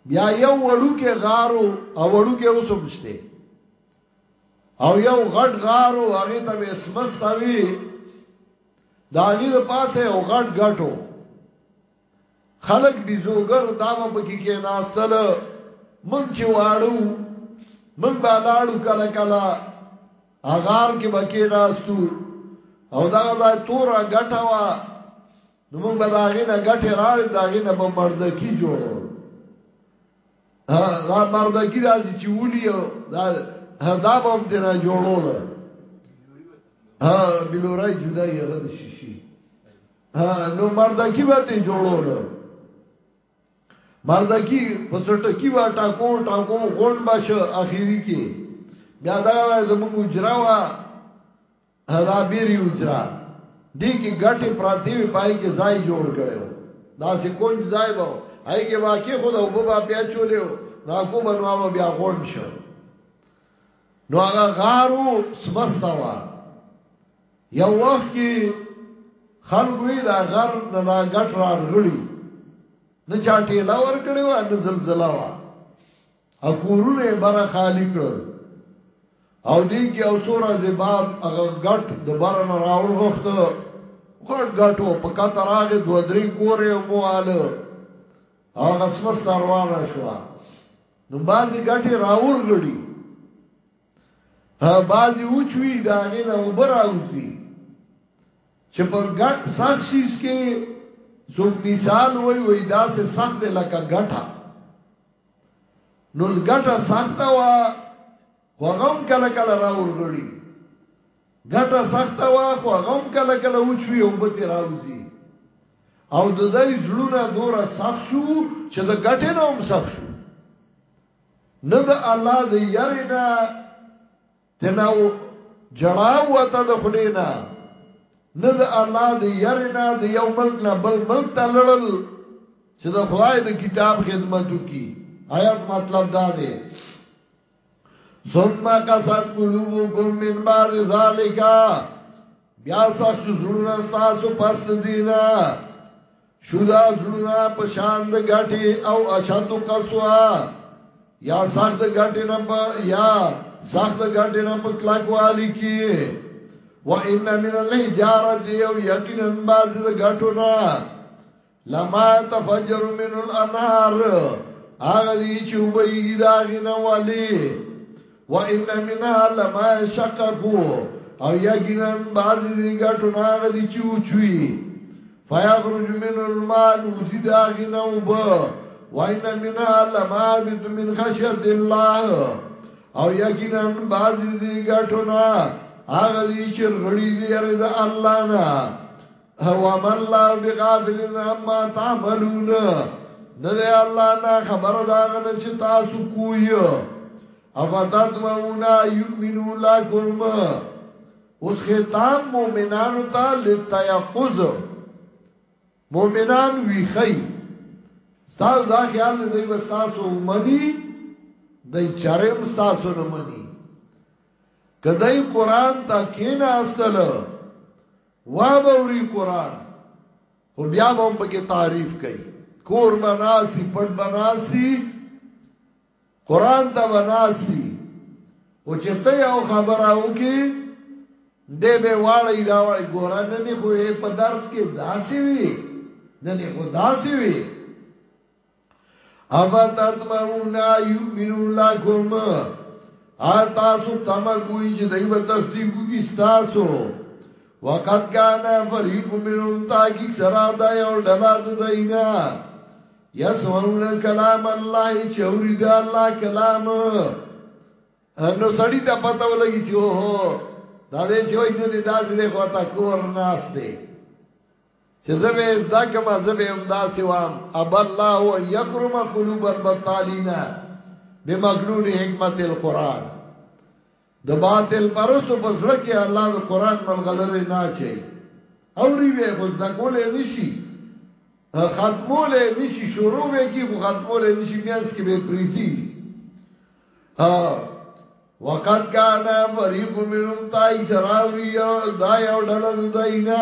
بیا یو وړو کې غارو او وړو کې اوسمشته او یو غټ غارو هغه ته به اسمستا وی داغی د پاسه او غټ غټو خلق بيزوګر دا په کې کې ناستل مونږ چې واړو مونږ به لاړو کله کله اغار کې بکې ناستو او دا ځای تورا غټه وا نو مونږ به دا غینه غټه راړ دا غینه په مردکی جوړو دا مردکی دا چې ولي دا دا به هم دې را جوړول ها بلورای جدای هغه شیشي نو مردکی به تی جوړول مردکی پسټکی وا ټاکو ټاکو غون بش اخیری کې بیا دا زمونږ اجرا وا دا بیری اجرا دی کې ګټه پراتی وی پای کې ځای جوړ کړو دا سې کونج ځای به هاي کې واکه خود او بابا بیا چولیو دا کو بنواو بیا غون شو نو هغه غارو سمستا وا یو وخت کې خلکو یې دا غر نه دا غټ رارغړي نه چا ټیلا ور کړی و نه زلزلہ وا او کورونه بره خالی کړل او دې کې او سورا دې بار هغه غټ د بار نه راور غوخت غټ غټو په کاته راغې دوه درې کورې مواله هغه سمست روانه شو نو بازي غټي راور غړي بعضی اوچوی دا غینا وبراوزی چې په ګټ سخت شیش کې څوک مثال وای وای دا سه سخت لکه ګټه نو ګټه سخت وا وغم کله کله راور غړي ګټه سخت وا خو غم کله کله اوچوي او به راوځي او د دای زړونه دوره سخت شو چې د ګټې نوم سخت شو نه د الله د یری نه تنه جړا وته د خلی نه نه د الله د یری نه د یو ملک نه بل ملک ته لړل چې د خدای د کتاب خدمت وکي آیات مطلب دا دی ثم قصد قلوبكم من بعد ذلك بیا سخت زړونه تاسو پس دینا شو دا زړونه په شان د غټي او اشد قسوا یا سخت غټي نه په یا سخت غټي نه په کلاک والی کی و ان من الحجاره دیو یقینا باز د غټو نه لما تفجر من الانهار هغه دی چې وبېږي دا غنه والی و ان منها لما شققو او یقینا باز د غټو نه هغه دی چې وچوي فیخرج من المال وزی دا غنو با وین من علمابت من خشیت اللہ او یقینا بازی دی گٹونا آغا دی چر غڑی دی رضا اللہ نا هو ما الله بغافل عما تعملون نه دی الله نه خبر دا غنه چې تاسو کوی او تاسو مونږه یؤمنو لکم اوس خطاب مؤمنانو ته لتيقظ مؤمنان ویخی ستاسو دا خیال دی دوی بستاسو منی دی چرم ستاسو نه منی کدی قران ته کین استل وا بوري قران خو بیا به هم پکې تعریف کوي کور بناسي پټ بناسي قران ته وناستی او چې ته یو خبره وکي دې به واړی دا واړی ګورا نه نه خو په درس کې داسي وي نه نه خو داسي وي ابا تطمعون یؤمنون لکم آتاسو تمه کوئی چې دای په تصدیق کوي تاسو وقد کان فریق منهم تاکي سرا دا یو ډلا د دینا يسمعون کلام الله چې اوري د الله کلام نو سړی ته پته ولګي چې اوه دا دې چې وای نو دې داسې دې خو تا کور ناشته چې زبې زدا کما زبې هم داسې وام اب الله یکرم قلوب البطالین بمغلول حکمت القران د باطل پرستو په زړه کې الله د قران ملغلره نه اچي اوري به خو د کولې نشي ختمولې نشي شروع به کی خو ختمولې نشي میاس کې به پریتی وقد كان فريق منهم تاي سراوري دا یو ډله د دینه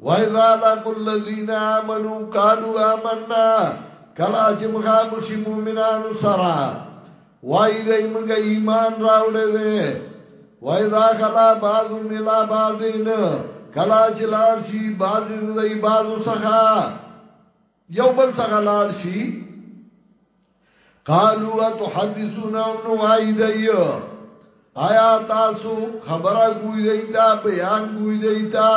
وَإِذَا لَقُوا الَّذِينَ آمَنُوا قَالُوا آمَنَّا کله چې مخامخ شي مؤمنانو سره وایي دوی موږ ایمان راوړی دی وَإِذَا خَلَا بَعْضُهُمْ إِلَى بَعْضٍ کله چې لاړ شي بعضې د دوی بعضو څخه یو بل څنګه لال شي قالوا تحدثنا ونوعد آیا تاسو خبره ګوي دی تا بیان ګوي دی تا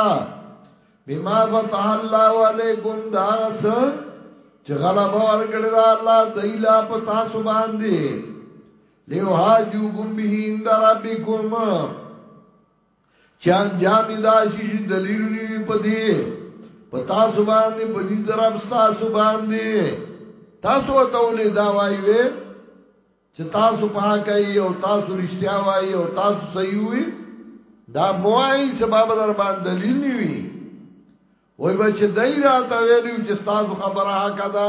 بما فتح الله علیکم دا څه چې غلبه ورکړی دا الله دایلا په تاسو باندې لیو حاجو ګم به اند ربکم چې انجام دا شي چې دلیل نیوي په دې په تاسو باندې په دې ضرب تاسو باندې تاسو ته ولې دا وایي وې چې تاسو پاک ای او تاسو رښتیا وایي او تاسو صحیح وي دا موای سبب در باندې دلیل نیوي وای به چې دای راته ویلو چې تاسو خبره حق ده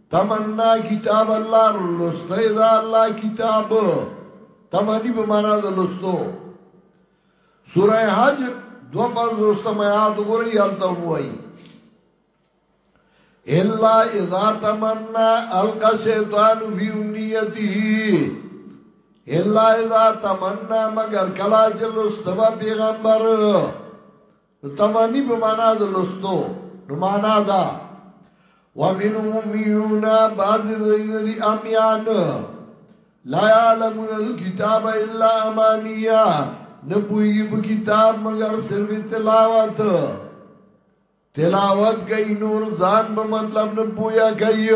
تمنا کتاب الله لسته دا الله کتاب تمنی په معنا د لستو سوره حج دو پنځ رسم آیات وګورئ یالته وایي الا اذا تمنا القى الشیطان فی امنیته الا اذا تمنا مگر کلا چې لستو پیغمبر نو تمنی په معنا د لستو نو معنا دا ومنهم میون بعض زین دی امیان لا یعلمون الكتاب الا امانیه نه پویږي په کتاب مگر صرف تلاوت تلاوت کوي نور ځان په مطلب نه پویا کوي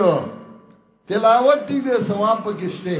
تلاوت دې ثواب پکشته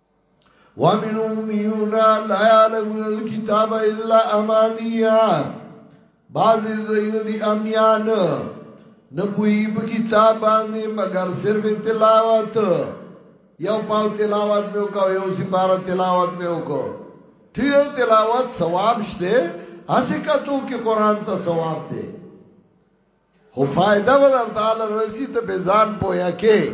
ومن امیون لا یعلمون الكتاب الا امانیا بعض زین دی امیان نبوی په کتاب باندې مگر صرف تلاوت یو پاو تلاوت مې وکاو یو سپاره تلاوت مې وکاو ته یو تلاوت ثواب شته اسی کتو کې قران ته ثواب دی خو فائدہ بدل تعالی رسی ته بزان پویا کې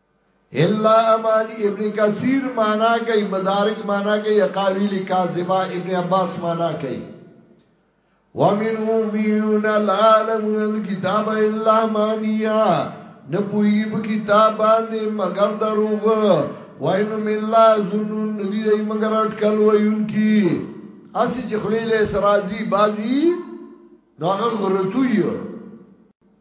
الا امانی ابن کثیر معنا کوي مدارک معنا کوي اقاویل کاذبه ابن عباس معنا کوي ومنهم ميون العالم الكتاب الا مانيا نپویږي په کتاب باندې مگر دروغ وینو من لا ظنون ندی دی مگر اٹکل ویونکی اسی چې خلیل سرازی بازی نو هغه غرتوی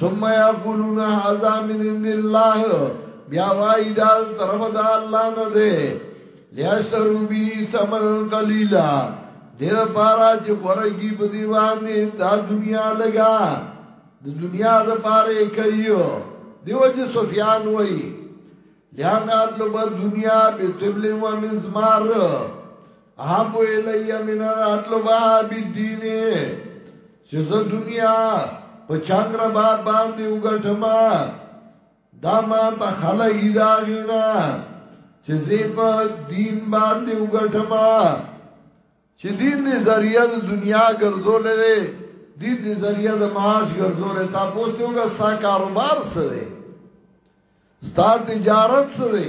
ثم یقولون هذا من عند الله بیا وای دا طرف دا الله نه دی لیشترو بی ثمن قلیلا دیر پارا چې خورگی په دی باندې دا دنیا لگا د دنیا د پاره کوي دیو چې سفیان وای لیان اطلب دنیا به تبل و مزمار احب الی من راتلو باب الدین چې زه دنیا په چنګ را باب باندې وګټم دا ما ته خلګی دا غینا چې زه په دین باندې وګټم چې دین دې ذریعہ د دنیا ګرځول دي دین دې ذریعہ د معاش ګرځول تا پوسټ یو غستا کاروبار سره ستا تجارت سره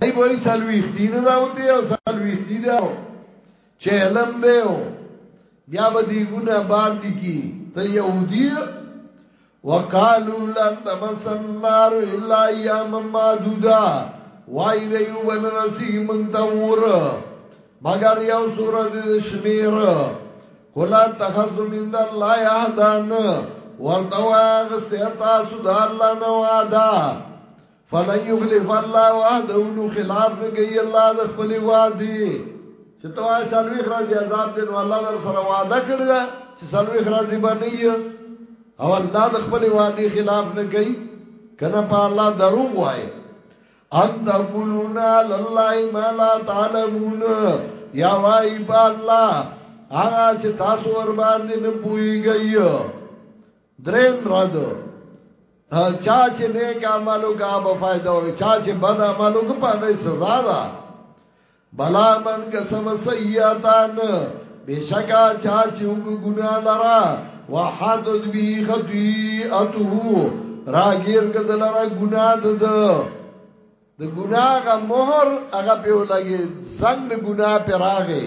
دی وای سلويختی نه راوتی او سلويختی دا چې علم دی او بیا به دی ګونه بار دی کی ته يهودي وقالو لا تمسن النار الا ايام معدوده وای دی وبن رسی من تور مگر یو سورۃ شمیر کلا تخذ من الله یهدان ورته واغسته تاسو د الله نو ادا فلن یخلف الله وعده نو خلاف نه کوي الله د خپل وعده چې توا سلوي خراجي عذاب دې نو الله در سره وعده کړی دا چې سلوي خراجي باندې او الله د خپل وعده خلاف نه کوي کنه په الله درو وای ان تقولون علی الله ما لا تعلمون یا وای په الله هغه چې تاسو ور باندې نه پويږئ دریم رد چا چې نیک عمل وکا به فائدہ وي چا چې بد عمل وکا په غي سزا ده بلا من کسب سیئاتان بشکا چا چې وګ ګنا لرا وحد بی خطیئته راګیر کدل را ګنا ده د ګنا غ مہر هغه په لګي زنګ د ګنا پر راغې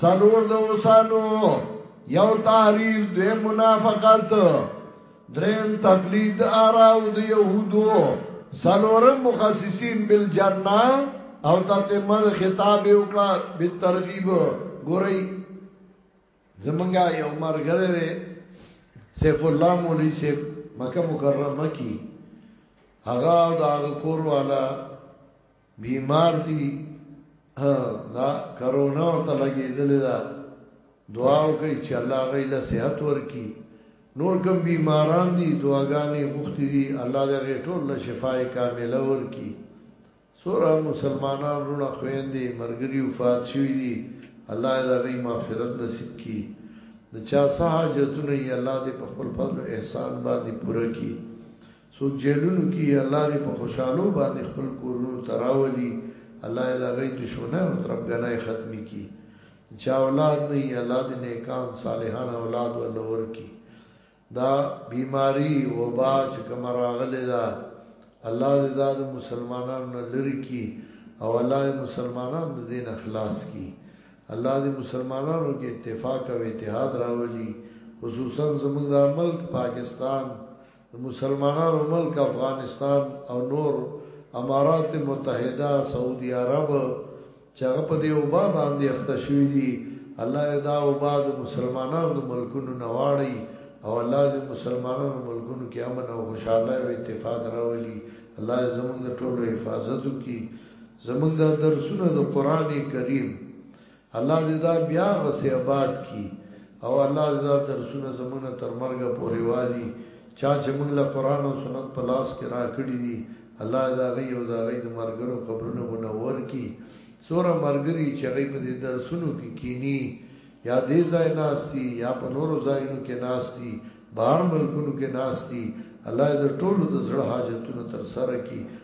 څلور د اوسانو یو تحریف دویم منافقت دریم تقلید آراو د یهودو سلورم مخصصین بالجنه او تتمه د خطاب وکړه به ترغیب ګورئ زمونږه یو مرګره دی سیف الله مولوی سیف مکه مکرمه کی هغه او دا کور والا بیمار دی دا کرونا او ته لګیدل دا دعا وکي چې الله غي له صحت ورکي نور کم بیماران دي دعاګانې غوښتي دي الله دې غي ټول له شفای کامله ورکي سورا مسلمانان رونه خويندې مرګري وفات شوي دي الله دې غي مغفرت نصیب کړي د چا سه حاجتونه یې الله دې په خپل فضل او احسان باندې پوره کړي څوک جیلونو کی یی الله دی په خوشحالو باندی خپل کورونو ته راولی الله دی هغی دشمنی او تربګنی ختمی کی چا اولاد نه یی الله دی نیکان صالحان اولاد ورله ورکی دا بیماری وبا چه کوم راغلی ده الله دی دا د مسلمانانو نه لری کی او الله دی مسلمانان د دین خلاص کی الله دی مسلمانانو کی اتفاق او اتحاد راولی خصوصا زمونږ دا ملک پاکستان د مسلمانانو ملک افغانستان او نور امارات متحده سعودي عرب چې هغه په دې وبا باندې اخته شوي دي الله دې دا وبا د مسلمانانو د ملکونو نه واړي او الله دې مسلمانانو ملکونو کې امن او خوشحالي او اتفاق راولي الله دې زموږ د ټولو حفاظت وکړي زموږ د درسونو د قران کریم الله دې دا بیا هغسې اباد کړي او الله دې دا درسونه زمونږ تر مرګه پورې والي، چا چې مونږ له قرآن او سنت په لاس کې راکړي دي، الله دې د هغوی او د هغوی د مرګرو قبرونه منور کړي، څومره مرګري چې هغوی په دې درسونو کې کیني، یا دې ځای ناست دي یا په نورو ځایونو کې ناست دي، بهر ملکونو کې ناست دي، الله دې د ټولو د زړه حاجتونه ترسره کړي.